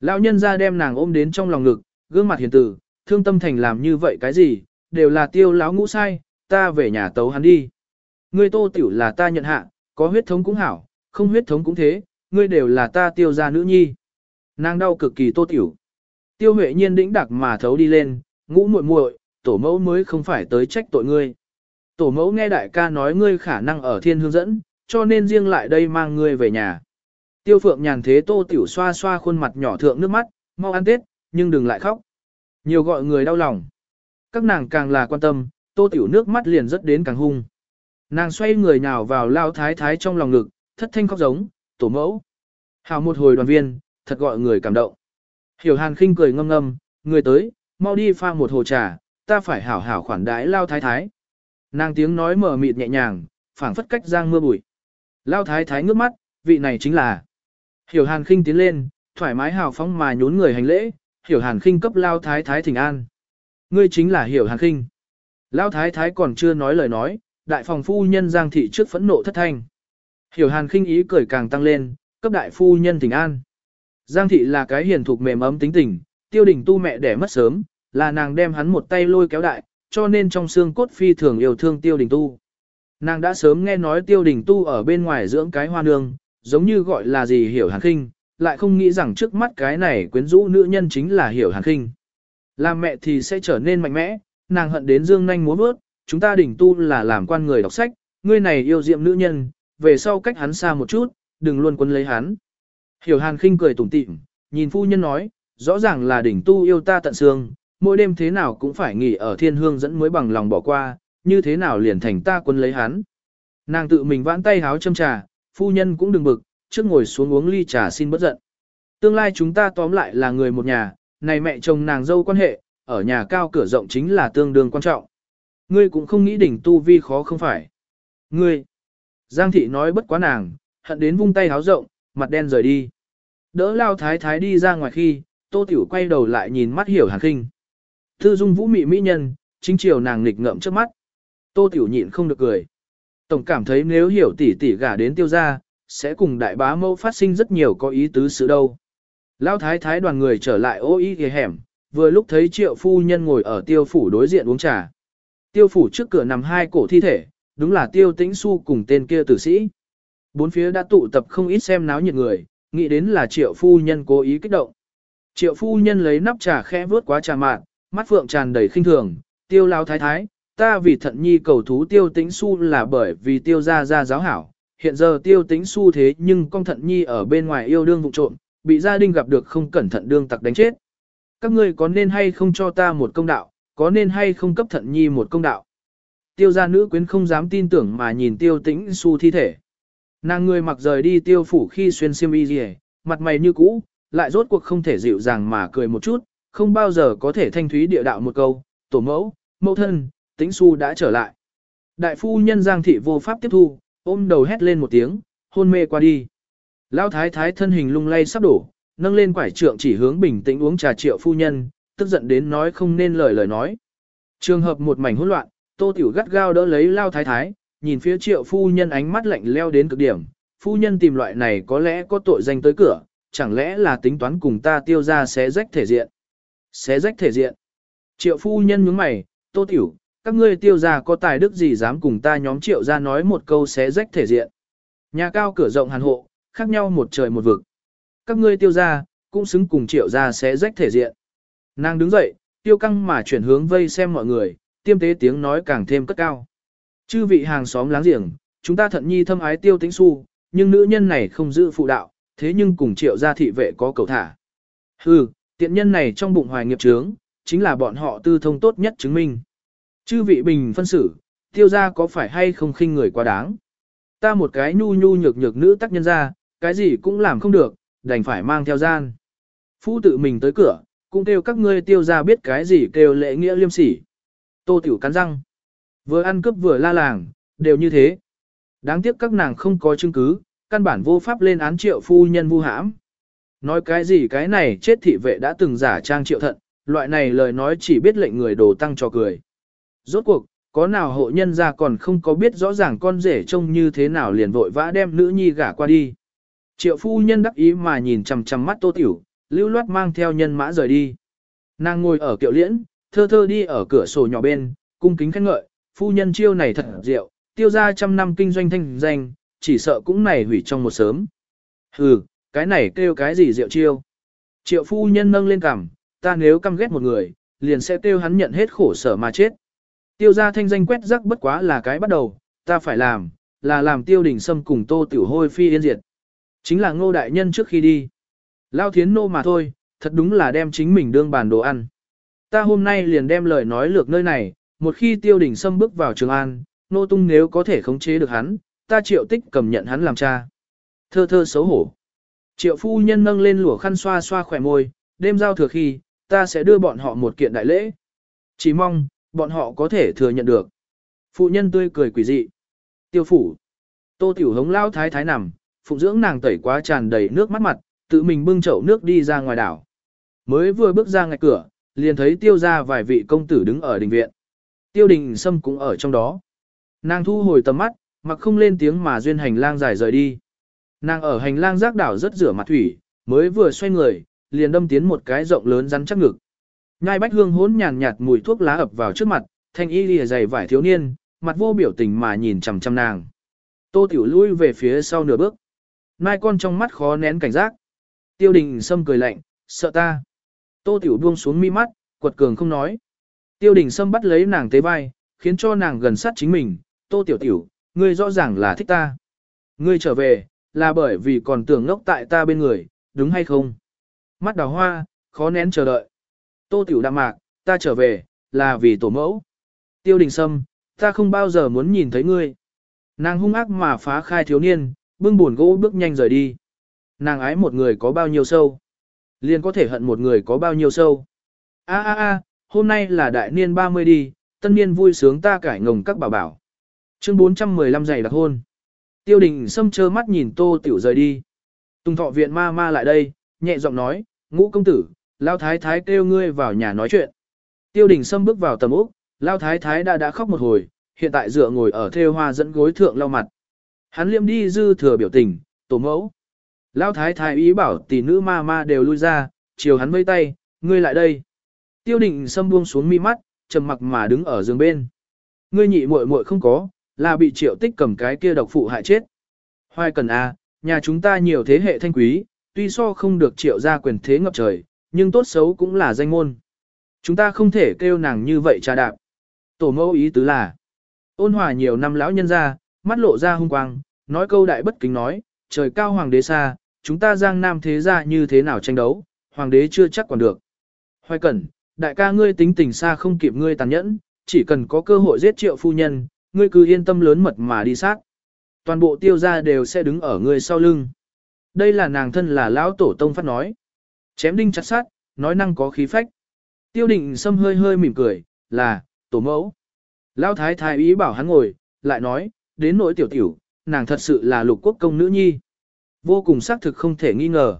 Lão nhân ra đem nàng ôm đến trong lòng ngực, gương mặt hiền tử, thương tâm thành làm như vậy cái gì, đều là tiêu lão ngũ sai, ta về nhà tấu hắn đi. Ngươi tô tiểu là ta nhận hạ, có huyết thống cũng hảo, không huyết thống cũng thế, ngươi đều là ta tiêu gia nữ nhi. Nàng đau cực kỳ tô tiểu. Tiêu huệ nhiên đĩnh đặc mà thấu đi lên, ngũ muội muội, tổ mẫu mới không phải tới trách tội ngươi. Tổ mẫu nghe đại ca nói ngươi khả năng ở thiên hướng dẫn, cho nên riêng lại đây mang ngươi về nhà. Tiêu phượng nhàn thế tô tiểu xoa xoa khuôn mặt nhỏ thượng nước mắt, mau ăn tết, nhưng đừng lại khóc. Nhiều gọi người đau lòng. Các nàng càng là quan tâm, tô tiểu nước mắt liền rất đến càng hung. Nàng xoay người nhào vào lao thái thái trong lòng ngực, thất thanh khóc giống, tổ mẫu. Hào một hồi đoàn viên, thật gọi người cảm động. Hiểu hàn khinh cười ngâm ngâm, người tới, mau đi pha một hồ trà, ta phải hảo hảo khoản đái lao thái thái. Nàng tiếng nói mở mịt nhẹ nhàng, phảng phất cách giang mưa bụi. Lao thái thái ngước mắt, vị này chính là. Hiểu hàn khinh tiến lên, thoải mái hào phóng mà nhún người hành lễ, hiểu hàn khinh cấp lao thái thái thỉnh an. Ngươi chính là hiểu hàn khinh. Lao thái thái còn chưa nói lời nói, đại phòng phu nhân giang thị trước phẫn nộ thất thanh. Hiểu hàn khinh ý cười càng tăng lên, cấp đại phu nhân tình an. Giang thị là cái hiền thục mềm ấm tính tình, tiêu đình tu mẹ đẻ mất sớm, là nàng đem hắn một tay lôi kéo đại, cho nên trong xương cốt phi thường yêu thương tiêu đình tu. Nàng đã sớm nghe nói tiêu đình tu ở bên ngoài dưỡng cái hoa nương, giống như gọi là gì hiểu hàn khinh, lại không nghĩ rằng trước mắt cái này quyến rũ nữ nhân chính là hiểu hàn khinh. Làm mẹ thì sẽ trở nên mạnh mẽ, nàng hận đến dương nanh muốn bước, chúng ta đỉnh tu là làm quan người đọc sách, ngươi này yêu diệm nữ nhân, về sau cách hắn xa một chút, đừng luôn quấn lấy hắn. Hiểu hàn khinh cười tủm tỉm, nhìn phu nhân nói, rõ ràng là đỉnh tu yêu ta tận xương, mỗi đêm thế nào cũng phải nghỉ ở thiên hương dẫn mới bằng lòng bỏ qua, như thế nào liền thành ta quân lấy hắn. Nàng tự mình vãn tay háo châm trà, phu nhân cũng đừng bực, trước ngồi xuống uống ly trà xin bất giận. Tương lai chúng ta tóm lại là người một nhà, này mẹ chồng nàng dâu quan hệ, ở nhà cao cửa rộng chính là tương đương quan trọng. Ngươi cũng không nghĩ đỉnh tu vi khó không phải. Ngươi, Giang thị nói bất quá nàng, hận đến vung tay háo rộng, mặt đen rời đi. Đỡ lao thái thái đi ra ngoài khi, tô tiểu quay đầu lại nhìn mắt hiểu hàn khinh. Thư dung vũ mị mỹ nhân, chính chiều nàng nghịch ngợm trước mắt. Tô tiểu nhịn không được cười. Tổng cảm thấy nếu hiểu tỷ tỷ gả đến tiêu gia, sẽ cùng đại bá mẫu phát sinh rất nhiều có ý tứ sự đâu. Lao thái thái đoàn người trở lại ô ý ghề hẻm, vừa lúc thấy triệu phu nhân ngồi ở tiêu phủ đối diện uống trà. Tiêu phủ trước cửa nằm hai cổ thi thể, đúng là tiêu tĩnh su cùng tên kia tử sĩ. Bốn phía đã tụ tập không ít xem náo nhiệt người, nghĩ đến là triệu phu nhân cố ý kích động. Triệu phu nhân lấy nắp trà khẽ vớt quá trà mạn, mắt phượng tràn đầy khinh thường, tiêu lao thái thái, ta vì thận nhi cầu thú tiêu tĩnh su là bởi vì tiêu gia gia giáo hảo, hiện giờ tiêu tĩnh su thế nhưng con thận nhi ở bên ngoài yêu đương vụ trộm, bị gia đình gặp được không cẩn thận đương tặc đánh chết. Các ngươi có nên hay không cho ta một công đạo, có nên hay không cấp thận nhi một công đạo. Tiêu gia nữ quyến không dám tin tưởng mà nhìn tiêu tĩnh su thi thể. Nàng người mặc rời đi tiêu phủ khi xuyên xiêm y gì mặt mày như cũ, lại rốt cuộc không thể dịu dàng mà cười một chút, không bao giờ có thể thanh thúy địa đạo một câu, tổ mẫu, mẫu thân, tĩnh su đã trở lại. Đại phu nhân giang thị vô pháp tiếp thu, ôm đầu hét lên một tiếng, hôn mê qua đi. Lão thái thái thân hình lung lay sắp đổ, nâng lên quải trượng chỉ hướng bình tĩnh uống trà triệu phu nhân, tức giận đến nói không nên lời lời nói. Trường hợp một mảnh hỗn loạn, tô tiểu gắt gao đỡ lấy lao thái thái, nhìn phía triệu phu nhân ánh mắt lạnh leo đến cực điểm, phu nhân tìm loại này có lẽ có tội danh tới cửa, chẳng lẽ là tính toán cùng ta tiêu ra xé rách thể diện. Xé rách thể diện. Triệu phu nhân nhướng mày, tô tiểu, các ngươi tiêu gia có tài đức gì dám cùng ta nhóm triệu ra nói một câu xé rách thể diện. Nhà cao cửa rộng hàn hộ, khác nhau một trời một vực. Các ngươi tiêu gia cũng xứng cùng triệu ra xé rách thể diện. Nàng đứng dậy, tiêu căng mà chuyển hướng vây xem mọi người, tiêm tế tiếng nói càng thêm cất cao. Chư vị hàng xóm láng giềng, chúng ta thận nhi thâm ái tiêu tĩnh su, nhưng nữ nhân này không giữ phụ đạo, thế nhưng cùng triệu gia thị vệ có cầu thả. Hừ, tiện nhân này trong bụng hoài nghiệp trướng, chính là bọn họ tư thông tốt nhất chứng minh. Chư vị bình phân xử, tiêu gia có phải hay không khinh người quá đáng. Ta một cái nhu nhu nhược nhược nữ tác nhân ra, cái gì cũng làm không được, đành phải mang theo gian. Phu tự mình tới cửa, cũng kêu các ngươi tiêu gia biết cái gì kêu lễ nghĩa liêm sỉ. Tô tiểu cắn răng. Vừa ăn cướp vừa la làng, đều như thế. Đáng tiếc các nàng không có chứng cứ, căn bản vô pháp lên án triệu phu nhân vu hãm. Nói cái gì cái này chết thị vệ đã từng giả trang triệu thận, loại này lời nói chỉ biết lệnh người đồ tăng cho cười. Rốt cuộc, có nào hộ nhân ra còn không có biết rõ ràng con rể trông như thế nào liền vội vã đem nữ nhi gả qua đi. Triệu phu nhân đắc ý mà nhìn chằm chằm mắt tô tiểu, lưu loát mang theo nhân mã rời đi. Nàng ngồi ở kiệu liễn, thơ thơ đi ở cửa sổ nhỏ bên, cung kính khen ngợi, phu nhân chiêu này thật diệu, tiêu ra trăm năm kinh doanh thanh danh, chỉ sợ cũng này hủy trong một sớm. Hừ, cái này kêu cái gì diệu chiêu. Triệu phu nhân nâng lên cằm, ta nếu căm ghét một người, liền sẽ tiêu hắn nhận hết khổ sở mà chết. Tiêu ra thanh danh quét rắc bất quá là cái bắt đầu, ta phải làm, là làm tiêu đình sâm cùng tô tiểu hôi phi yên diệt. Chính là ngô đại nhân trước khi đi. Lao thiến nô mà thôi, thật đúng là đem chính mình đương bàn đồ ăn. Ta hôm nay liền đem lời nói lược nơi này, một khi tiêu đỉnh xâm bước vào trường an, nô tung nếu có thể khống chế được hắn, ta triệu tích cầm nhận hắn làm cha. Thơ thơ xấu hổ. Triệu phu nhân nâng lên lụa khăn xoa xoa khỏe môi, đêm giao thừa khi, ta sẽ đưa bọn họ một kiện đại lễ. Chỉ mong, bọn họ có thể thừa nhận được. Phụ nhân tươi cười quỷ dị. Tiêu phủ. Tô tiểu hống lao thái thái nằm, phụng dưỡng nàng tẩy quá tràn đầy nước mắt mặt, tự mình bưng chậu nước đi ra ngoài đảo. Mới vừa bước ra ngạch cửa, liền thấy tiêu ra vài vị công tử đứng ở đình viện. Tiêu đình sâm cũng ở trong đó. Nàng thu hồi tầm mắt, mặc không lên tiếng mà duyên hành lang dài rời đi. Nàng ở hành lang rác đảo rất rửa mặt thủy, mới vừa xoay người, liền đâm tiến một cái rộng lớn rắn chắc ngực. Nhai bách hương hỗn nhàn nhạt mùi thuốc lá ập vào trước mặt, thanh y lìa dày vải thiếu niên, mặt vô biểu tình mà nhìn chằm chằm nàng. Tô tiểu lui về phía sau nửa bước. Mai con trong mắt khó nén cảnh giác. Tiêu đình sâm cười lạnh, sợ ta. Tô tiểu buông xuống mi mắt, quật cường không nói. Tiêu đình sâm bắt lấy nàng tế vai, khiến cho nàng gần sát chính mình. Tô tiểu tiểu, ngươi rõ ràng là thích ta. Ngươi trở về, là bởi vì còn tưởng ngốc tại ta bên người, đúng hay không? Mắt đào hoa, khó nén chờ đợi. Tô tiểu đạm mạc, ta trở về, là vì tổ mẫu. Tiêu đình sâm, ta không bao giờ muốn nhìn thấy ngươi. Nàng hung ác mà phá khai thiếu niên, bưng buồn gỗ bước nhanh rời đi. Nàng ái một người có bao nhiêu sâu. Liền có thể hận một người có bao nhiêu sâu. A a a, hôm nay là đại niên 30 đi, tân niên vui sướng ta cải ngồng các bảo bảo. Chương 415 giày đặc hôn. Tiêu đình sâm trơ mắt nhìn tô tiểu rời đi. Tùng thọ viện ma ma lại đây, nhẹ giọng nói, ngũ công tử, lao thái thái kêu ngươi vào nhà nói chuyện. Tiêu đình sâm bước vào tầm úc, lao thái thái đã đã khóc một hồi, hiện tại dựa ngồi ở thêu hoa dẫn gối thượng lau mặt. Hắn liêm đi dư thừa biểu tình, tổ mẫu. Lão thái thái ý bảo tỷ nữ ma ma đều lui ra, chiều hắn vây tay, ngươi lại đây. Tiêu định xâm buông xuống mi mắt, trầm mặc mà đứng ở giường bên. Ngươi nhị muội muội không có, là bị triệu tích cầm cái kia độc phụ hại chết. Hoài cần à, nhà chúng ta nhiều thế hệ thanh quý, tuy so không được triệu ra quyền thế ngập trời, nhưng tốt xấu cũng là danh môn. Chúng ta không thể kêu nàng như vậy trà đạp. Tổ mẫu ý tứ là, ôn hòa nhiều năm lão nhân ra, mắt lộ ra hung quang, nói câu đại bất kính nói, trời cao hoàng đế xa, chúng ta giang nam thế gia như thế nào tranh đấu, hoàng đế chưa chắc còn được. Hoài cẩn, đại ca ngươi tính tình xa không kịp ngươi tàn nhẫn, chỉ cần có cơ hội giết triệu phu nhân, ngươi cứ yên tâm lớn mật mà đi sát. Toàn bộ tiêu gia đều sẽ đứng ở ngươi sau lưng. Đây là nàng thân là lão tổ tông phát nói. Chém đinh chặt sát, nói năng có khí phách. Tiêu định sâm hơi hơi mỉm cười, là, tổ mẫu. Lão thái thái ý bảo hắn ngồi, lại nói, đến nỗi tiểu tiểu, nàng thật sự là lục quốc công nữ nhi. Vô cùng xác thực không thể nghi ngờ.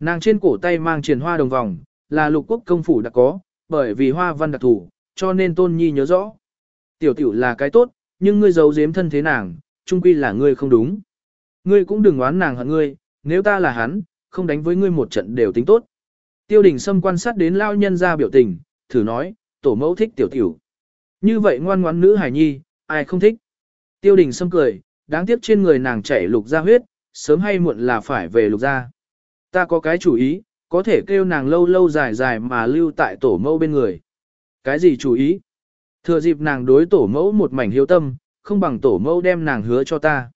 Nàng trên cổ tay mang triền hoa đồng vòng, là lục quốc công phủ đã có, bởi vì hoa văn đặc thủ, cho nên tôn nhi nhớ rõ. Tiểu tiểu là cái tốt, nhưng ngươi giấu giếm thân thế nàng, chung quy là ngươi không đúng. Ngươi cũng đừng oán nàng hận ngươi, nếu ta là hắn, không đánh với ngươi một trận đều tính tốt. Tiêu đình Sâm quan sát đến lao nhân ra biểu tình, thử nói, tổ mẫu thích tiểu tiểu. Như vậy ngoan ngoãn nữ hải nhi, ai không thích. Tiêu đình sâm cười, đáng tiếc trên người nàng chảy lục ra huyết, sớm hay muộn là phải về lục gia. Ta có cái chủ ý, có thể kêu nàng lâu lâu dài dài mà lưu tại tổ mẫu bên người. Cái gì chủ ý? Thừa dịp nàng đối tổ mẫu một mảnh hiếu tâm, không bằng tổ mẫu đem nàng hứa cho ta.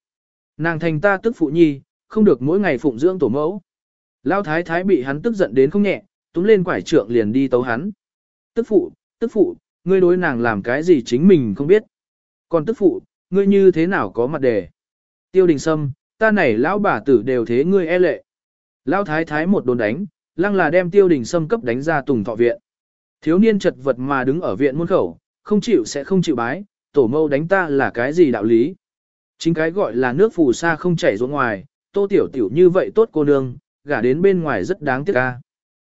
Nàng thành ta tức phụ nhi, không được mỗi ngày phụng dưỡng tổ mẫu. Lão thái thái bị hắn tức giận đến không nhẹ, túm lên quải trượng liền đi tấu hắn. Tức phụ, tức phụ, ngươi đối nàng làm cái gì chính mình không biết. Còn tức phụ, ngươi như thế nào có mặt đề. Tiêu đình sâm, ta này lão bà tử đều thế ngươi e lệ. Lão thái thái một đồn đánh, lăng là đem tiêu đình xâm cấp đánh ra tùng thọ viện. Thiếu niên chật vật mà đứng ở viện môn khẩu, không chịu sẽ không chịu bái, tổ mâu đánh ta là cái gì đạo lý. Chính cái gọi là nước phù sa không chảy ruộng ngoài, tô tiểu tiểu như vậy tốt cô nương, gả đến bên ngoài rất đáng tiếc ca.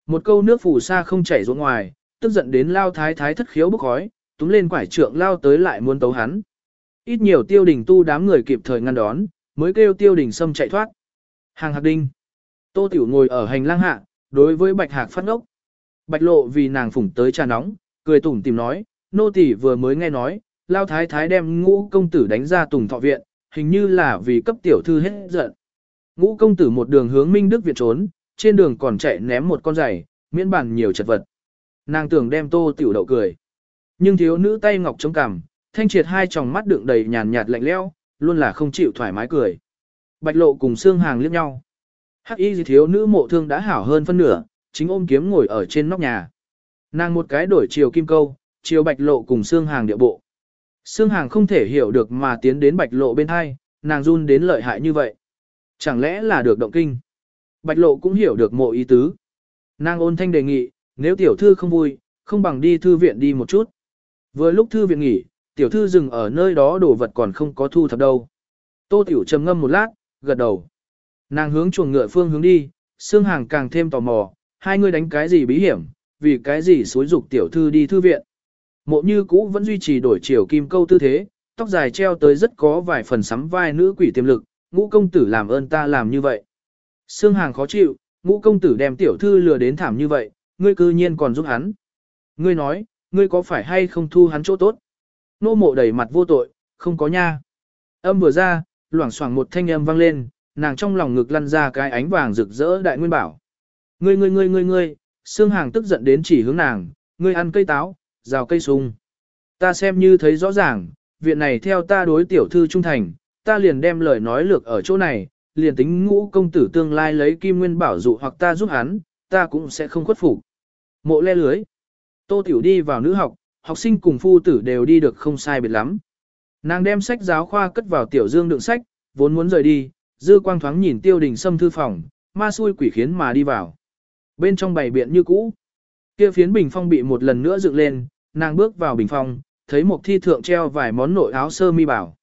Một câu nước phù sa không chảy ruộng ngoài, tức giận đến lao thái thái thất khiếu bức khói, túm lên quải trượng lao tới lại muốn tấu hắn. Ít nhiều tiêu đình tu đám người kịp thời ngăn đón, mới kêu tiêu đình sâm chạy thoát. Hàng hạc đinh. Tô tiểu ngồi ở hành lang hạ, đối với bạch hạc phát ngốc. Bạch lộ vì nàng phủng tới trà nóng, cười tủm tìm nói, nô tỳ vừa mới nghe nói, lao thái thái đem ngũ công tử đánh ra tùng thọ viện, hình như là vì cấp tiểu thư hết giận. Ngũ công tử một đường hướng Minh Đức viện trốn, trên đường còn chạy ném một con giày, miễn bàn nhiều chật vật. Nàng tưởng đem tô tiểu đậu cười. Nhưng thiếu nữ tay ngọc chống cằm, thanh triệt hai tròng mắt đựng đầy nhàn nhạt lạnh lẽo, luôn là không chịu thoải mái cười. Bạch lộ cùng xương hàng liếc nhau. Hắc y gì thiếu nữ mộ thương đã hảo hơn phân nửa, chính ôm kiếm ngồi ở trên nóc nhà. Nàng một cái đổi chiều kim câu, chiều bạch lộ cùng xương hàng địa bộ. Xương hàng không thể hiểu được mà tiến đến bạch lộ bên hai, nàng run đến lợi hại như vậy. Chẳng lẽ là được động kinh? Bạch lộ cũng hiểu được mộ ý tứ. Nàng ôn thanh đề nghị, nếu tiểu thư không vui, không bằng đi thư viện đi một chút. Vừa lúc thư viện nghỉ, tiểu thư dừng ở nơi đó đồ vật còn không có thu thập đâu. Tô tiểu trầm ngâm một lát, gật đầu. Nàng hướng chuồng ngựa phương hướng đi, xương hàng càng thêm tò mò, hai người đánh cái gì bí hiểm, vì cái gì xối dục tiểu thư đi thư viện. Mộ như cũ vẫn duy trì đổi chiều kim câu tư thế, tóc dài treo tới rất có vài phần sắm vai nữ quỷ tiềm lực, ngũ công tử làm ơn ta làm như vậy. Sương hàng khó chịu, ngũ công tử đem tiểu thư lừa đến thảm như vậy, ngươi cư nhiên còn giúp hắn. Ngươi nói, ngươi có phải hay không thu hắn chỗ tốt? Nô mộ đầy mặt vô tội, không có nha. Âm vừa ra, loảng xoảng một thanh âm vang lên, nàng trong lòng ngực lăn ra cái ánh vàng rực rỡ đại nguyên bảo. Ngươi ngươi ngươi ngươi ngươi, xương hàng tức giận đến chỉ hướng nàng, ngươi ăn cây táo, rào cây sung. Ta xem như thấy rõ ràng, viện này theo ta đối tiểu thư trung thành, ta liền đem lời nói lược ở chỗ này, liền tính ngũ công tử tương lai lấy kim nguyên bảo dụ hoặc ta giúp hắn, ta cũng sẽ không khuất phục. Mộ le lưới. Tô Tiểu đi vào nữ học, học sinh cùng phu tử đều đi được không sai biệt lắm. Nàng đem sách giáo khoa cất vào tiểu dương đựng sách, vốn muốn rời đi, dư quang thoáng nhìn tiêu đình xâm thư phòng, ma xui quỷ khiến mà đi vào. Bên trong bày biện như cũ, kia phiến bình phong bị một lần nữa dựng lên, nàng bước vào bình phong, thấy một thi thượng treo vài món nội áo sơ mi bảo.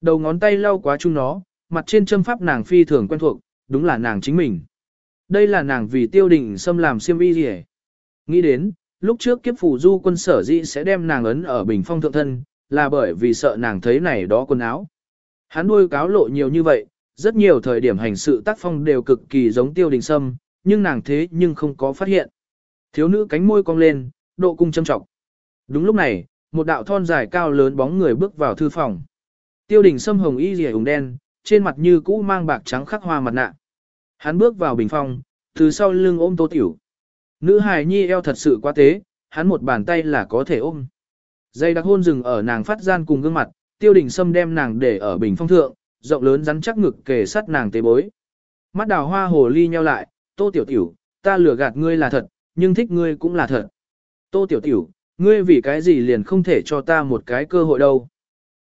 Đầu ngón tay lau quá chung nó, mặt trên châm pháp nàng phi thường quen thuộc, đúng là nàng chính mình. Đây là nàng vì tiêu đình xâm làm siêm y gì Nghĩ đến, lúc trước kiếp phủ du quân sở dĩ sẽ đem nàng ấn ở bình phong thượng thân, là bởi vì sợ nàng thấy này đó quần áo. Hắn nuôi cáo lộ nhiều như vậy, rất nhiều thời điểm hành sự tác phong đều cực kỳ giống tiêu đình sâm, nhưng nàng thế nhưng không có phát hiện. Thiếu nữ cánh môi cong lên, độ cung châm trọng. Đúng lúc này, một đạo thon dài cao lớn bóng người bước vào thư phòng. Tiêu đình sâm hồng y rìa ủng đen, trên mặt như cũ mang bạc trắng khắc hoa mặt nạ. Hắn bước vào bình phong, từ sau lưng ôm tô tiểu. Nữ hài nhi eo thật sự quá tế, hắn một bàn tay là có thể ôm. Dây đặc hôn rừng ở nàng phát gian cùng gương mặt, tiêu đình sâm đem nàng để ở bình phong thượng, rộng lớn rắn chắc ngực kề sát nàng tế bối. Mắt đào hoa hồ ly nheo lại, tô tiểu tiểu, ta lừa gạt ngươi là thật, nhưng thích ngươi cũng là thật. Tô tiểu tiểu, ngươi vì cái gì liền không thể cho ta một cái cơ hội đâu.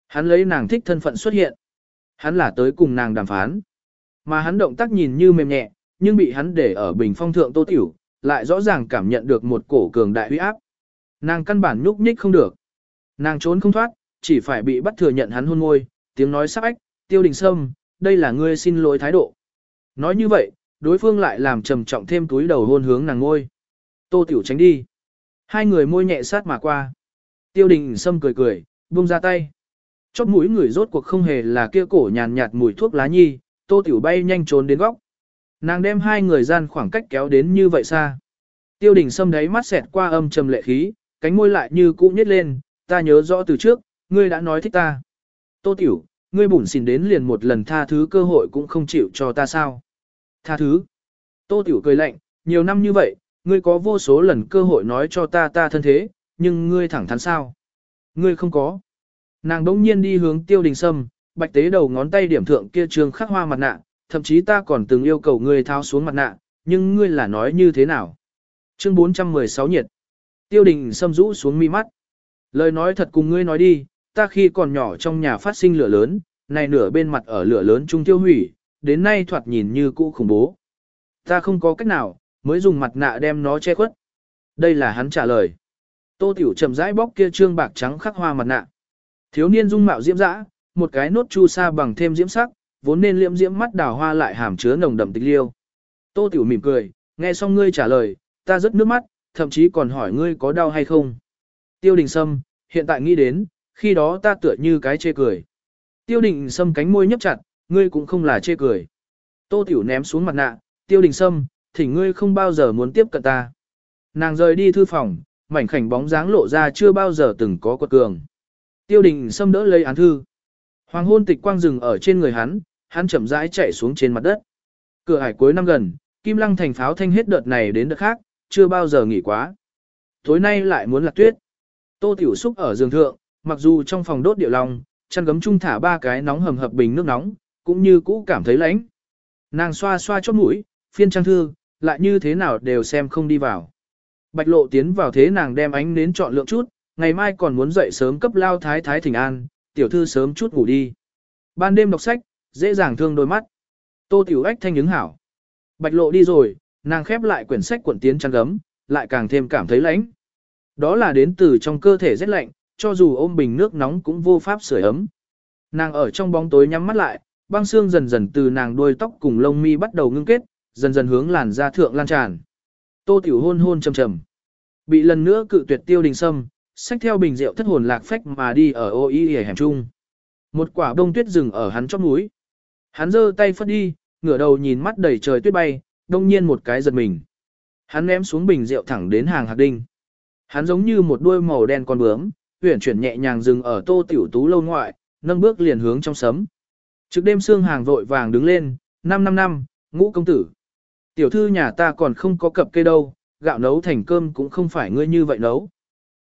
Hắn lấy nàng thích thân phận xuất hiện. Hắn là tới cùng nàng đàm phán. Mà hắn động tác nhìn như mềm nhẹ, nhưng bị hắn để ở bình phong thượng tô tiểu, lại rõ ràng cảm nhận được một cổ cường đại uy áp. Nàng căn bản nhúc nhích không được. Nàng trốn không thoát, chỉ phải bị bắt thừa nhận hắn hôn môi, tiếng nói sắc ách, tiêu đình sâm, đây là ngươi xin lỗi thái độ. Nói như vậy, đối phương lại làm trầm trọng thêm túi đầu hôn hướng nàng ngôi. Tô tiểu tránh đi. Hai người môi nhẹ sát mà qua. Tiêu đình sâm cười cười, buông ra tay. Chóp mũi người rốt cuộc không hề là kia cổ nhàn nhạt mùi thuốc lá nhi, tô tiểu bay nhanh trốn đến góc. Nàng đem hai người gian khoảng cách kéo đến như vậy xa. Tiêu đình sâm đáy mắt xẹt qua âm trầm lệ khí, cánh môi lại như cũ nhếch lên, ta nhớ rõ từ trước, ngươi đã nói thích ta. Tô Tiểu, ngươi bủn xỉn đến liền một lần tha thứ cơ hội cũng không chịu cho ta sao. Tha thứ. Tô Tiểu cười lạnh, nhiều năm như vậy, ngươi có vô số lần cơ hội nói cho ta ta thân thế, nhưng ngươi thẳng thắn sao? Ngươi không có. Nàng đỗng nhiên đi hướng tiêu đình sâm, bạch tế đầu ngón tay điểm thượng kia trường khắc hoa mặt nạ, thậm chí ta còn từng yêu cầu ngươi tháo xuống mặt nạ, nhưng ngươi là nói như thế nào? Chương 416 nhiệt. Tiêu đình sâm rũ xuống mi mắt. Lời nói thật cùng ngươi nói đi, ta khi còn nhỏ trong nhà phát sinh lửa lớn, này nửa bên mặt ở lửa lớn trung tiêu hủy, đến nay thoạt nhìn như cũ khủng bố. Ta không có cách nào, mới dùng mặt nạ đem nó che khuất. Đây là hắn trả lời. Tô Tiểu chậm rãi bóc kia trương bạc trắng khắc hoa mặt nạ. Thiếu niên dung mạo diễm dã, một cái nốt chu sa bằng thêm diễm sắc, vốn nên liễm diễm mắt đào hoa lại hàm chứa nồng đậm tịch liêu. Tô Tiểu mỉm cười, nghe xong ngươi trả lời, ta rất nước mắt, thậm chí còn hỏi ngươi có đau hay không. Tiêu đình sâm, hiện tại nghĩ đến, khi đó ta tựa như cái chê cười. Tiêu đình sâm cánh môi nhấp chặt, ngươi cũng không là chê cười. Tô Tiểu ném xuống mặt nạ, tiêu đình sâm, thỉnh ngươi không bao giờ muốn tiếp cận ta. Nàng rời đi thư phòng, mảnh khảnh bóng dáng lộ ra chưa bao giờ từng có quật cường. Tiêu đình sâm đỡ lấy án thư. Hoàng hôn tịch quang rừng ở trên người hắn, hắn chậm rãi chạy xuống trên mặt đất. Cửa hải cuối năm gần, Kim Lăng thành pháo thanh hết đợt này đến đợt khác, chưa bao giờ nghỉ quá. Tối nay lại muốn lạc tuyết. Tô Tiểu Xúc ở giường thượng, mặc dù trong phòng đốt điệu lòng, chăn gấm chung thả ba cái nóng hầm hập bình nước nóng, cũng như cũ cảm thấy lạnh. Nàng xoa xoa chót mũi, phiên trang thư, lại như thế nào đều xem không đi vào. Bạch lộ tiến vào thế nàng đem ánh nến chọn lượng chút, ngày mai còn muốn dậy sớm cấp lao thái thái thỉnh an, tiểu thư sớm chút ngủ đi. Ban đêm đọc sách, dễ dàng thương đôi mắt. Tô tiểu ách thanh ứng hảo. Bạch lộ đi rồi, nàng khép lại quyển sách cuộn tiến chăn gấm, lại càng thêm cảm thấy lạnh. Đó là đến từ trong cơ thể rất lạnh, cho dù ôm bình nước nóng cũng vô pháp sưởi ấm. Nàng ở trong bóng tối nhắm mắt lại, băng xương dần dần từ nàng đuôi tóc cùng lông mi bắt đầu ngưng kết, dần dần hướng làn da thượng lan tràn. Tô Tiểu hôn hôn trầm trầm. Bị lần nữa cự tuyệt tiêu đình sâm, xách theo bình rượu thất hồn lạc phách mà đi ở ô y hẻm trung. Một quả bông tuyết rừng ở hắn chóp núi. Hắn giơ tay phất đi, ngửa đầu nhìn mắt đầy trời tuyết bay, đông nhiên một cái giật mình. Hắn ném xuống bình rượu thẳng đến hàng hạt đinh. Hắn giống như một đuôi màu đen con bướm, huyển chuyển nhẹ nhàng dừng ở tô tiểu tú lâu ngoại, nâng bước liền hướng trong sấm. Trước đêm xương hàng vội vàng đứng lên, năm năm năm, ngũ công tử. Tiểu thư nhà ta còn không có cập cây đâu, gạo nấu thành cơm cũng không phải ngươi như vậy nấu.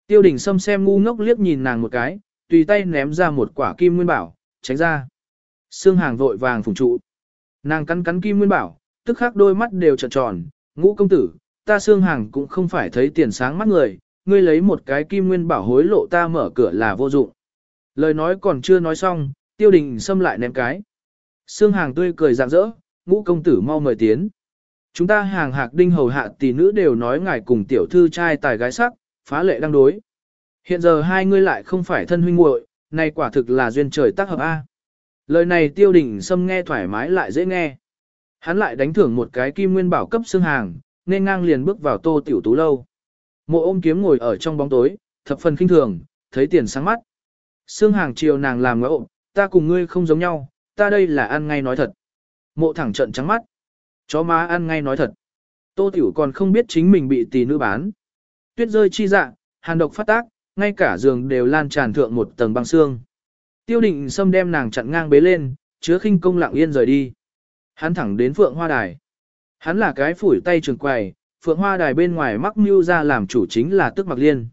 Tiêu đình Sâm xem ngu ngốc liếc nhìn nàng một cái, tùy tay ném ra một quả kim nguyên bảo, tránh ra. Sương hàng vội vàng phùng trụ. Nàng cắn cắn kim nguyên bảo, tức khắc đôi mắt đều trợn tròn, ngũ công tử, ta xương hàng cũng không phải thấy tiền sáng mắt người, ngươi lấy một cái kim nguyên bảo hối lộ ta mở cửa là vô dụng. Lời nói còn chưa nói xong, tiêu đình xâm lại ném cái. Sương hàng tươi cười rạng rỡ, ngũ công tử mau mời tiến. Chúng ta hàng hạc đinh hầu hạ tỷ nữ đều nói ngài cùng tiểu thư trai tài gái sắc, phá lệ đang đối. Hiện giờ hai ngươi lại không phải thân huynh muội, này quả thực là duyên trời tác hợp A. Lời này tiêu đỉnh xâm nghe thoải mái lại dễ nghe. Hắn lại đánh thưởng một cái kim nguyên bảo cấp xương hàng, nên ngang liền bước vào tô tiểu tú lâu. Mộ ôm kiếm ngồi ở trong bóng tối, thập phần kinh thường, thấy tiền sáng mắt. Xương hàng chiều nàng làm ngỡ ộm, ta cùng ngươi không giống nhau, ta đây là ăn ngay nói thật. Mộ thẳng trận trắng mắt. Chó má ăn ngay nói thật. Tô Tiểu còn không biết chính mình bị tỷ nữ bán. Tuyết rơi chi dạ, hàn độc phát tác, ngay cả giường đều lan tràn thượng một tầng băng xương. Tiêu định xâm đem nàng chặn ngang bế lên, chứa khinh công lặng yên rời đi. Hắn thẳng đến phượng hoa đài. Hắn là cái phủi tay trường quầy, phượng hoa đài bên ngoài mắc mưu ra làm chủ chính là tức mặc liên.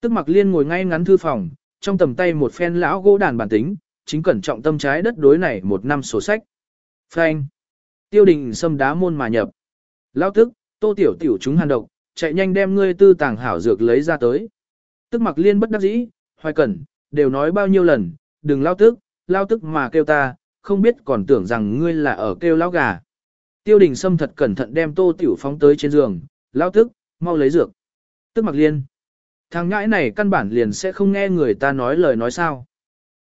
Tức mặc liên ngồi ngay ngắn thư phòng, trong tầm tay một phen lão gỗ đàn bản tính, chính cẩn trọng tâm trái đất đối này một năm sổ sách. Phanh tiêu đình xâm đá môn mà nhập. Lão tức, tô tiểu tiểu chúng hàn độc, chạy nhanh đem ngươi tư tàng hảo dược lấy ra tới. Tức mặc liên bất đắc dĩ, hoài cẩn, đều nói bao nhiêu lần, đừng lao tức, lao tức mà kêu ta, không biết còn tưởng rằng ngươi là ở kêu lao gà. Tiêu đình sâm thật cẩn thận đem tô tiểu phóng tới trên giường, lao tức, mau lấy dược. Tức mặc liên. Thằng ngãi này căn bản liền sẽ không nghe người ta nói lời nói sao.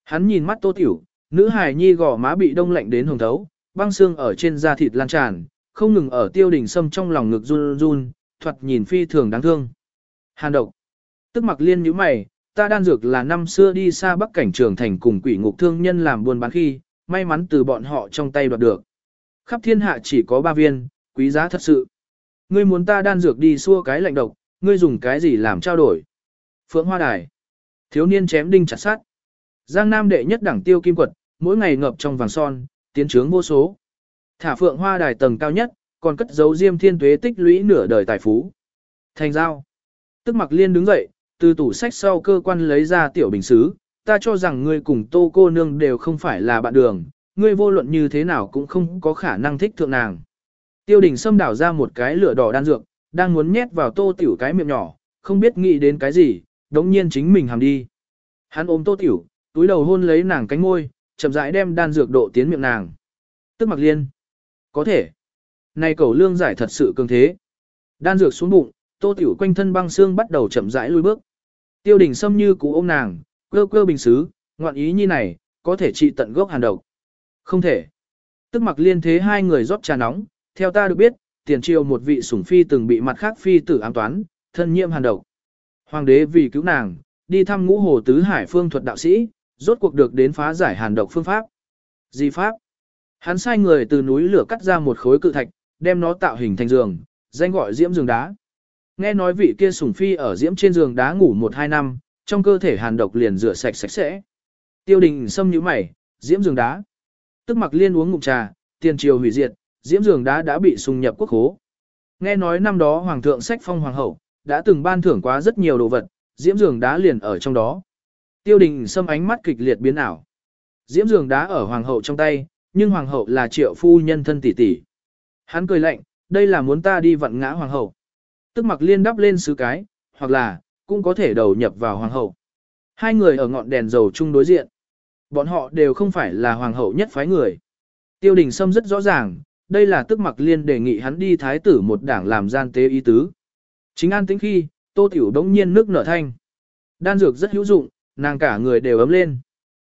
Hắn nhìn mắt tô tiểu, nữ hài nhi gò má bị đông lạnh đến hồng thấu, băng xương ở trên da thịt lan tràn, không ngừng ở tiêu đình sâm trong lòng ngực run run, thoạt nhìn phi thường đáng thương. Hàn độc. Tức mặc liên như mày, ta đan dược là năm xưa đi xa bắc cảnh trường thành cùng quỷ ngục thương nhân làm buôn bán khi, may mắn từ bọn họ trong tay đoạt được. Khắp thiên hạ chỉ có ba viên, quý giá thật sự. Ngươi muốn ta đan dược đi xua cái lạnh độc, ngươi dùng cái gì làm trao đổi? Phượng Hoa Đài. Thiếu niên chém đinh chặt sát. Giang Nam đệ nhất đẳng tiêu kim quật, mỗi ngày ngập trong vàng son, tiến trướng vô số. Thả phượng hoa đài tầng cao nhất, còn cất giấu diêm thiên tuế tích lũy nửa đời tài phú. Thành giao. Tức mặc liên đứng dậy, từ tủ sách sau cơ quan lấy ra tiểu bình xứ, ta cho rằng ngươi cùng tô cô nương đều không phải là bạn đường, ngươi vô luận như thế nào cũng không có khả năng thích thượng nàng. Tiêu đình xâm đảo ra một cái lửa đỏ đan dược, đang muốn nhét vào tô tiểu cái miệng nhỏ, không biết nghĩ đến cái gì, đống nhiên chính mình hàm đi. Hắn ôm tô tiểu, túi đầu hôn lấy nàng cánh môi, chậm rãi đem đan dược độ tiến miệng nàng. Tức mặc liên. Có thể. Này cầu lương giải thật sự cường thế. Đan dược xuống bụng, tô tiểu quanh thân băng xương bắt đầu chậm rãi lui bước. Tiêu đình xâm như cũ ôm nàng, quơ quơ bình xứ, ngoạn ý như này, có thể trị tận gốc hàn độc. Không thể. Tức mặc liên thế hai người rót trà nóng, theo ta được biết, tiền triều một vị sủng phi từng bị mặt khác phi tử ám toán, thân nhiễm hàn độc. Hoàng đế vì cứu nàng, đi thăm ngũ hồ tứ hải phương thuật đạo sĩ, rốt cuộc được đến phá giải hàn độc phương pháp. Di pháp? Hắn sai người từ núi lửa cắt ra một khối cự thạch, đem nó tạo hình thành giường, danh gọi diễm giường đá. Nghe nói vị kia sủng phi ở diễm trên giường đá ngủ một hai năm, trong cơ thể hàn độc liền rửa sạch sạch sẽ. Tiêu đình xâm như mày, diễm giường đá. Tức mặc liên uống ngụm trà, tiền triều hủy diệt, diễm giường đá đã bị sùng nhập quốc hố. Nghe nói năm đó hoàng thượng sách phong hoàng hậu, đã từng ban thưởng quá rất nhiều đồ vật, diễm giường đá liền ở trong đó. Tiêu đình xâm ánh mắt kịch liệt biến ảo. Diễm giường đá ở hoàng hậu trong tay, nhưng hoàng hậu là triệu phu nhân thân tỷ tỷ. Hắn cười lạnh, đây là muốn ta đi vặn ngã hoàng hậu. Tức mặc liên đắp lên sứ cái, hoặc là, cũng có thể đầu nhập vào hoàng hậu. Hai người ở ngọn đèn dầu chung đối diện. Bọn họ đều không phải là hoàng hậu nhất phái người. Tiêu đình Sâm rất rõ ràng, đây là tức mặc liên đề nghị hắn đi thái tử một đảng làm gian tế ý tứ. Chính an tính khi, tô tiểu đống nhiên nước nở thanh. Đan dược rất hữu dụng, nàng cả người đều ấm lên.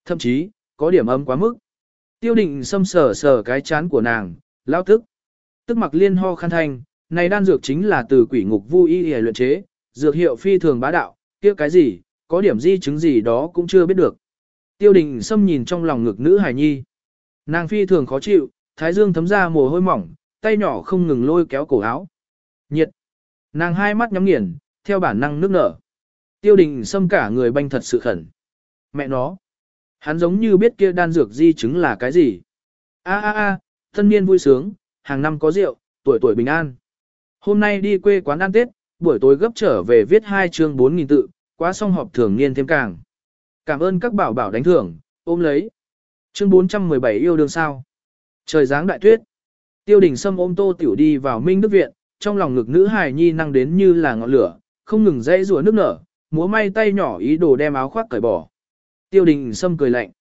Thậm chí, có điểm ấm quá mức. Tiêu đình Sâm sờ sờ cái chán của nàng, lao tức. Tức mặc liên ho khăn thanh, này đan dược chính là từ quỷ ngục vu y y luyện chế, dược hiệu phi thường bá đạo, kia cái gì, có điểm di chứng gì đó cũng chưa biết được. Tiêu đình Sâm nhìn trong lòng ngực nữ hài nhi. Nàng phi thường khó chịu, thái dương thấm ra mồ hôi mỏng, tay nhỏ không ngừng lôi kéo cổ áo. Nhiệt. Nàng hai mắt nhắm nghiền, theo bản năng nước nở. Tiêu đình Sâm cả người banh thật sự khẩn. Mẹ nó. Hắn giống như biết kia đan dược di chứng là cái gì. A a a, thân niên vui sướng, hàng năm có rượu, tuổi tuổi bình an. Hôm nay đi quê quán ăn Tết, buổi tối gấp trở về viết hai chương 4.000 tự, quá xong họp thường niên thêm càng. Cảm ơn các bảo bảo đánh thưởng, ôm lấy. Chương 417 yêu đương sao. Trời dáng đại tuyết. Tiêu đình Sâm ôm tô tiểu đi vào Minh Đức Viện, trong lòng ngực nữ hài nhi năng đến như là ngọn lửa, không ngừng dãy rùa nước nở, múa may tay nhỏ ý đồ đem áo khoác cởi bỏ. Tiêu đình Sâm cười lạnh.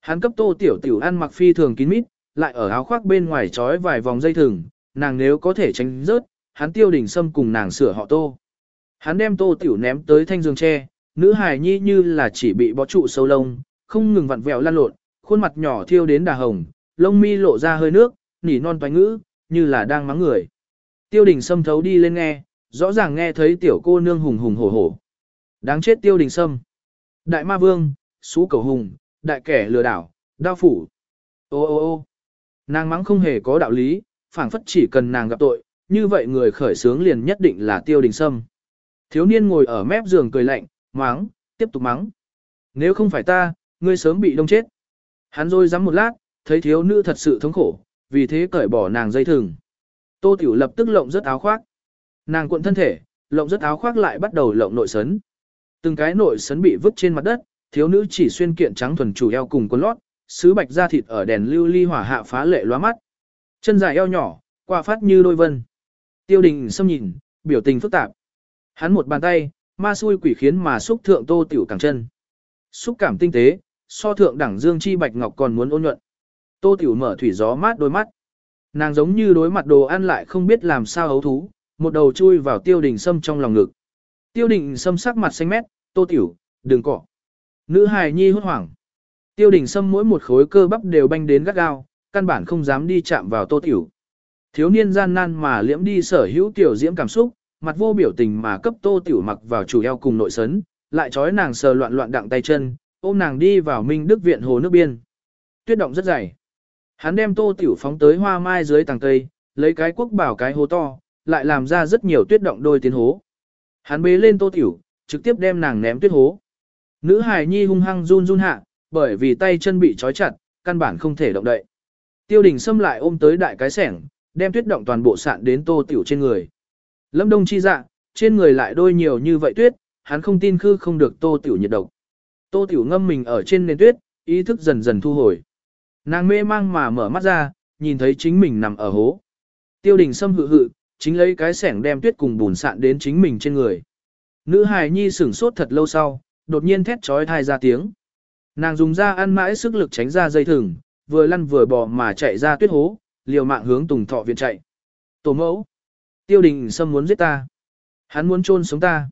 Hắn cấp tô tiểu tiểu ăn mặc phi thường kín mít, lại ở áo khoác bên ngoài trói vài vòng dây thừng, nàng nếu có thể tránh rớt, hắn tiêu đình Sâm cùng nàng sửa họ tô. Hắn đem tô tiểu ném tới thanh giường tre, nữ hài nhi như là chỉ bị bó trụ sâu lông, không ngừng vặn vẹo lăn lộn, khuôn mặt nhỏ thiêu đến đà hồng, lông mi lộ ra hơi nước, nỉ non toái ngữ, như là đang mắng người. Tiêu đình sâm thấu đi lên nghe, rõ ràng nghe thấy tiểu cô nương hùng hùng hổ hổ. Đáng chết tiêu đình sâm. Đại ma vương, xú cầu hùng, đại kẻ lừa đảo, đao phủ. Ô ô ô nàng mắng không hề có đạo lý, phảng phất chỉ cần nàng gặp tội, như vậy người khởi sướng liền nhất định là tiêu đình sâm. Thiếu niên ngồi ở mép giường cười lạnh, mắng, tiếp tục mắng. Nếu không phải ta, ngươi sớm bị đông chết. Hắn rồi dám một lát, thấy thiếu nữ thật sự thống khổ, vì thế cởi bỏ nàng dây thừng. Tô Tiểu lập tức lộng rất áo khoác. Nàng cuộn thân thể, lộng rất áo khoác lại bắt đầu lộng nội sấn. Từng cái nội sấn bị vứt trên mặt đất, thiếu nữ chỉ xuyên kiện trắng thuần chủ eo cùng quần lót, sứ bạch da thịt ở đèn lưu ly hỏa hạ phá lệ lóa mắt. Chân dài eo nhỏ, qua phát như đôi vân. Tiêu đình xâm nhìn, biểu tình phức tạp. Hắn một bàn tay, ma xui quỷ khiến mà xúc thượng tô tiểu càng chân. Xúc cảm tinh tế, so thượng đẳng dương chi bạch ngọc còn muốn ôn nhuận. Tô tiểu mở thủy gió mát đôi mắt. Nàng giống như đối mặt đồ ăn lại không biết làm sao hấu thú, một đầu chui vào tiêu đình sâm trong lòng ngực. Tiêu đình sâm sắc mặt xanh mét, tô tiểu, đừng cọ. Nữ hài nhi hốt hoảng. Tiêu đình sâm mỗi một khối cơ bắp đều banh đến gắt gao, căn bản không dám đi chạm vào tô tiểu. Thiếu niên gian nan mà liễm đi sở hữu tiểu diễm cảm xúc, mặt vô biểu tình mà cấp tô tiểu mặc vào chủ eo cùng nội sấn, lại trói nàng sờ loạn loạn đặng tay chân, ôm nàng đi vào Minh Đức viện hồ nước biên. Tuyết động rất dày. Hắn đem tô tiểu phóng tới hoa mai dưới tàng cây, lấy cái quốc bảo cái hố to, lại làm ra rất nhiều tuyết động đôi tiến hố. Hắn bế lên tô tiểu, trực tiếp đem nàng ném tuyết hố. Nữ hài nhi hung hăng run run hạ, bởi vì tay chân bị trói chặt, căn bản không thể động đậy. Tiêu đình xâm lại ôm tới đại cái sẻng, đem tuyết động toàn bộ sạn đến tô tiểu trên người. Lâm đông chi dạ, trên người lại đôi nhiều như vậy tuyết, hắn không tin khư không được tô tiểu nhiệt độc. Tô tiểu ngâm mình ở trên nền tuyết, ý thức dần dần thu hồi. Nàng mê mang mà mở mắt ra, nhìn thấy chính mình nằm ở hố. Tiêu đình xâm hự hự, chính lấy cái sẻng đem tuyết cùng bùn sạn đến chính mình trên người. Nữ hài nhi sửng sốt thật lâu sau, đột nhiên thét trói thai ra tiếng. Nàng dùng ra ăn mãi sức lực tránh ra dây thừng, vừa lăn vừa bò mà chạy ra tuyết hố, liều mạng hướng Tùng Thọ viện chạy. Tổ mẫu, tiêu đình sâm muốn giết ta. Hắn muốn chôn sống ta.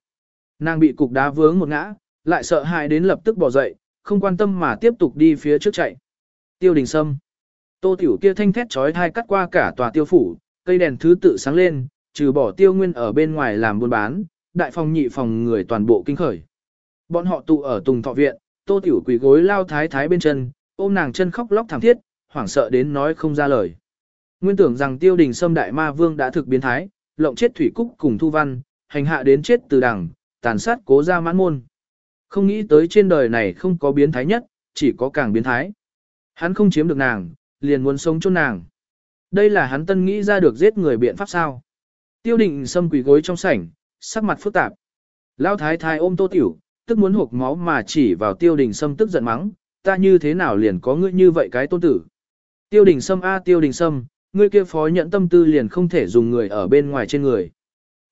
Nàng bị cục đá vướng một ngã, lại sợ hãi đến lập tức bỏ dậy, không quan tâm mà tiếp tục đi phía trước chạy. Tiêu đình sâm. Tô tiểu kia thanh thét trói thai cắt qua cả tòa tiêu phủ, cây đèn thứ tự sáng lên, trừ bỏ tiêu nguyên ở bên ngoài làm buôn bán, đại phòng nhị phòng người toàn bộ kinh khởi. Bọn họ tụ ở tùng thọ viện, tô tiểu quỳ gối lao thái thái bên chân, ôm nàng chân khóc lóc thảm thiết, hoảng sợ đến nói không ra lời. Nguyên tưởng rằng tiêu đình sâm đại ma vương đã thực biến thái, lộng chết thủy cúc cùng thu văn, hành hạ đến chết từ đẳng, tàn sát cố ra mãn môn. Không nghĩ tới trên đời này không có biến thái nhất, chỉ có càng biến thái. Hắn không chiếm được nàng, liền muốn sống chôn nàng. Đây là hắn tân nghĩ ra được giết người biện pháp sao. Tiêu định xâm quỷ gối trong sảnh, sắc mặt phức tạp. Lão thái thái ôm tô tiểu, tức muốn hộp máu mà chỉ vào tiêu đình sâm tức giận mắng, ta như thế nào liền có ngươi như vậy cái tôn tử. Tiêu đình sâm a tiêu đình sâm, ngươi kia phó nhận tâm tư liền không thể dùng người ở bên ngoài trên người.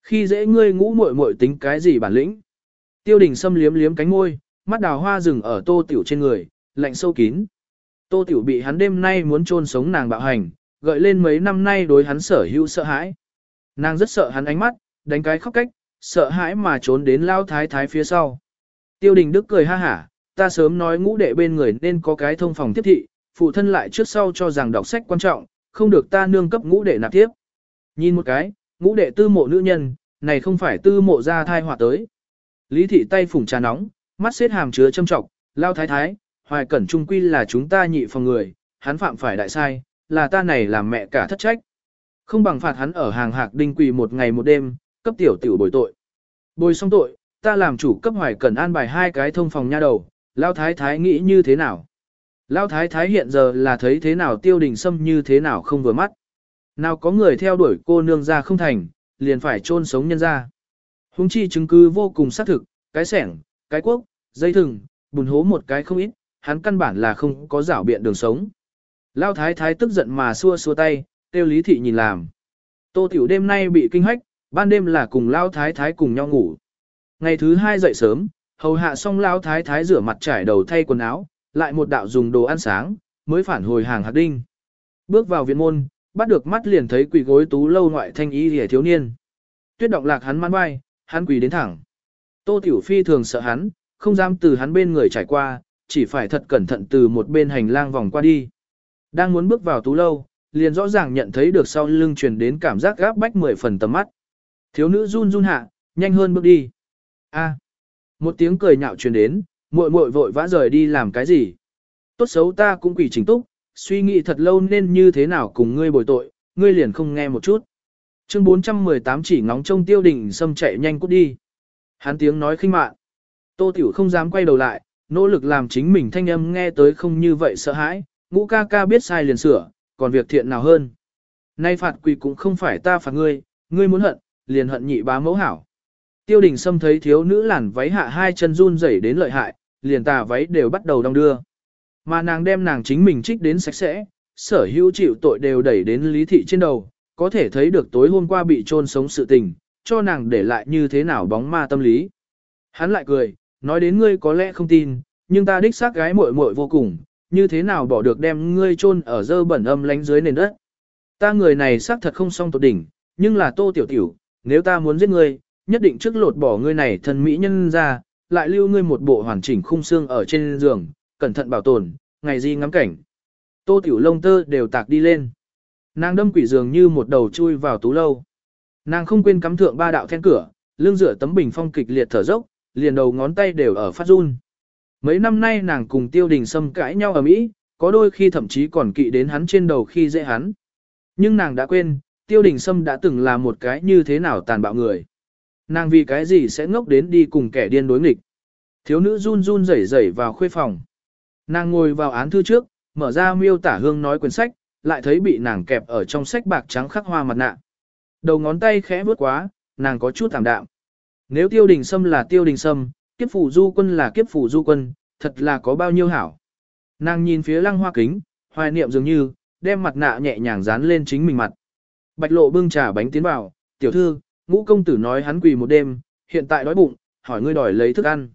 Khi dễ ngươi ngũ muội muội tính cái gì bản lĩnh. Tiêu đình xâm liếm liếm cánh môi, mắt đào hoa rừng ở tô tiểu trên người, lạnh sâu kín. Tô tiểu bị hắn đêm nay muốn chôn sống nàng bạo hành, gợi lên mấy năm nay đối hắn sở hữu sợ hãi. Nàng rất sợ hắn ánh mắt, đánh cái khóc cách, sợ hãi mà trốn đến lao thái thái phía sau. Tiêu đình đức cười ha hả, ta sớm nói ngũ đệ bên người nên có cái thông phòng tiếp thị, phụ thân lại trước sau cho rằng đọc sách quan trọng, không được ta nương cấp ngũ đệ nạp tiếp. Nhìn một cái, ngũ đệ tư mộ nữ nhân, này không phải tư mộ ra thai họa tới. Lý thị tay phủng trà nóng, mắt xếp hàm chứa châm trọng, lao thái thái, hoài cẩn trung quy là chúng ta nhị phòng người, hắn phạm phải đại sai, là ta này làm mẹ cả thất trách. Không bằng phạt hắn ở hàng hạc đinh quỳ một ngày một đêm, cấp tiểu tiểu bồi tội. Bồi xong tội, ta làm chủ cấp hoài cẩn an bài hai cái thông phòng nha đầu, lao thái thái nghĩ như thế nào. Lao thái thái hiện giờ là thấy thế nào tiêu đình sâm như thế nào không vừa mắt. Nào có người theo đuổi cô nương ra không thành, liền phải chôn sống nhân ra. Hùng chi chứng cứ vô cùng xác thực, cái sẻng, cái quốc, dây thừng, bùn hố một cái không ít, hắn căn bản là không có rảo biện đường sống. Lao thái thái tức giận mà xua xua tay, tiêu lý thị nhìn làm. Tô tiểu đêm nay bị kinh hách, ban đêm là cùng Lao thái thái cùng nhau ngủ. Ngày thứ hai dậy sớm, hầu hạ xong Lao thái thái rửa mặt trải đầu thay quần áo, lại một đạo dùng đồ ăn sáng, mới phản hồi hàng hạt đinh. Bước vào viện môn, bắt được mắt liền thấy quỷ gối tú lâu ngoại thanh y rẻ thiếu niên. Tuyết động lạc hắn man vai hắn quỳ đến thẳng. Tô Tiểu Phi thường sợ hắn, không dám từ hắn bên người trải qua, chỉ phải thật cẩn thận từ một bên hành lang vòng qua đi. Đang muốn bước vào tú lâu, liền rõ ràng nhận thấy được sau lưng truyền đến cảm giác gáp bách mười phần tầm mắt. Thiếu nữ run run hạ, nhanh hơn bước đi. A. một tiếng cười nhạo truyền đến, muội muội vội vã rời đi làm cái gì? Tốt xấu ta cũng quỷ chỉnh túc, suy nghĩ thật lâu nên như thế nào cùng ngươi bồi tội, ngươi liền không nghe một chút. Chương 418 chỉ ngóng trông tiêu đình xâm chạy nhanh cút đi. Hắn tiếng nói khinh mạn. Tô Tiểu không dám quay đầu lại, nỗ lực làm chính mình thanh âm nghe tới không như vậy sợ hãi, ngũ ca ca biết sai liền sửa, còn việc thiện nào hơn. Nay phạt quỳ cũng không phải ta phạt ngươi, ngươi muốn hận, liền hận nhị bá mẫu hảo. Tiêu đình Sâm thấy thiếu nữ làn váy hạ hai chân run rẩy đến lợi hại, liền tà váy đều bắt đầu đong đưa. Mà nàng đem nàng chính mình trích đến sạch sẽ, sở hữu chịu tội đều đẩy đến lý thị trên đầu, có thể thấy được tối hôm qua bị trôn sống sự tình, cho nàng để lại như thế nào bóng ma tâm lý. Hắn lại cười, nói đến ngươi có lẽ không tin, nhưng ta đích xác gái muội muội vô cùng, như thế nào bỏ được đem ngươi chôn ở dơ bẩn âm lánh dưới nền đất. Ta người này xác thật không song tột đỉnh, nhưng là tô tiểu tiểu, nếu ta muốn giết ngươi, nhất định trước lột bỏ ngươi này thân mỹ nhân ra, lại lưu ngươi một bộ hoàn chỉnh khung xương ở trên giường, cẩn thận bảo tồn, ngày gì ngắm cảnh. Tô tiểu lông tơ đều tạc đi lên. Nàng đâm quỷ giường như một đầu chui vào tú lâu. Nàng không quên cắm thượng ba đạo then cửa, lưng rửa tấm bình phong kịch liệt thở dốc, liền đầu ngón tay đều ở phát run. Mấy năm nay nàng cùng tiêu đình sâm cãi nhau ở Mỹ, có đôi khi thậm chí còn kỵ đến hắn trên đầu khi dễ hắn. Nhưng nàng đã quên, tiêu đình sâm đã từng là một cái như thế nào tàn bạo người. Nàng vì cái gì sẽ ngốc đến đi cùng kẻ điên đối nghịch. Thiếu nữ run run rẩy rẩy vào khuê phòng. Nàng ngồi vào án thư trước, mở ra miêu tả hương nói quyển sách, lại thấy bị nàng kẹp ở trong sách bạc trắng khắc hoa mặt nạ. Đầu ngón tay khẽ bước quá, nàng có chút thảm đạm. Nếu tiêu đình sâm là tiêu đình sâm, kiếp phủ du quân là kiếp phủ du quân, thật là có bao nhiêu hảo. Nàng nhìn phía lăng hoa kính, hoài niệm dường như, đem mặt nạ nhẹ nhàng dán lên chính mình mặt. Bạch lộ bưng trà bánh tiến vào, tiểu thư, ngũ công tử nói hắn quỳ một đêm, hiện tại đói bụng, hỏi ngươi đòi lấy thức ăn.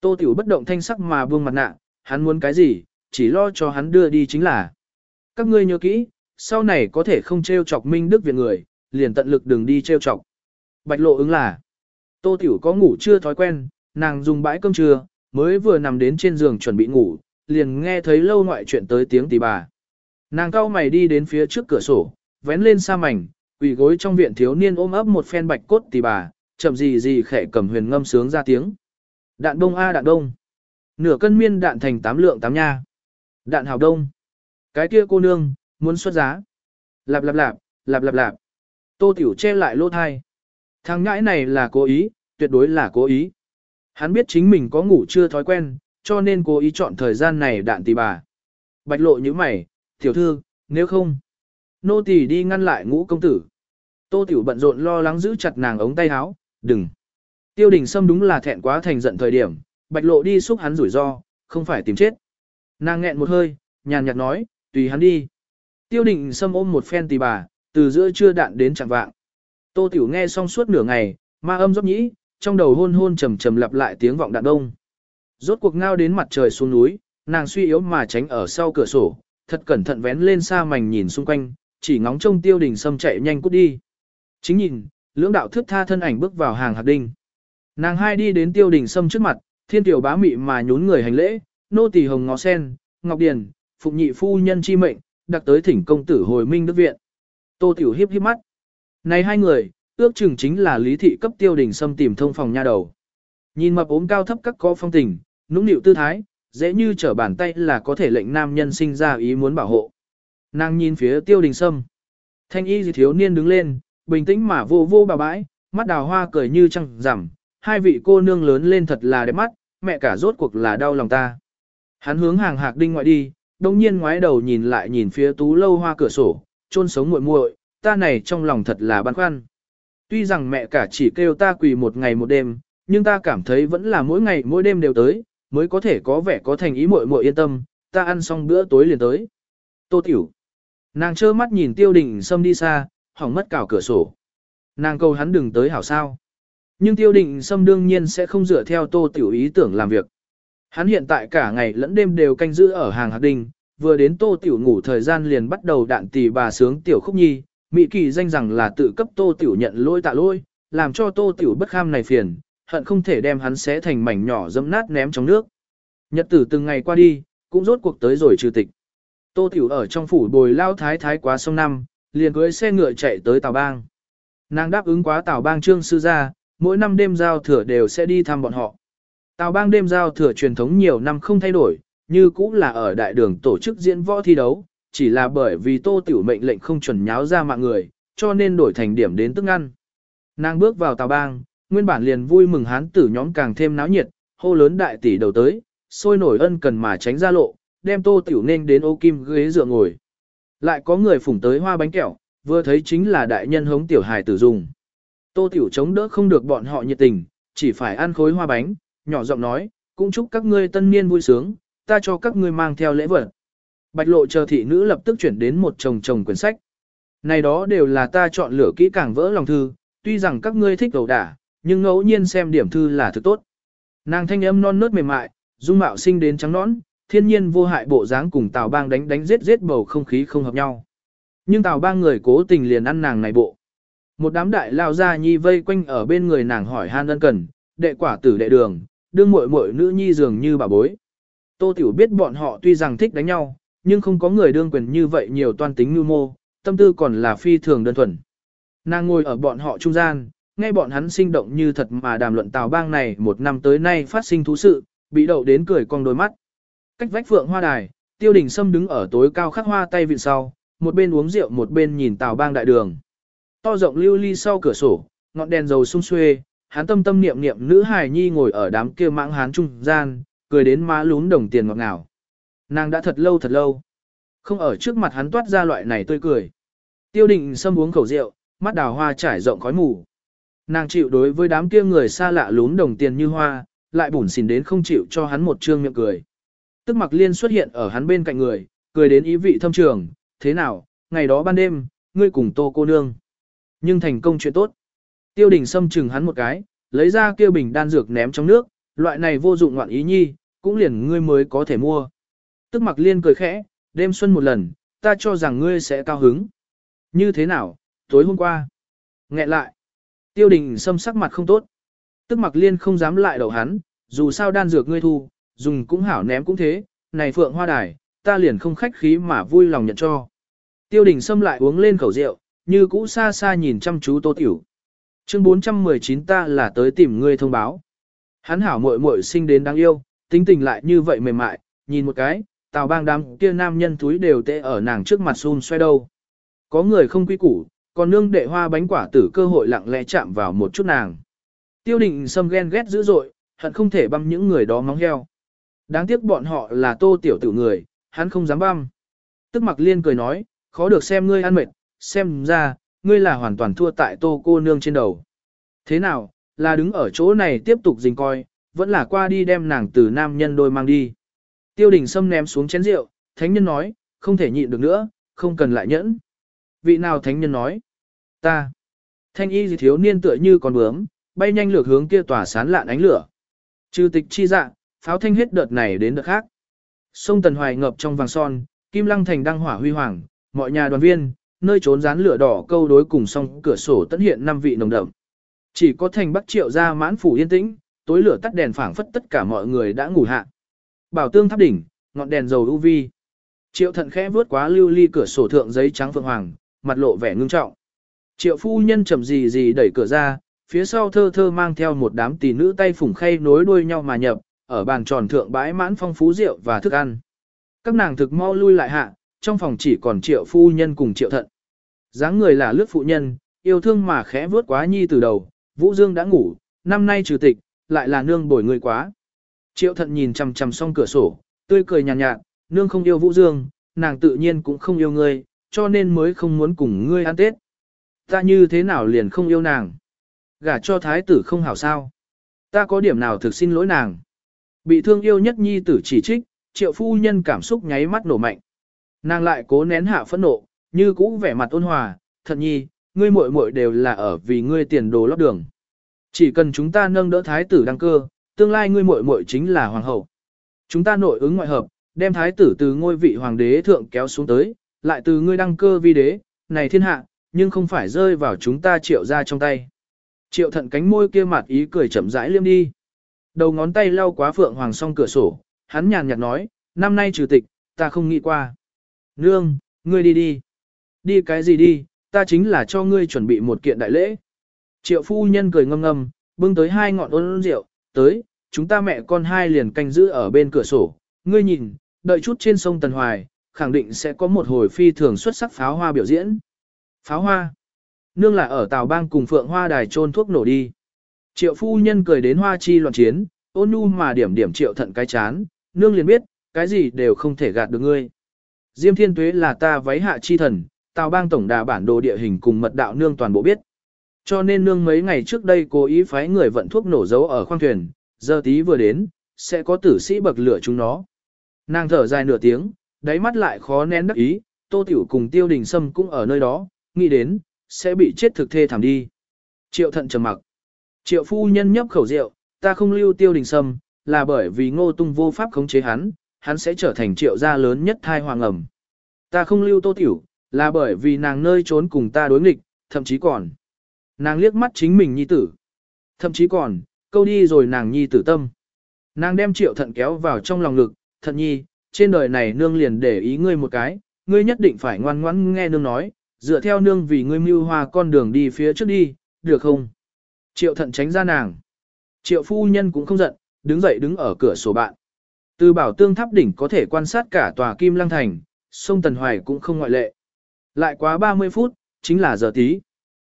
Tô tiểu bất động thanh sắc mà buông mặt nạ, hắn muốn cái gì, chỉ lo cho hắn đưa đi chính là. Các ngươi nhớ kỹ, sau này có thể không trêu chọc Minh Đức Việt người, liền tận lực đừng đi trêu chọc. Bạch lộ ứng là, Tô Tiểu có ngủ chưa thói quen, nàng dùng bãi cơm trưa, mới vừa nằm đến trên giường chuẩn bị ngủ, liền nghe thấy lâu ngoại chuyện tới tiếng tỷ bà. Nàng cao mày đi đến phía trước cửa sổ, vén lên sa mảnh, quỳ gối trong viện thiếu niên ôm ấp một phen bạch cốt tỷ bà, chậm gì gì khẽ cầm huyền ngâm sướng ra tiếng. Đạn đông a đạn đông. Nửa cân miên đạn thành tám lượng tám nha. Đạn hào đông. Cái kia cô nương, muốn xuất giá. Lạp lạp lạp, lạp lạp lạp. Tô Tiểu che lại lỗ thai. Thằng ngãi này là cố ý, tuyệt đối là cố ý. Hắn biết chính mình có ngủ chưa thói quen, cho nên cố ý chọn thời gian này đạn tỷ bà. Bạch lộ như mày, tiểu thư, nếu không, nô tỳ đi ngăn lại ngũ công tử. Tô tiểu bận rộn lo lắng giữ chặt nàng ống tay áo, đừng. Tiêu đình Sâm đúng là thẹn quá thành giận thời điểm, bạch lộ đi xúc hắn rủi ro, không phải tìm chết. Nàng nghẹn một hơi, nhàn nhạt nói, tùy hắn đi. Tiêu đình Sâm ôm một phen tỷ bà, từ giữa trưa đạn đến chẳng vạng. Tô tiểu nghe xong suốt nửa ngày, ma âm dốc nhĩ, trong đầu hôn hôn trầm trầm lặp lại tiếng vọng đạn đông. Rốt cuộc ngao đến mặt trời xuống núi, nàng suy yếu mà tránh ở sau cửa sổ, thật cẩn thận vén lên xa mảnh nhìn xung quanh, chỉ ngóng trông tiêu đình sâm chạy nhanh cút đi. Chính nhìn, lưỡng đạo thước tha thân ảnh bước vào hàng hạt đinh. Nàng hai đi đến tiêu đình sâm trước mặt, thiên tiểu bá mị mà nhún người hành lễ, nô tỳ hồng ngó sen, ngọc điền, phụng nhị phu nhân chi mệnh, đặc tới thỉnh công tử hồi minh đức viện. Tô tiểu hiếp hiếp mắt. Này hai người, ước chừng chính là lý thị cấp tiêu đình sâm tìm thông phòng nha đầu. Nhìn mập ốm cao thấp các có phong tình, nũng nịu tư thái, dễ như trở bàn tay là có thể lệnh nam nhân sinh ra ý muốn bảo hộ. Nàng nhìn phía tiêu đình sâm. Thanh y thiếu niên đứng lên, bình tĩnh mà vô vô bà bãi, mắt đào hoa cười như trăng rằm, hai vị cô nương lớn lên thật là đẹp mắt, mẹ cả rốt cuộc là đau lòng ta. Hắn hướng hàng hạc đinh ngoại đi, đồng nhiên ngoái đầu nhìn lại nhìn phía tú lâu hoa cửa sổ, trôn sống muội muội, ta này trong lòng thật là băn khoăn. Tuy rằng mẹ cả chỉ kêu ta quỳ một ngày một đêm, nhưng ta cảm thấy vẫn là mỗi ngày mỗi đêm đều tới, mới có thể có vẻ có thành ý muội muội yên tâm, ta ăn xong bữa tối liền tới. Tô Tiểu. Nàng trơ mắt nhìn tiêu đình xâm đi xa, hỏng mất cào cửa sổ. Nàng cầu hắn đừng tới hảo sao. Nhưng tiêu đình xâm đương nhiên sẽ không dựa theo tô tiểu ý tưởng làm việc. Hắn hiện tại cả ngày lẫn đêm đều canh giữ ở hàng hạt đình, vừa đến tô tiểu ngủ thời gian liền bắt đầu đạn tỷ bà sướng tiểu khúc nhi, Mỹ kỳ danh rằng là tự cấp tô tiểu nhận lôi tạ lôi, làm cho tô tiểu bất kham này phiền, hận không thể đem hắn xé thành mảnh nhỏ dẫm nát ném trong nước. Nhật tử từng ngày qua đi, cũng rốt cuộc tới rồi trừ tịch. Tô tiểu ở trong phủ bồi lao thái thái quá sông năm, liền cưới xe ngựa chạy tới Tào Bang. Nàng đáp ứng quá Tào Bang trương sư gia, mỗi năm đêm giao thừa đều sẽ đi thăm bọn họ. Tào Bang đêm giao thừa truyền thống nhiều năm không thay đổi, như cũng là ở đại đường tổ chức diễn võ thi đấu, chỉ là bởi vì tô tiểu mệnh lệnh không chuẩn nháo ra mạng người, cho nên đổi thành điểm đến tức ăn. Nàng bước vào tào bang, nguyên bản liền vui mừng hán tử nhóm càng thêm náo nhiệt, hô lớn đại tỷ đầu tới, sôi nổi ân cần mà tránh ra lộ, đem tô tiểu nên đến ô kim ghế dựa ngồi. Lại có người phủng tới hoa bánh kẹo, vừa thấy chính là đại nhân hống tiểu hài tử dùng. Tô tiểu chống đỡ không được bọn họ nhiệt tình, chỉ phải ăn khối hoa bánh, nhỏ giọng nói, cũng chúc các ngươi tân niên vui sướng, ta cho các ngươi mang theo lễ vật. Bạch lộ chờ thị nữ lập tức chuyển đến một chồng chồng quyển sách. Này đó đều là ta chọn lựa kỹ càng vỡ lòng thư, tuy rằng các ngươi thích đầu đả, nhưng ngẫu nhiên xem điểm thư là thứ tốt. Nàng thanh âm non nớt mềm mại, dung mạo sinh đến trắng nõn, thiên nhiên vô hại bộ dáng cùng Tào Bang đánh đánh giết giết bầu không khí không hợp nhau. Nhưng Tào Bang người cố tình liền ăn nàng này bộ. Một đám đại lao ra nhi vây quanh ở bên người nàng hỏi han ân cần, đệ quả tử đệ đường, đương muội muội nữ nhi dường như bà bối. Tô Tiểu biết bọn họ tuy rằng thích đánh nhau, nhưng không có người đương quyền như vậy nhiều toan tính mưu mô, tâm tư còn là phi thường đơn thuần. Nàng ngồi ở bọn họ trung gian, nghe bọn hắn sinh động như thật mà đàm luận tào bang này một năm tới nay phát sinh thú sự, bị đậu đến cười cong đôi mắt. Cách vách phượng hoa đài, tiêu đình sâm đứng ở tối cao khắc hoa tay vịn sau, một bên uống rượu một bên nhìn tào bang đại đường. To rộng lưu ly sau cửa sổ, ngọn đèn dầu sung xuê, hắn tâm tâm niệm niệm nữ hài nhi ngồi ở đám kia mãng hán trung gian, cười đến má lún đồng tiền ngọt ngào. Nàng đã thật lâu thật lâu, không ở trước mặt hắn toát ra loại này tươi cười. Tiêu định sâm uống khẩu rượu, mắt đào hoa trải rộng khói mù. Nàng chịu đối với đám kia người xa lạ lún đồng tiền như hoa, lại bủn xỉn đến không chịu cho hắn một trương miệng cười. Tức mặc liên xuất hiện ở hắn bên cạnh người, cười đến ý vị thâm trường, thế nào, ngày đó ban đêm, ngươi cùng tô cô nương. Nhưng thành công chuyện tốt. Tiêu đình xâm chừng hắn một cái, lấy ra kia bình đan dược ném trong nước, loại này vô dụng ngoạn ý nhi, cũng liền ngươi mới có thể mua. Tức mặc liên cười khẽ, đêm xuân một lần, ta cho rằng ngươi sẽ cao hứng. Như thế nào, tối hôm qua. Nghẹ lại. Tiêu đình xâm sắc mặt không tốt. Tức mặc liên không dám lại đầu hắn, dù sao đan dược ngươi thu, dùng cũng hảo ném cũng thế, này phượng hoa đài, ta liền không khách khí mà vui lòng nhận cho. Tiêu đình xâm lại uống lên khẩu rượu, như cũ xa xa nhìn chăm chú tô tiểu. Chương 419 ta là tới tìm ngươi thông báo. Hắn hảo muội muội sinh đến đáng yêu, tính tình lại như vậy mềm mại, nhìn một cái, tào bang đám kia nam nhân túi đều tệ ở nàng trước mặt xun xoay đâu. Có người không quy củ, còn nương đệ hoa bánh quả tử cơ hội lặng lẽ chạm vào một chút nàng. Tiêu định xâm ghen ghét dữ dội, hận không thể băm những người đó móng heo. Đáng tiếc bọn họ là tô tiểu tử người, hắn không dám băm. Tức mặc liên cười nói, khó được xem ngươi ăn mệt, xem ra, ngươi là hoàn toàn thua tại tô cô nương trên đầu. Thế nào, là đứng ở chỗ này tiếp tục dình coi, vẫn là qua đi đem nàng từ nam nhân đôi mang đi. Tiêu đình Sâm ném xuống chén rượu, thánh nhân nói, không thể nhịn được nữa, không cần lại nhẫn. Vị nào thánh nhân nói? Ta. Thanh y gì thiếu niên tựa như con bướm, bay nhanh lược hướng kia tỏa sán lạn ánh lửa. Trừ tịch chi dạ, pháo thanh hết đợt này đến đợt khác. Sông Tần Hoài ngập trong vàng son, kim lăng thành đăng hỏa huy hoàng, mọi nhà đoàn viên, nơi trốn rán lửa đỏ câu đối cùng song cửa sổ tận hiện năm vị nồng đậm. Chỉ có thành bắc triệu ra mãn phủ yên tĩnh, tối lửa tắt đèn phảng phất tất cả mọi người đã ngủ hạ. Bảo tương tháp đỉnh, ngọn đèn dầu UV. Triệu thận khẽ vướt quá lưu ly cửa sổ thượng giấy trắng phượng hoàng, mặt lộ vẻ ngưng trọng. Triệu phu nhân chậm gì gì đẩy cửa ra, phía sau thơ thơ mang theo một đám tỷ nữ tay phủng khay nối đuôi nhau mà nhập, ở bàn tròn thượng bãi mãn phong phú rượu và thức ăn. Các nàng thực mau lui lại hạ, trong phòng chỉ còn triệu phu nhân cùng triệu thận. dáng người là lướt phụ nhân, yêu thương mà khẽ vướt quá nhi từ đầu, Vũ Dương đã ngủ, năm nay trừ tịch, lại là nương bồi người quá. Triệu thận nhìn chằm chằm xong cửa sổ, tươi cười nhàn nhạt, nhạt, nương không yêu Vũ Dương, nàng tự nhiên cũng không yêu ngươi, cho nên mới không muốn cùng ngươi ăn Tết. Ta như thế nào liền không yêu nàng? Gả cho thái tử không hảo sao? Ta có điểm nào thực xin lỗi nàng? Bị thương yêu nhất nhi tử chỉ trích, triệu phu nhân cảm xúc nháy mắt nổ mạnh. Nàng lại cố nén hạ phẫn nộ, như cũ vẻ mặt ôn hòa, thật nhi, ngươi muội muội đều là ở vì ngươi tiền đồ lót đường. Chỉ cần chúng ta nâng đỡ thái tử đăng cơ, tương lai ngươi muội muội chính là hoàng hậu. Chúng ta nội ứng ngoại hợp, đem thái tử từ ngôi vị hoàng đế thượng kéo xuống tới, lại từ ngươi đăng cơ vi đế, này thiên hạ, nhưng không phải rơi vào chúng ta triệu ra trong tay. Triệu thận cánh môi kia mặt ý cười chậm rãi liêm đi. Đầu ngón tay lau quá phượng hoàng song cửa sổ, hắn nhàn nhạt nói, năm nay trừ tịch, ta không nghĩ qua. Nương, ngươi đi đi. Đi cái gì đi, ta chính là cho ngươi chuẩn bị một kiện đại lễ. Triệu phu nhân cười ngâm ngâm, bưng tới hai ngọn ôn rượu, tới, chúng ta mẹ con hai liền canh giữ ở bên cửa sổ, ngươi nhìn, đợi chút trên sông Tần Hoài, khẳng định sẽ có một hồi phi thường xuất sắc pháo hoa biểu diễn. Pháo hoa? Nương là ở Tàu Bang cùng Phượng Hoa Đài trôn thuốc nổ đi. Triệu phu nhân cười đến hoa chi loạn chiến, ôn nhu mà điểm điểm triệu thận cái chán, nương liền biết, cái gì đều không thể gạt được ngươi. Diêm thiên tuế là ta váy hạ chi thần, Tào bang tổng đà bản đồ địa hình cùng mật đạo nương toàn bộ biết. Cho nên nương mấy ngày trước đây cố ý phái người vận thuốc nổ dấu ở khoang thuyền, giờ tí vừa đến, sẽ có tử sĩ bậc lửa chúng nó. Nàng thở dài nửa tiếng, đáy mắt lại khó nén đắc ý, tô tiểu cùng tiêu đình sâm cũng ở nơi đó, nghĩ đến, sẽ bị chết thực thê thảm đi. Triệu thận trầm mặc. Triệu phu nhân nhấp khẩu rượu, ta không lưu tiêu đình sâm, là bởi vì ngô tung vô pháp khống chế hắn, hắn sẽ trở thành triệu gia lớn nhất thai hoàng ẩm. Ta không lưu tô tiểu, là bởi vì nàng nơi trốn cùng ta đối nghịch, thậm chí còn. Nàng liếc mắt chính mình nhi tử. Thậm chí còn, câu đi rồi nàng nhi tử tâm. Nàng đem triệu thận kéo vào trong lòng lực, thận nhi, trên đời này nương liền để ý ngươi một cái, ngươi nhất định phải ngoan ngoãn nghe nương nói, dựa theo nương vì ngươi mưu hoa con đường đi phía trước đi, được không? Triệu thận tránh ra nàng. Triệu phu nhân cũng không giận, đứng dậy đứng ở cửa sổ bạn. Từ bảo tương tháp đỉnh có thể quan sát cả tòa kim lăng thành, sông Tần Hoài cũng không ngoại lệ. Lại quá 30 phút, chính là giờ tí.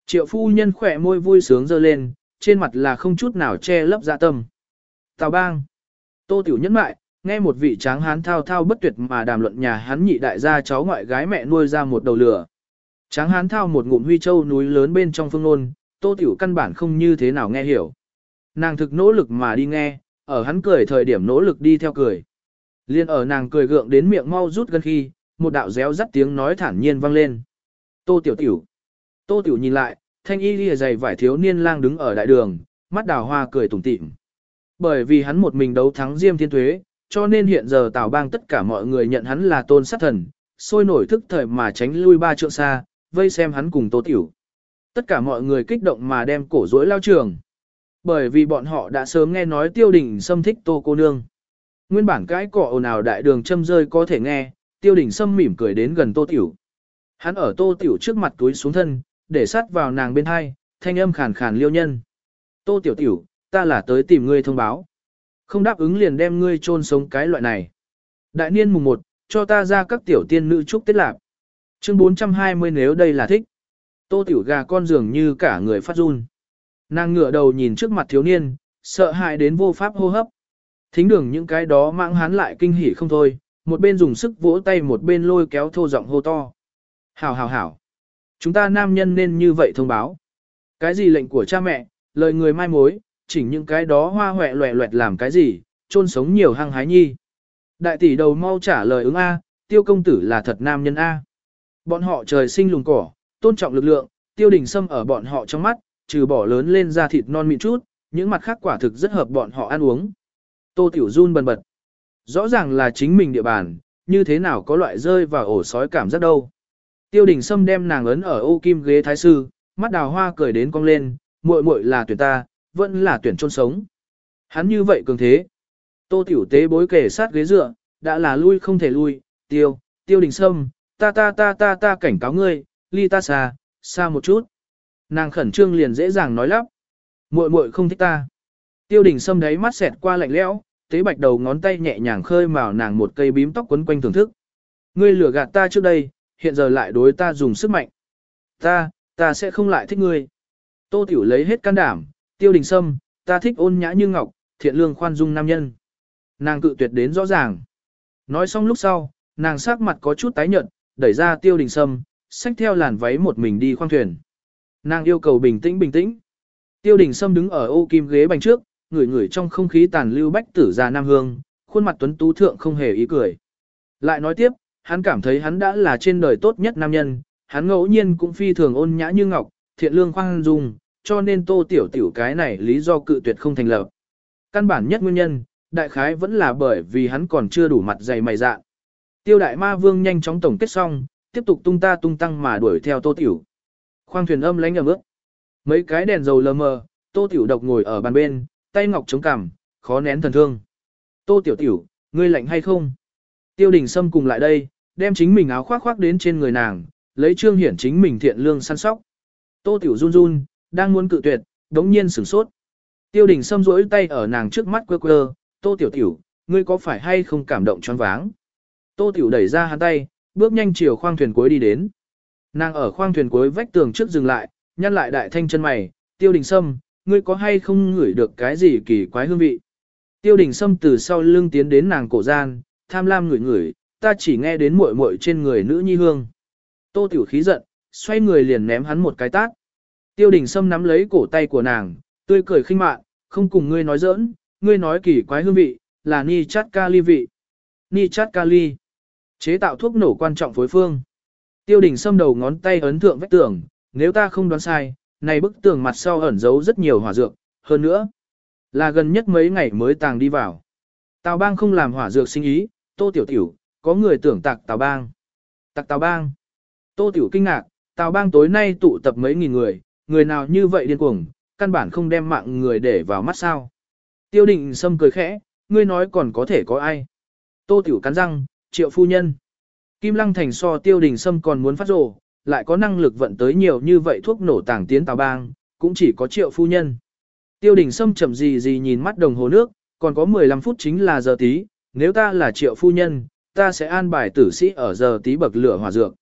Triệu phu nhân khỏe môi vui sướng dơ lên, trên mặt là không chút nào che lấp dạ tâm. Tào bang. Tô Tiểu nhẫn mại, nghe một vị tráng hán thao thao bất tuyệt mà đàm luận nhà hắn nhị đại gia cháu ngoại gái mẹ nuôi ra một đầu lửa. Tráng hán thao một ngụm huy châu núi lớn bên trong phương nôn, Tô Tiểu căn bản không như thế nào nghe hiểu. Nàng thực nỗ lực mà đi nghe, ở hắn cười thời điểm nỗ lực đi theo cười. Liên ở nàng cười gượng đến miệng mau rút gần khi, một đạo réo rắt tiếng nói thản nhiên vang lên. Tô Tiểu Tiểu. Tô Tiểu nhìn lại, thanh y lìa dày vải thiếu niên lang đứng ở đại đường, mắt đào hoa cười tủm tỉm. Bởi vì hắn một mình đấu thắng Diêm Thiên Tuế, cho nên hiện giờ Tào Bang tất cả mọi người nhận hắn là tôn sát thần, sôi nổi thức thời mà tránh lui ba trượng xa, vây xem hắn cùng Tô Tiểu. Tất cả mọi người kích động mà đem cổ rối lao trường. Bởi vì bọn họ đã sớm nghe nói tiêu đình xâm thích Tô cô nương. Nguyên bản cái cỏ ồn ào đại đường châm rơi có thể nghe, tiêu đình xâm mỉm cười đến gần Tô Tiểu. Hắn ở Tô Tiểu trước mặt túi xuống thân, để sát vào nàng bên hai, thanh âm khàn khàn liêu nhân. Tô Tiểu Tiểu, ta là tới tìm ngươi thông báo. Không đáp ứng liền đem ngươi chôn sống cái loại này. Đại niên mùng 1, cho ta ra các tiểu tiên nữ chúc tết lạc. Chương 420 nếu đây là thích. Tô tiểu gà con dường như cả người phát run. Nàng ngửa đầu nhìn trước mặt thiếu niên, sợ hãi đến vô pháp hô hấp. Thính đường những cái đó mãng hắn lại kinh hỉ không thôi, một bên dùng sức vỗ tay một bên lôi kéo thô giọng hô to. Hảo hảo hảo. Chúng ta nam nhân nên như vậy thông báo. Cái gì lệnh của cha mẹ, lời người mai mối, chỉnh những cái đó hoa hoẹ loẹ loẹt làm cái gì, chôn sống nhiều hăng hái nhi. Đại tỷ đầu mau trả lời ứng A, tiêu công tử là thật nam nhân A. Bọn họ trời sinh lùng cỏ, tôn trọng lực lượng, tiêu đình sâm ở bọn họ trong mắt, trừ bỏ lớn lên ra thịt non mịn chút, những mặt khác quả thực rất hợp bọn họ ăn uống. Tô Tiểu run bần bật. Rõ ràng là chính mình địa bàn, như thế nào có loại rơi vào ổ sói cảm giác đâu. Tiêu đình sâm đem nàng ấn ở ô kim ghế thái sư, mắt đào hoa cười đến cong lên, muội muội là tuyển ta, vẫn là tuyển chôn sống. Hắn như vậy cường thế. Tô tiểu tế bối kể sát ghế dựa, đã là lui không thể lui, tiêu, tiêu đình sâm, ta ta ta ta ta cảnh cáo ngươi, ly ta xa, xa một chút. Nàng khẩn trương liền dễ dàng nói lắp. muội muội không thích ta. Tiêu đình sâm đấy mắt xẹt qua lạnh lẽo, tế bạch đầu ngón tay nhẹ nhàng khơi mào nàng một cây bím tóc quấn quanh thưởng thức. Ngươi lừa gạt ta trước đây, hiện giờ lại đối ta dùng sức mạnh. Ta, ta sẽ không lại thích ngươi. Tô Tiểu lấy hết can đảm, tiêu đình sâm, ta thích ôn nhã như ngọc, thiện lương khoan dung nam nhân. Nàng cự tuyệt đến rõ ràng. Nói xong lúc sau, nàng sắc mặt có chút tái nhợt, đẩy ra tiêu đình sâm, xách theo làn váy một mình đi khoang thuyền. Nàng yêu cầu bình tĩnh bình tĩnh. Tiêu đình sâm đứng ở ô kim ghế bành trước, ngửi ngửi trong không khí tàn lưu bách tử già nam hương, khuôn mặt tuấn tú thượng không hề ý cười. Lại nói tiếp, hắn cảm thấy hắn đã là trên đời tốt nhất nam nhân, hắn ngẫu nhiên cũng phi thường ôn nhã như ngọc, thiện lương khoan dung, cho nên tô tiểu tiểu cái này lý do cự tuyệt không thành lập. Căn bản nhất nguyên nhân, đại khái vẫn là bởi vì hắn còn chưa đủ mặt dày mày dạ. Tiêu đại ma vương nhanh chóng tổng kết xong, tiếp tục tung ta tung tăng mà đuổi theo tô tiểu. Khoang thuyền âm lánh ở bước. Mấy cái đèn dầu lờ mờ, tô tiểu độc ngồi ở bàn bên, tay ngọc chống cằm, khó nén thần thương. Tô tiểu tiểu, ngươi lạnh hay không? Tiêu đình sâm cùng lại đây, đem chính mình áo khoác khoác đến trên người nàng, lấy trương hiển chính mình thiện lương săn sóc. Tô tiểu run run, đang muốn cự tuyệt, đống nhiên sửng sốt. Tiêu đình sâm rỗi tay ở nàng trước mắt quơ quơ, tô tiểu tiểu, ngươi có phải hay không cảm động choáng váng? Tô tiểu đẩy ra hắn tay, bước nhanh chiều khoang thuyền cuối đi đến. Nàng ở khoang thuyền cuối vách tường trước dừng lại, nhăn lại đại thanh chân mày, tiêu đình sâm, ngươi có hay không ngửi được cái gì kỳ quái hương vị? Tiêu đình sâm từ sau lưng tiến đến nàng cổ gian, tham lam ngửi ngửi, ta chỉ nghe đến muội muội trên người nữ nhi hương. Tô tiểu khí giận, xoay người liền ném hắn một cái tát. Tiêu đình Sâm nắm lấy cổ tay của nàng, tươi cười khinh mạn, không cùng ngươi nói giỡn, ngươi nói kỳ quái hương vị, là ni chát kali vị. Ni chát kali. Chế tạo thuốc nổ quan trọng phối phương. Tiêu đình Sâm đầu ngón tay ấn thượng vách tường, nếu ta không đoán sai, này bức tường mặt sau ẩn giấu rất nhiều hỏa dược, hơn nữa, là gần nhất mấy ngày mới tàng đi vào. Tào bang không làm hỏa dược sinh ý, tô tiểu tiểu, có người tưởng tạc tào bang. Tạc tào bang. Tô tiểu kinh ngạc, tào bang tối nay tụ tập mấy nghìn người, người nào như vậy điên cuồng, căn bản không đem mạng người để vào mắt sao. Tiêu định sâm cười khẽ, ngươi nói còn có thể có ai. Tô tiểu cắn răng, triệu phu nhân. Kim lăng thành so tiêu đình sâm còn muốn phát rồ, lại có năng lực vận tới nhiều như vậy thuốc nổ tàng tiến tào bang, cũng chỉ có triệu phu nhân. Tiêu đình sâm chậm gì gì nhìn mắt đồng hồ nước, còn có 15 phút chính là giờ tí, nếu ta là triệu phu nhân, ta sẽ an bài tử sĩ ở giờ tí bậc lửa hỏa dược.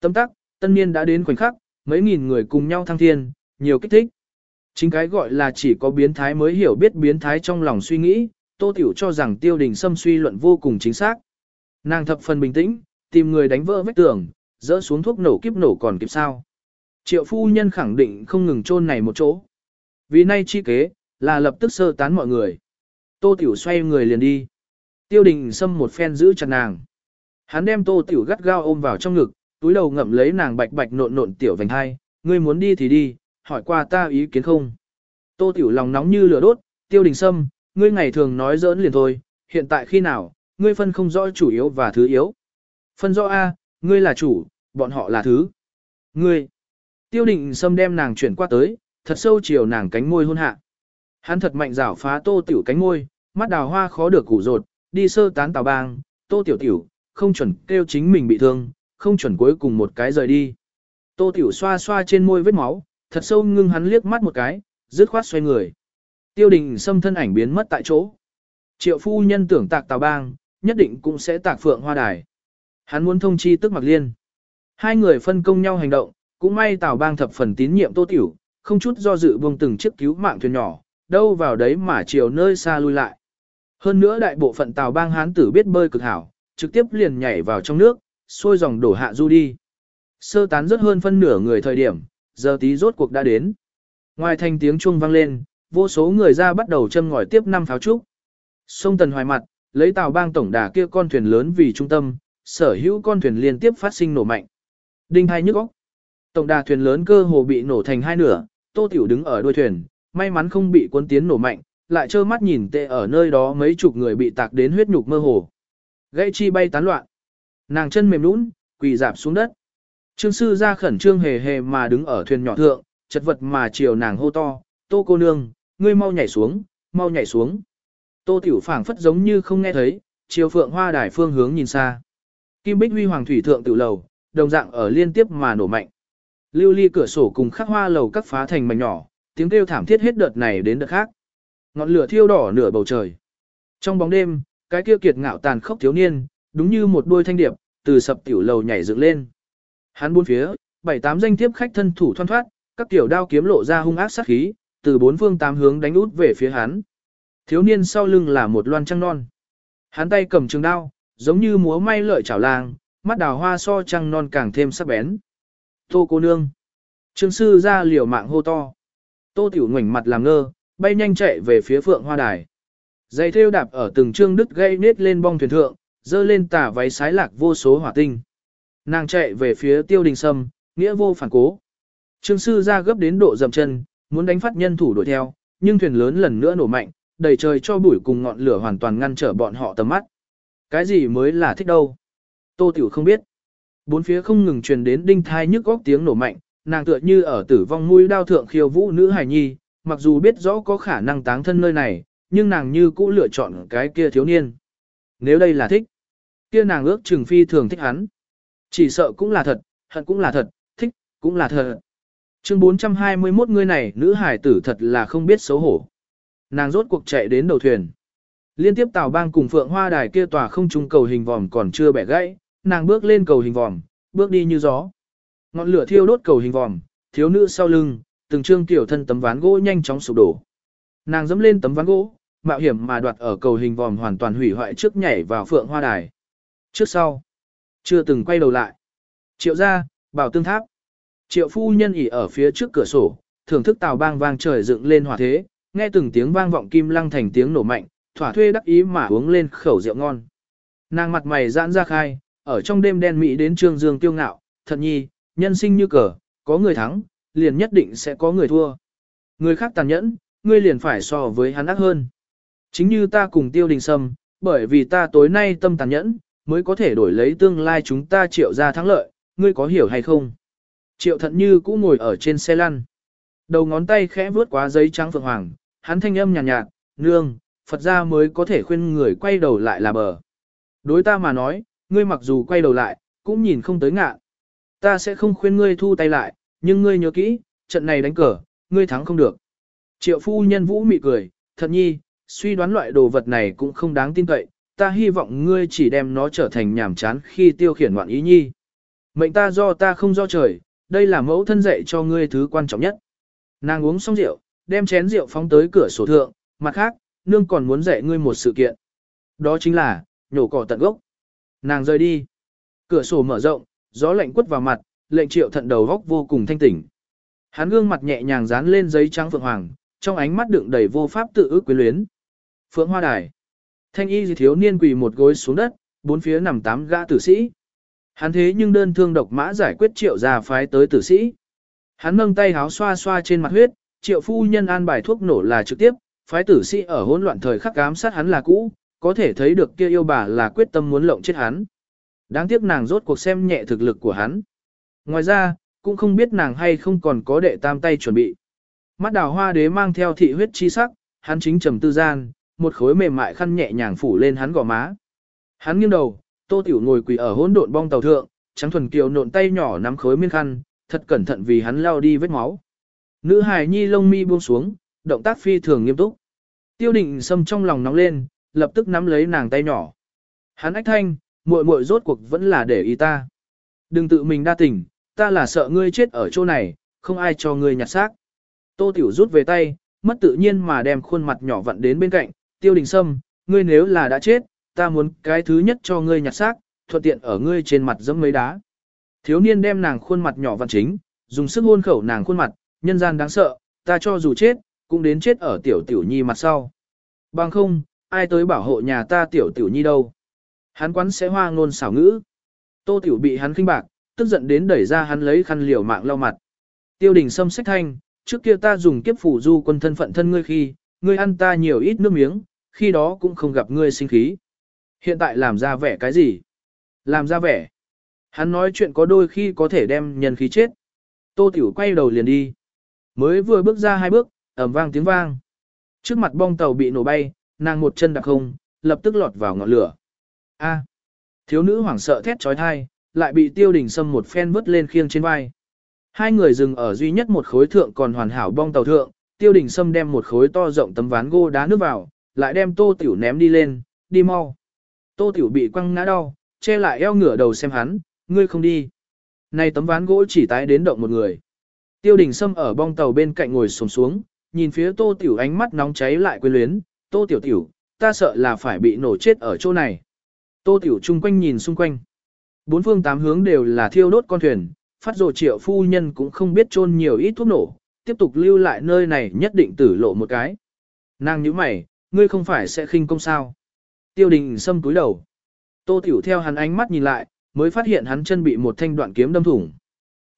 Tâm tắc, tân niên đã đến khoảnh khắc, mấy nghìn người cùng nhau thăng thiên, nhiều kích thích. Chính cái gọi là chỉ có biến thái mới hiểu biết biến thái trong lòng suy nghĩ, Tô Tiểu cho rằng tiêu đình Sâm suy luận vô cùng chính xác. Nàng thập phần bình tĩnh, tìm người đánh vỡ vách tường, dỡ xuống thuốc nổ kiếp nổ còn kịp sao. Triệu phu nhân khẳng định không ngừng chôn này một chỗ. Vì nay chi kế, là lập tức sơ tán mọi người. Tô Tiểu xoay người liền đi. Tiêu đình xâm một phen giữ chặt nàng. Hắn đem Tô Tiểu gắt gao ôm vào trong ngực, túi đầu ngậm lấy nàng bạch bạch nộn nộn tiểu vành hai, ngươi muốn đi thì đi, hỏi qua ta ý kiến không. Tô Tiểu lòng nóng như lửa đốt, tiêu đình xâm, ngươi ngày thường nói giỡn liền thôi, hiện tại khi nào, ngươi phân không rõ chủ yếu và thứ yếu. Phân rõ A, ngươi là chủ, bọn họ là thứ. Ngươi. Tiêu đình sâm đem nàng chuyển qua tới, thật sâu chiều nàng cánh môi hôn hạ. Hắn thật mạnh rảo phá tô tiểu cánh môi, mắt đào hoa khó được củ rột, đi sơ tán tào bang, tô tiểu tiểu, không chuẩn kêu chính mình bị thương, không chuẩn cuối cùng một cái rời đi. Tô tiểu xoa xoa trên môi vết máu, thật sâu ngưng hắn liếc mắt một cái, dứt khoát xoay người. Tiêu đình xâm thân ảnh biến mất tại chỗ. Triệu phu nhân tưởng tạc tào bang, nhất định cũng sẽ tạc phượng hoa đài. Hắn muốn thông chi tức mặc liên. Hai người phân công nhau hành động, cũng may tào bang thập phần tín nhiệm tô tiểu, không chút do dự buông từng chiếc cứu mạng thuyền nhỏ, đâu vào đấy mà chiều nơi xa lui lại. Hơn nữa đại bộ phận tào bang hán tử biết bơi cực hảo, trực tiếp liền nhảy vào trong nước, xuôi dòng đổ hạ du đi. Sơ tán rất hơn phân nửa người thời điểm, giờ tí rốt cuộc đã đến. Ngoài thành tiếng chuông vang lên, vô số người ra bắt đầu châm ngòi tiếp năm pháo trúc. Sông Tần hoài mặt, lấy tàu bang tổng đà kia con thuyền lớn vì trung tâm, sở hữu con thuyền liên tiếp phát sinh nổ mạnh. Đinh hai nhức óc. Tổng đà thuyền lớn cơ hồ bị nổ thành hai nửa, Tô Tiểu đứng ở đuôi thuyền, may mắn không bị cuốn tiến nổ mạnh, lại trơ mắt nhìn tệ ở nơi đó mấy chục người bị tạc đến huyết nhục mơ hồ. Gãy chi bay tán loạn. Nàng chân mềm nhũn, quỳ dạp xuống đất. Trương sư ra khẩn trương hề hề mà đứng ở thuyền nhỏ thượng, chật vật mà chiều nàng hô to, tô cô nương, ngươi mau nhảy xuống, mau nhảy xuống. Tô tiểu phảng phất giống như không nghe thấy, chiều phượng hoa đài phương hướng nhìn xa. Kim bích huy hoàng thủy thượng tự lầu, đồng dạng ở liên tiếp mà nổ mạnh. Lưu ly cửa sổ cùng khắc hoa lầu cắt phá thành mảnh nhỏ, tiếng kêu thảm thiết hết đợt này đến đợt khác. Ngọn lửa thiêu đỏ nửa bầu trời. Trong bóng đêm, cái kia kiệt ngạo tàn khốc thiếu niên, đúng như một đôi thanh điệp, từ sập tiểu lầu nhảy dựng lên. Hắn bốn phía, bảy tám danh tiếp khách thân thủ thoăn thoát, các tiểu đao kiếm lộ ra hung ác sát khí, từ bốn phương tám hướng đánh út về phía hắn. Thiếu niên sau lưng là một loan trăng non. Hắn tay cầm trường đao, giống như múa may lợi chảo làng, mắt đào hoa so trăng non càng thêm sắc bén. Tô cô nương. Trương sư ra liều mạng hô to. Tô tiểu ngoảnh mặt làm ngơ, bay nhanh chạy về phía phượng hoa đài. Dây thêu đạp ở từng trương đứt gây nết lên bong thuyền thượng, dơ lên tả váy sái lạc vô số hỏa tinh. Nàng chạy về phía tiêu đình sâm, nghĩa vô phản cố. Trương sư ra gấp đến độ dầm chân, muốn đánh phát nhân thủ đuổi theo, nhưng thuyền lớn lần nữa nổ mạnh, đầy trời cho bụi cùng ngọn lửa hoàn toàn ngăn trở bọn họ tầm mắt. Cái gì mới là thích đâu? Tô Tiểu không biết. Bốn phía không ngừng truyền đến đinh thai nhức góc tiếng nổ mạnh, nàng tựa như ở tử vong mũi đao thượng khiêu vũ nữ hài nhi, mặc dù biết rõ có khả năng táng thân nơi này, nhưng nàng như cũ lựa chọn cái kia thiếu niên. Nếu đây là thích, kia nàng ước chừng phi thường thích hắn. Chỉ sợ cũng là thật, hận cũng là thật, thích, cũng là thật. Chương 421 người này nữ hải tử thật là không biết xấu hổ. Nàng rốt cuộc chạy đến đầu thuyền. Liên tiếp tàu bang cùng phượng hoa đài kia tòa không trung cầu hình vòm còn chưa bẻ gãy, nàng bước lên cầu hình vòm, bước đi như gió. Ngọn lửa thiêu đốt cầu hình vòm, thiếu nữ sau lưng, từng trương tiểu thân tấm ván gỗ nhanh chóng sụp đổ. Nàng dẫm lên tấm ván gỗ, mạo hiểm mà đoạt ở cầu hình vòm hoàn toàn hủy hoại trước nhảy vào phượng hoa đài. Trước sau, chưa từng quay đầu lại. Triệu gia, bảo tương tháp. Triệu phu nhân ỉ ở phía trước cửa sổ, thưởng thức tàu bang vang trời dựng lên hỏa thế, nghe từng tiếng vang vọng kim lăng thành tiếng nổ mạnh, thỏa thuê đắc ý mà uống lên khẩu rượu ngon. Nàng mặt mày giãn ra khai, ở trong đêm đen mỹ đến trương dương tiêu ngạo, thật nhi, nhân sinh như cờ, có người thắng, liền nhất định sẽ có người thua. Người khác tàn nhẫn, ngươi liền phải so với hắn ác hơn. Chính như ta cùng tiêu đình sâm, bởi vì ta tối nay tâm tàn nhẫn, mới có thể đổi lấy tương lai chúng ta triệu ra thắng lợi, ngươi có hiểu hay không? Triệu thận như cũ ngồi ở trên xe lăn. Đầu ngón tay khẽ vướt qua giấy trắng phượng hoàng, hắn thanh âm nhàn nhạt, nhạt, nương, Phật ra mới có thể khuyên người quay đầu lại là bờ. Đối ta mà nói, ngươi mặc dù quay đầu lại, cũng nhìn không tới ngạ. Ta sẽ không khuyên ngươi thu tay lại, nhưng ngươi nhớ kỹ, trận này đánh cờ, ngươi thắng không được. Triệu phu nhân vũ mị cười, thật nhi, suy đoán loại đồ vật này cũng không đáng tin cậy, ta hy vọng ngươi chỉ đem nó trở thành nhảm chán khi tiêu khiển ngoạn ý nhi. Mệnh ta do ta không do trời, đây là mẫu thân dạy cho ngươi thứ quan trọng nhất. Nàng uống xong rượu, đem chén rượu phóng tới cửa sổ thượng, mặt khác, nương còn muốn dạy ngươi một sự kiện. Đó chính là, nhổ cỏ tận gốc. Nàng rời đi. Cửa sổ mở rộng, gió lạnh quất vào mặt, lệnh triệu thận đầu góc vô cùng thanh tỉnh. Hắn gương mặt nhẹ nhàng dán lên giấy trắng phượng hoàng, trong ánh mắt đựng đầy vô pháp tự ước quyến luyến. Phượng hoa đài. Thanh y thiếu niên quỳ một gối xuống đất, bốn phía nằm tám gã tử sĩ. Hắn thế nhưng đơn thương độc mã giải quyết triệu gia phái tới tử sĩ. Hắn nâng tay háo xoa xoa trên mặt huyết, triệu phu nhân an bài thuốc nổ là trực tiếp, phái tử sĩ ở hỗn loạn thời khắc ám sát hắn là cũ, có thể thấy được kia yêu bà là quyết tâm muốn lộng chết hắn. Đáng tiếc nàng rốt cuộc xem nhẹ thực lực của hắn. Ngoài ra, cũng không biết nàng hay không còn có đệ tam tay chuẩn bị. Mắt đào hoa đế mang theo thị huyết chi sắc, hắn chính trầm tư gian, một khối mềm mại khăn nhẹ nhàng phủ lên hắn gò má. Hắn nghiêng đầu, tô tiểu ngồi quỳ ở hỗn độn bong tàu thượng, trắng thuần kiều nộn tay nhỏ nắm khối miên khăn, thật cẩn thận vì hắn lao đi vết máu. Nữ hài nhi lông mi buông xuống, động tác phi thường nghiêm túc. Tiêu định sâm trong lòng nóng lên, lập tức nắm lấy nàng tay nhỏ. Hắn ách thanh, muội muội rốt cuộc vẫn là để ý ta. Đừng tự mình đa tình, ta là sợ ngươi chết ở chỗ này, không ai cho ngươi nhặt xác. Tô Tiểu rút về tay, mất tự nhiên mà đem khuôn mặt nhỏ vặn đến bên cạnh, tiêu đình sâm, ngươi nếu là đã chết, ta muốn cái thứ nhất cho ngươi nhặt xác, thuận tiện ở ngươi trên mặt dẫm mấy đá. Thiếu niên đem nàng khuôn mặt nhỏ vặn chính, dùng sức hôn khẩu nàng khuôn mặt, nhân gian đáng sợ, ta cho dù chết, cũng đến chết ở tiểu tiểu nhi mặt sau. Bằng không, ai tới bảo hộ nhà ta tiểu tiểu nhi đâu. Hắn quắn sẽ hoa ngôn xảo ngữ. Tô tiểu bị hắn khinh bạc, tức giận đến đẩy ra hắn lấy khăn liều mạng lau mặt. Tiêu đình sâm sách thanh, trước kia ta dùng kiếp phủ du quân thân phận thân ngươi khi, ngươi ăn ta nhiều ít nước miếng, khi đó cũng không gặp ngươi sinh khí. Hiện tại làm ra vẻ cái gì? Làm ra vẻ. Hắn nói chuyện có đôi khi có thể đem nhân khí chết. Tô Tiểu quay đầu liền đi. Mới vừa bước ra hai bước, ầm vang tiếng vang. Trước mặt bong tàu bị nổ bay, nàng một chân đạp không, lập tức lọt vào ngọn lửa. A. Thiếu nữ hoảng sợ thét trói thai, lại bị tiêu đình sâm một phen vứt lên khiêng trên vai. Hai người dừng ở duy nhất một khối thượng còn hoàn hảo bong tàu thượng, tiêu đình sâm đem một khối to rộng tấm ván gỗ đá nước vào, lại đem tô tiểu ném đi lên, đi mau. Tô tiểu bị quăng ngã đau, che lại eo ngửa đầu xem hắn, ngươi không đi. Này tấm ván gỗ chỉ tái đến động một người. Tiêu đình sâm ở bong tàu bên cạnh ngồi sồm xuống, nhìn phía tô tiểu ánh mắt nóng cháy lại quyến luyến, tô tiểu tiểu, ta sợ là phải bị nổ chết ở chỗ này. Tô tiểu chung quanh nhìn xung quanh. Bốn phương tám hướng đều là thiêu đốt con thuyền, phát rồ triệu phu nhân cũng không biết chôn nhiều ít thuốc nổ, tiếp tục lưu lại nơi này nhất định tử lộ một cái. Nàng như mày, ngươi không phải sẽ khinh công sao. Tiêu đình Sâm túi đầu. Tô tiểu theo hắn ánh mắt nhìn lại, mới phát hiện hắn chân bị một thanh đoạn kiếm đâm thủng.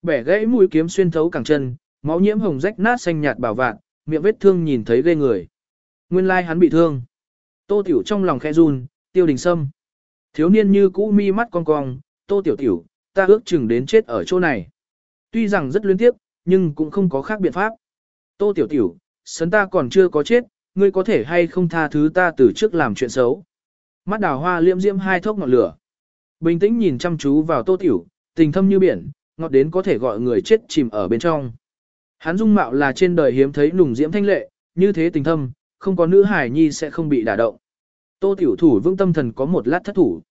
Bẻ gãy mũi kiếm xuyên thấu cẳng chân, máu nhiễm hồng rách nát xanh nhạt bảo vạn, miệng vết thương nhìn thấy ghê người. Nguyên lai hắn bị thương. Tô tiểu trong lòng khẽ run, tiêu đình sâm. Thiếu niên như cũ mi mắt cong cong, tô tiểu tiểu, ta ước chừng đến chết ở chỗ này. Tuy rằng rất luyến tiếp, nhưng cũng không có khác biện pháp. Tô tiểu tiểu, sấn ta còn chưa có chết, ngươi có thể hay không tha thứ ta từ trước làm chuyện xấu. Mắt đào hoa liễm diễm hai thốc ngọn lửa. Bình tĩnh nhìn chăm chú vào tô tiểu, tình thâm như biển, ngọt đến có thể gọi người chết chìm ở bên trong. Hắn dung mạo là trên đời hiếm thấy nùng diễm thanh lệ, như thế tình thâm, không có nữ hải nhi sẽ không bị đả động. Tô tiểu thủ vương tâm thần có một lát thất thủ.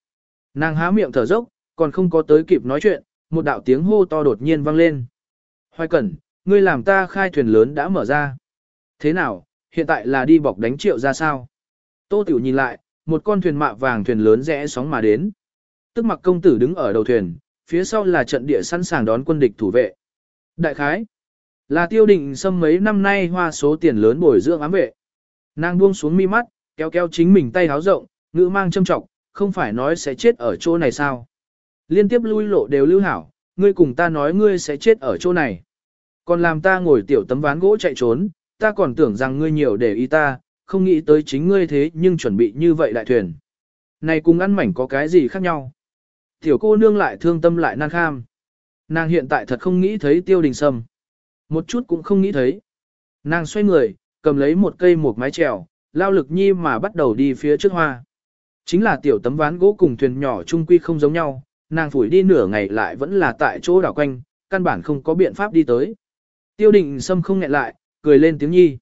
Nàng há miệng thở dốc, còn không có tới kịp nói chuyện, một đạo tiếng hô to đột nhiên vang lên. Hoài cẩn, ngươi làm ta khai thuyền lớn đã mở ra. Thế nào, hiện tại là đi bọc đánh triệu ra sao? Tô tiểu nhìn lại, một con thuyền mạ vàng thuyền lớn rẽ sóng mà đến. Tức mặc công tử đứng ở đầu thuyền, phía sau là trận địa sẵn sàng đón quân địch thủ vệ. Đại khái, là tiêu định xâm mấy năm nay hoa số tiền lớn bồi dưỡng ám vệ. Nàng buông xuống mi mắt, kéo kéo chính mình tay háo rộng, ngữ mang châm trọng, không phải nói sẽ chết ở chỗ này sao. Liên tiếp lui lộ đều lưu hảo, ngươi cùng ta nói ngươi sẽ chết ở chỗ này. Còn làm ta ngồi tiểu tấm ván gỗ chạy trốn, ta còn tưởng rằng ngươi nhiều để ý ta, không nghĩ tới chính ngươi thế nhưng chuẩn bị như vậy đại thuyền. Này cùng ăn mảnh có cái gì khác nhau? Tiểu cô nương lại thương tâm lại nan kham. Nàng hiện tại thật không nghĩ thấy tiêu đình sâm. Một chút cũng không nghĩ thấy. Nàng xoay người, cầm lấy một cây một mái trèo, lao lực nhi mà bắt đầu đi phía trước hoa. Chính là tiểu tấm ván gỗ cùng thuyền nhỏ chung quy không giống nhau, nàng phủi đi nửa ngày lại vẫn là tại chỗ đảo quanh, căn bản không có biện pháp đi tới. Tiêu định sâm không nghẹn lại, cười lên tiếng nhi.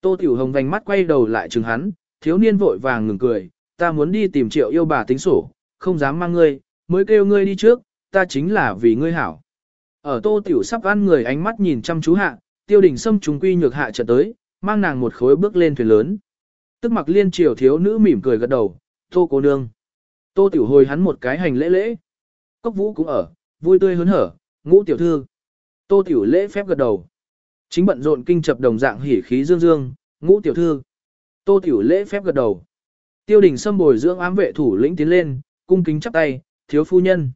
Tô Tiểu Hồng vành mắt quay đầu lại chừng hắn, thiếu niên vội vàng ngừng cười, ta muốn đi tìm triệu yêu bà tính sổ, không dám mang ngươi, mới kêu ngươi đi trước, ta chính là vì ngươi hảo. Ở Tô Tiểu sắp ăn người ánh mắt nhìn chăm chú hạ, tiêu đình sâm trùng quy nhược hạ trở tới, mang nàng một khối bước lên thuyền lớn. Tức mặc liên triều thiếu nữ mỉm cười gật đầu, tô cô nương. Tô tiểu hồi hắn một cái hành lễ lễ. Cốc vũ cũng ở, vui tươi hớn hở, ngũ tiểu thư. Tô tiểu lễ phép gật đầu. Chính bận rộn kinh chập đồng dạng hỉ khí dương dương, ngũ tiểu thư. Tô tiểu lễ phép gật đầu. Tiêu đình sâm bồi dưỡng ám vệ thủ lĩnh tiến lên, cung kính chắp tay, thiếu phu nhân.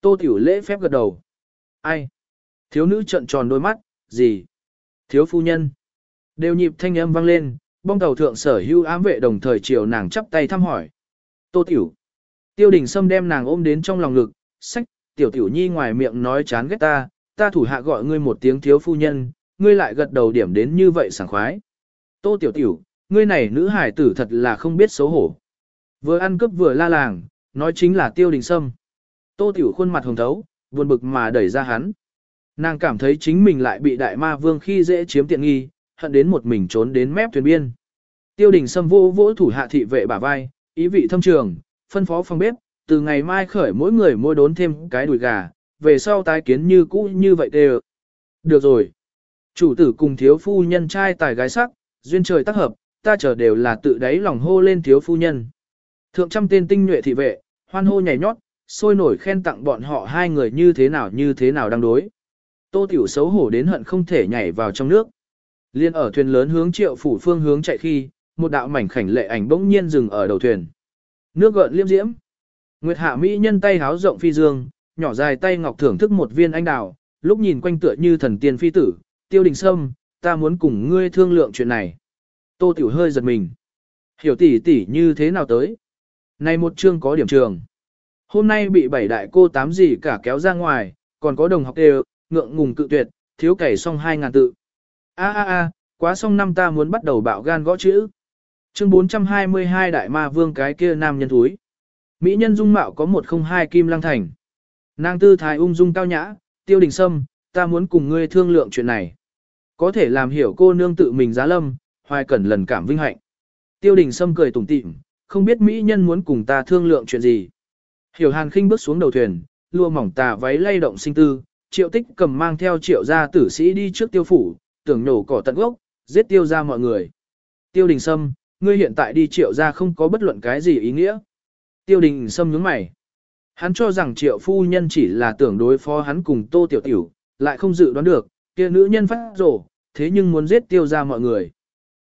Tô tiểu lễ phép gật đầu. Ai? Thiếu nữ trợn tròn đôi mắt, gì? Thiếu phu nhân. Đều nhịp thanh âm vang lên, bong tàu thượng sở hưu ám vệ đồng thời chiều nàng chắp tay thăm hỏi. Tô tiểu. Tiêu đình Sâm đem nàng ôm đến trong lòng ngực, sách, tiểu tiểu nhi ngoài miệng nói chán ghét ta, ta thủ hạ gọi ngươi một tiếng thiếu phu nhân, ngươi lại gật đầu điểm đến như vậy sảng khoái. Tô tiểu tiểu, ngươi này nữ hải tử thật là không biết xấu hổ. Vừa ăn cướp vừa la làng, nói chính là tiêu đình sâm. Tô tiểu khuôn mặt hồng thấu, buồn bực mà đẩy ra hắn. Nàng cảm thấy chính mình lại bị đại ma vương khi dễ chiếm tiện nghi, hận đến một mình trốn đến mép thuyền biên. Tiêu đình sâm vô vỗ thủ hạ thị vệ bả vai, ý vị thâm trường, phân phó phòng bếp, từ ngày mai khởi mỗi người mỗi đốn thêm cái đùi gà, về sau tái kiến như cũ như vậy đều. Được rồi. Chủ tử cùng thiếu phu nhân trai tài gái sắc, duyên trời tác hợp, ta chờ đều là tự đáy lòng hô lên thiếu phu nhân. Thượng trăm tên tinh nhuệ thị vệ, hoan hô nhảy nhót, sôi nổi khen tặng bọn họ hai người như thế nào như thế nào đang đối. Tô Tiểu xấu hổ đến hận không thể nhảy vào trong nước. Liên ở thuyền lớn hướng triệu phủ phương hướng chạy khi, một đạo mảnh khảnh lệ ảnh bỗng nhiên dừng ở đầu thuyền. Nước gợn liêm diễm. Nguyệt hạ mỹ nhân tay háo rộng phi dương, nhỏ dài tay ngọc thưởng thức một viên anh đào, lúc nhìn quanh tựa như thần tiên phi tử, tiêu đình sâm, ta muốn cùng ngươi thương lượng chuyện này. Tô Tiểu hơi giật mình. Hiểu tỷ tỷ như thế nào tới? Này một chương có điểm trường. Hôm nay bị bảy đại cô tám gì cả kéo ra ngoài, còn có đồng học đều, ngượng ngùng cự tuyệt, thiếu cày xong hai ngàn tự. A a a, quá xong năm ta muốn bắt đầu bạo gan gõ chữ. Chương 422 đại ma vương cái kia nam nhân thúi. Mỹ nhân dung mạo có một không hai kim lăng thành. Nàng tư thái ung dung cao nhã, tiêu đình sâm, ta muốn cùng ngươi thương lượng chuyện này. Có thể làm hiểu cô nương tự mình giá lâm, hoài cẩn lần cảm vinh hạnh. Tiêu đình sâm cười tủm tỉm, không biết Mỹ nhân muốn cùng ta thương lượng chuyện gì. Hiểu hàn khinh bước xuống đầu thuyền, lua mỏng tà váy lay động sinh tư, triệu tích cầm mang theo triệu gia tử sĩ đi trước tiêu phủ, tưởng nổ cỏ tận gốc, giết tiêu ra mọi người. Tiêu đình sâm, ngươi hiện tại đi triệu gia không có bất luận cái gì ý nghĩa. Tiêu đình sâm nhướng mày. Hắn cho rằng triệu phu nhân chỉ là tưởng đối phó hắn cùng tô tiểu tiểu, lại không dự đoán được, kia nữ nhân phát rổ, thế nhưng muốn giết tiêu ra mọi người.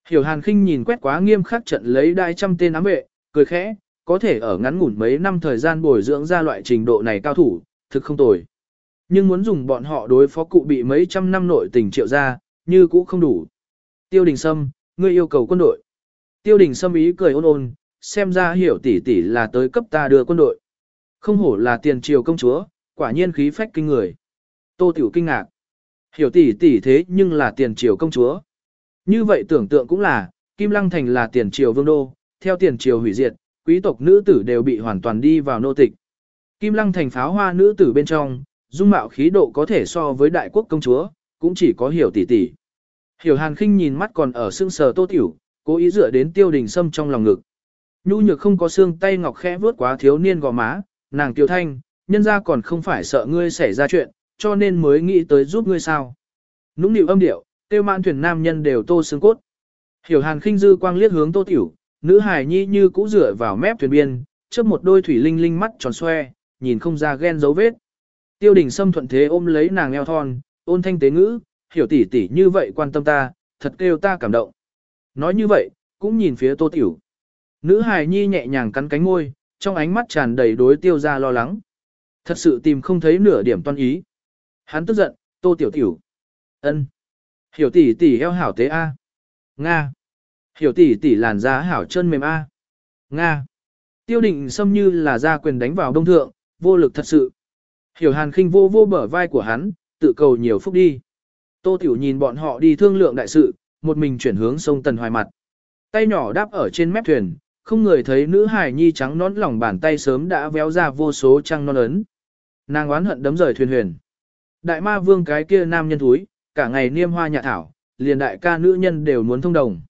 Hiểu hàn khinh nhìn quét quá nghiêm khắc trận lấy đại trăm tên ám vệ, cười khẽ, có thể ở ngắn ngủn mấy năm thời gian bồi dưỡng ra loại trình độ này cao thủ, thực không tồi. Nhưng muốn dùng bọn họ đối phó cụ bị mấy trăm năm nội tình triệu ra, như cũ không đủ. Tiêu đình Sâm, ngươi yêu cầu quân đội. Tiêu đình Sâm ý cười ôn ôn, xem ra hiểu tỷ tỷ là tới cấp ta đưa quân đội. Không hổ là tiền triều công chúa, quả nhiên khí phách kinh người. Tô tiểu kinh ngạc. Hiểu tỷ tỷ thế nhưng là tiền triều công chúa. Như vậy tưởng tượng cũng là, Kim Lăng Thành là tiền triều vương đô, theo tiền triều hủy diệt, quý tộc nữ tử đều bị hoàn toàn đi vào nô tịch. Kim Lăng Thành pháo hoa nữ tử bên trong, dung mạo khí độ có thể so với đại quốc công chúa, cũng chỉ có hiểu tỷ tỷ. Hiểu Hàn Khinh nhìn mắt còn ở xương sờ Tô Tiểu, cố ý dựa đến Tiêu Đình Sâm trong lòng ngực. Nhu nhược không có xương tay ngọc khẽ vướt quá thiếu niên gò má, nàng Tiêu Thanh, nhân ra còn không phải sợ ngươi xảy ra chuyện, cho nên mới nghĩ tới giúp ngươi sao. Nũng nịu âm điệu, tiêu mãn thuyền nam nhân đều tô xương cốt. Hiểu hàn khinh dư quang liếc hướng tô tiểu, nữ hài nhi như cũ rửa vào mép thuyền biên, trước một đôi thủy linh linh mắt tròn xoe, nhìn không ra ghen dấu vết. Tiêu đình sâm thuận thế ôm lấy nàng eo thon, ôn thanh tế ngữ, hiểu tỷ tỷ như vậy quan tâm ta, thật kêu ta cảm động. Nói như vậy, cũng nhìn phía tô tiểu. Nữ hài nhi nhẹ nhàng cắn cánh môi, trong ánh mắt tràn đầy đối tiêu ra lo lắng. Thật sự tìm không thấy nửa điểm toan ý. Hắn tức giận, tô tiểu tiểu. ân Hiểu tỷ tỷ eo hảo tế A. Nga. Hiểu tỷ tỷ làn da hảo chân mềm A. Nga. Tiêu định xâm như là ra quyền đánh vào đông thượng, vô lực thật sự. Hiểu hàn khinh vô vô bở vai của hắn, tự cầu nhiều phúc đi. Tô Tiểu nhìn bọn họ đi thương lượng đại sự, một mình chuyển hướng sông Tần Hoài mặt. Tay nhỏ đáp ở trên mép thuyền, không người thấy nữ hài nhi trắng nón lòng bàn tay sớm đã véo ra vô số trăng non ấn. Nàng oán hận đấm rời thuyền huyền. Đại ma vương cái kia nam nhân thúi, cả ngày niêm hoa nhà thảo, liền đại ca nữ nhân đều muốn thông đồng.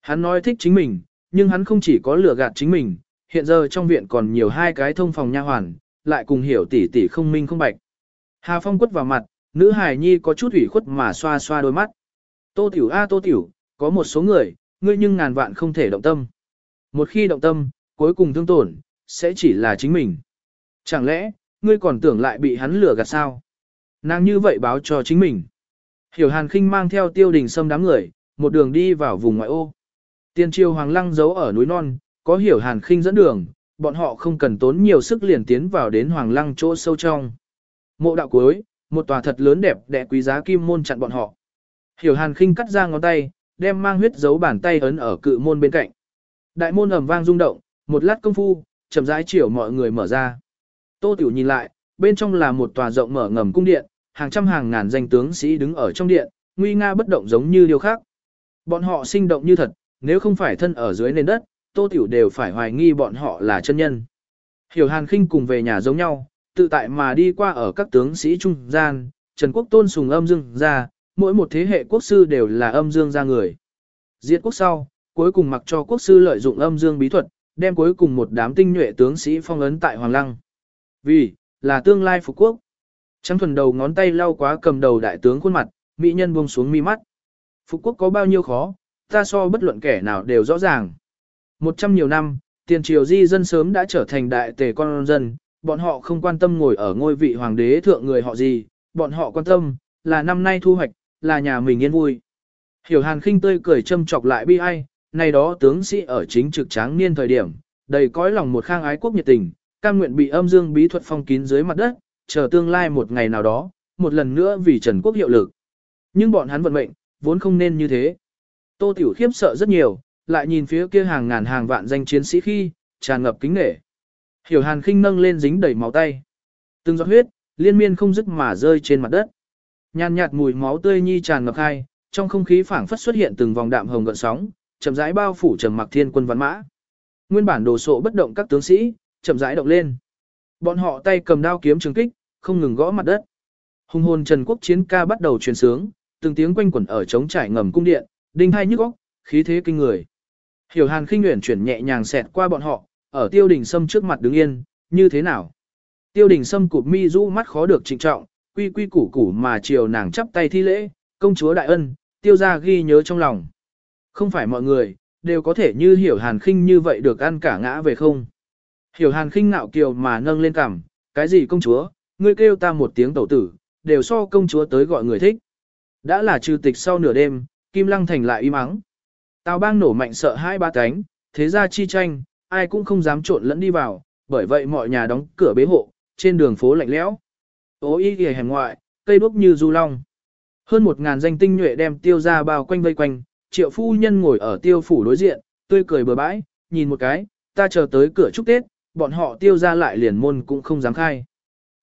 Hắn nói thích chính mình, nhưng hắn không chỉ có lừa gạt chính mình, hiện giờ trong viện còn nhiều hai cái thông phòng nha hoàn, lại cùng hiểu tỷ tỷ không minh không bạch. Hà Phong quất vào mặt, nữ hài nhi có chút ủy khuất mà xoa xoa đôi mắt. Tô tiểu a tô tiểu, Có một số người, ngươi nhưng ngàn vạn không thể động tâm. Một khi động tâm, cuối cùng thương tổn, sẽ chỉ là chính mình. Chẳng lẽ, ngươi còn tưởng lại bị hắn lừa gạt sao? Nàng như vậy báo cho chính mình. Hiểu Hàn Khinh mang theo tiêu đình Sâm đám người, một đường đi vào vùng ngoại ô. Tiên triều hoàng lăng giấu ở núi non, có Hiểu Hàn Khinh dẫn đường, bọn họ không cần tốn nhiều sức liền tiến vào đến hoàng lăng chỗ sâu trong. Mộ đạo cuối, một tòa thật lớn đẹp đẽ quý giá kim môn chặn bọn họ. Hiểu Hàn Khinh cắt ra ngón tay, đem mang huyết dấu bàn tay ấn ở cự môn bên cạnh. Đại môn ầm vang rung động, một lát công phu, chậm rãi chiều mọi người mở ra. Tô Tiểu nhìn lại, bên trong là một tòa rộng mở ngầm cung điện, hàng trăm hàng ngàn danh tướng sĩ đứng ở trong điện, nguy nga bất động giống như điều khác. Bọn họ sinh động như thật, nếu không phải thân ở dưới nền đất, Tô Tiểu đều phải hoài nghi bọn họ là chân nhân. Hiểu Hàn Khinh cùng về nhà giống nhau, tự tại mà đi qua ở các tướng sĩ trung gian, Trần Quốc tôn sùng âm dương ra, mỗi một thế hệ quốc sư đều là âm dương ra người. Diệt quốc sau, cuối cùng mặc cho quốc sư lợi dụng âm dương bí thuật, đem cuối cùng một đám tinh nhuệ tướng sĩ phong ấn tại Hoàng Lăng. Vì, là tương lai phục quốc. Trắng thuần đầu ngón tay lau quá cầm đầu đại tướng khuôn mặt, mỹ nhân buông xuống mi mắt. Phục quốc có bao nhiêu khó, ta so bất luận kẻ nào đều rõ ràng. Một trăm nhiều năm, tiền triều di dân sớm đã trở thành đại tề con dân, bọn họ không quan tâm ngồi ở ngôi vị hoàng đế thượng người họ gì, bọn họ quan tâm, là năm nay thu hoạch, là nhà mình yên vui. Hiểu hàn khinh tươi cười châm chọc lại bi ai, này đó tướng sĩ ở chính trực tráng niên thời điểm, đầy cõi lòng một khang ái quốc nhiệt tình, cam nguyện bị âm dương bí thuật phong kín dưới mặt đất, chờ tương lai một ngày nào đó, một lần nữa vì Trần Quốc hiệu lực. Nhưng bọn hắn vận mệnh, vốn không nên như thế. Tô Tiểu khiếp sợ rất nhiều, lại nhìn phía kia hàng ngàn hàng vạn danh chiến sĩ khi, tràn ngập kính nể. Hiểu Hàn khinh nâng lên dính đầy máu tay. Từng giọt huyết, liên miên không dứt mà rơi trên mặt đất. Nhàn nhạt mùi máu tươi nhi tràn ngập hai, trong không khí phảng phất xuất hiện từng vòng đạm hồng gợn sóng, chậm rãi bao phủ trầm mặc thiên quân văn mã. Nguyên bản đồ sộ bất động các tướng sĩ, chậm rãi động lên. Bọn họ tay cầm đao kiếm trường kích, không ngừng gõ mặt đất. Hùng hồn Trần Quốc chiến ca bắt đầu truyền sướng, từng tiếng quanh quẩn ở trống trải ngầm cung điện, đinh hai nhức óc, khí thế kinh người. Hiểu Hàn khinh nguyện chuyển nhẹ nhàng xẹt qua bọn họ, ở Tiêu Đình Sâm trước mặt đứng yên, như thế nào? Tiêu Đình Sâm cụp mi rũ mắt khó được trịnh trọng, quy quy củ củ mà chiều nàng chắp tay thi lễ, công chúa đại ân, tiêu gia ghi nhớ trong lòng. Không phải mọi người, đều có thể như hiểu hàn khinh như vậy được ăn cả ngã về không. Hiểu hàn khinh ngạo kiều mà nâng lên cằm, cái gì công chúa, ngươi kêu ta một tiếng tẩu tử, đều so công chúa tới gọi người thích. Đã là trừ tịch sau nửa đêm, Kim Lăng Thành lại im ắng. Tào bang nổ mạnh sợ hai ba cánh, thế ra chi tranh, ai cũng không dám trộn lẫn đi vào, bởi vậy mọi nhà đóng cửa bế hộ, trên đường phố lạnh lẽo. Ô y kìa hẻm ngoại, cây đuốc như du long. Hơn một ngàn danh tinh nhuệ đem tiêu ra bao quanh vây quanh, triệu phu nhân ngồi ở tiêu phủ đối diện, tươi cười bừa bãi, nhìn một cái, ta chờ tới cửa chúc Tết, bọn họ tiêu ra lại liền môn cũng không dám khai.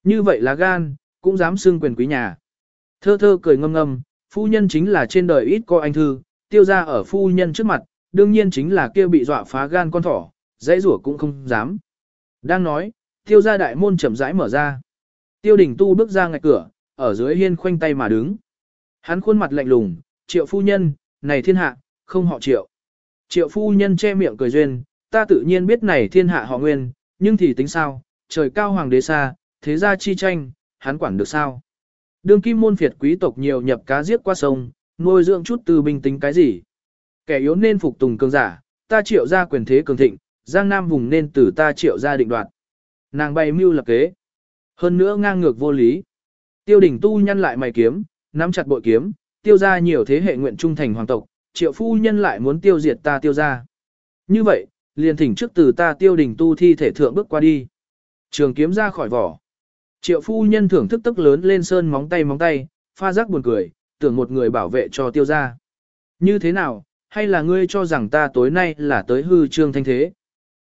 Như vậy là gan, cũng dám xưng quyền quý nhà. Thơ thơ cười ngâm ngâm, phu nhân chính là trên đời ít có anh thư, tiêu ra ở phu nhân trước mặt, đương nhiên chính là kia bị dọa phá gan con thỏ, dãy rủa cũng không dám. Đang nói, tiêu ra đại môn chậm rãi mở ra. Tiêu đình tu bước ra ngạch cửa, ở dưới hiên khoanh tay mà đứng. Hắn khuôn mặt lạnh lùng, triệu phu nhân, này thiên hạ, không họ triệu. Triệu phu nhân che miệng cười duyên, ta tự nhiên biết này thiên hạ họ nguyên, nhưng thì tính sao, trời cao hoàng đế xa, thế gia chi tranh, hắn quản được sao. Đường kim môn phiệt quý tộc nhiều nhập cá giết qua sông, nuôi dưỡng chút từ bình tính cái gì. Kẻ yếu nên phục tùng cường giả, ta triệu ra quyền thế cường thịnh, giang nam vùng nên từ ta triệu ra định đoạt. Nàng bày mưu lập kế. Hơn nữa ngang ngược vô lý. Tiêu đỉnh tu nhăn lại mày kiếm, nắm chặt bội kiếm, tiêu ra nhiều thế hệ nguyện trung thành hoàng tộc, triệu phu nhân lại muốn tiêu diệt ta tiêu ra. Như vậy, liền thỉnh trước từ ta tiêu đỉnh tu thi thể thượng bước qua đi. Trường kiếm ra khỏi vỏ. Triệu phu nhân thưởng thức tức lớn lên sơn móng tay móng tay, pha rắc buồn cười, tưởng một người bảo vệ cho tiêu gia. Như thế nào, hay là ngươi cho rằng ta tối nay là tới hư trương thanh thế?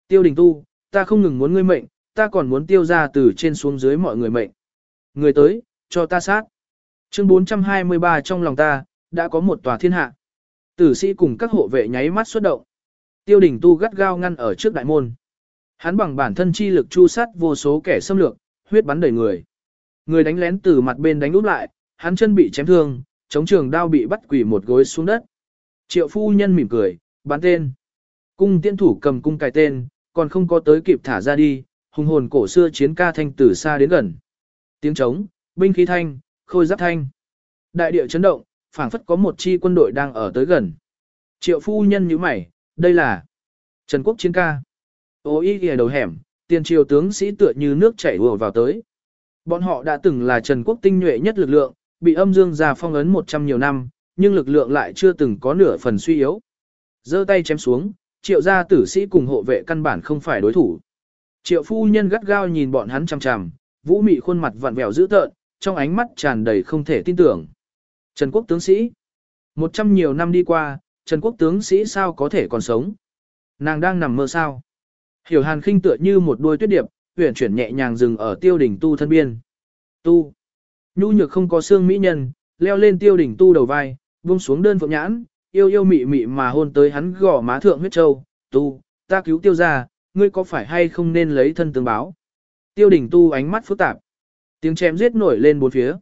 Tiêu đình tu, ta không ngừng muốn ngươi mệnh, ta còn muốn tiêu gia từ trên xuống dưới mọi người mệnh. Người tới, cho ta sát. Chương 423 trong lòng ta, đã có một tòa thiên hạ. Tử sĩ cùng các hộ vệ nháy mắt xuất động. Tiêu đình tu gắt gao ngăn ở trước đại môn. Hắn bằng bản thân chi lực chu sát vô số kẻ xâm lược, huyết bắn đầy người. Người đánh lén từ mặt bên đánh úp lại, hắn chân bị chém thương, chống trường đao bị bắt quỷ một gối xuống đất. Triệu phu nhân mỉm cười, bắn tên. Cung tiên thủ cầm cung cài tên, còn không có tới kịp thả ra đi, hùng hồn cổ xưa chiến ca thanh từ xa đến gần. Tiếng trống, binh khí thanh, khôi giáp thanh. Đại địa chấn động, phảng phất có một chi quân đội đang ở tới gần. Triệu phu nhân nhíu mày, đây là Trần Quốc chiến ca. Ô y kìa đầu hẻm, tiền triều tướng sĩ tựa như nước chảy ùa vào tới. Bọn họ đã từng là Trần Quốc tinh nhuệ nhất lực lượng, bị âm dương gia phong ấn 100 nhiều năm, nhưng lực lượng lại chưa từng có nửa phần suy yếu. giơ tay chém xuống, triệu gia tử sĩ cùng hộ vệ căn bản không phải đối thủ. Triệu phu nhân gắt gao nhìn bọn hắn chằm chằm, vũ mị khuôn mặt vặn vẹo dữ tợn, trong ánh mắt tràn đầy không thể tin tưởng. Trần quốc tướng sĩ. Một trăm nhiều năm đi qua, Trần quốc tướng sĩ sao có thể còn sống? Nàng đang nằm mơ sao? Hiểu hàn khinh tựa như một đôi tuyết điệp, huyển chuyển nhẹ nhàng dừng ở tiêu đỉnh tu thân biên. Tu. Nhu nhược không có xương mỹ nhân, leo lên tiêu đỉnh tu đầu vai, buông xuống đơn phượng nhãn, yêu yêu mị mị mà hôn tới hắn gò má thượng huyết châu. Tu, ta cứu tiêu ra, ngươi có phải hay không nên lấy thân tương báo? Tiêu đỉnh tu ánh mắt phức tạp. Tiếng chém giết nổi lên bốn phía.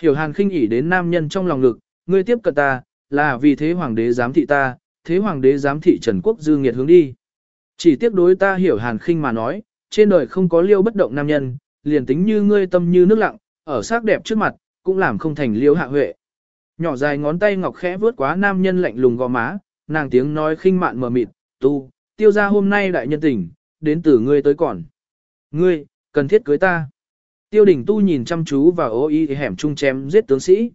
Hiểu hàn khinh ỉ đến nam nhân trong lòng ngực, ngươi tiếp cận ta, là vì thế hoàng đế giám thị ta, thế hoàng đế giám thị Trần Quốc dư nghiệt hướng đi. Chỉ tiếc đối ta hiểu hàn khinh mà nói, trên đời không có liêu bất động nam nhân, liền tính như ngươi tâm như nước lặng, ở sắc đẹp trước mặt, cũng làm không thành liêu hạ huệ. Nhỏ dài ngón tay ngọc khẽ vướt quá nam nhân lạnh lùng gò má, nàng tiếng nói khinh mạn mờ mịt, tu, tiêu ra hôm nay đại nhân tình, đến từ ngươi tới còn. Ngươi, cần thiết cưới ta. Tiêu đỉnh tu nhìn chăm chú vào ô y hẻm trung chém giết tướng sĩ.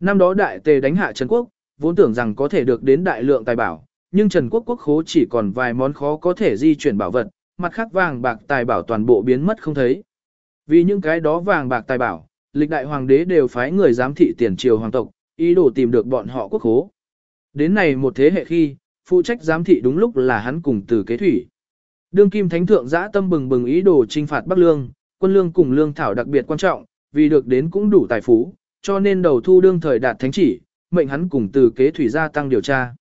Năm đó đại tề đánh hạ Trần Quốc, vốn tưởng rằng có thể được đến đại lượng tài bảo, nhưng Trần Quốc quốc khố chỉ còn vài món khó có thể di chuyển bảo vật, mặt khác vàng bạc tài bảo toàn bộ biến mất không thấy. Vì những cái đó vàng bạc tài bảo, lịch đại hoàng đế đều phái người giám thị tiền triều hoàng tộc, ý đồ tìm được bọn họ quốc khố. Đến này một thế hệ khi, phụ trách giám thị đúng lúc là hắn cùng từ kế thủy. Đương kim thánh thượng giã tâm bừng bừng ý đồ trinh phạt Bắc Lương, quân lương cùng lương thảo đặc biệt quan trọng, vì được đến cũng đủ tài phú, cho nên đầu thu đương thời đạt thánh chỉ, mệnh hắn cùng từ kế thủy gia tăng điều tra.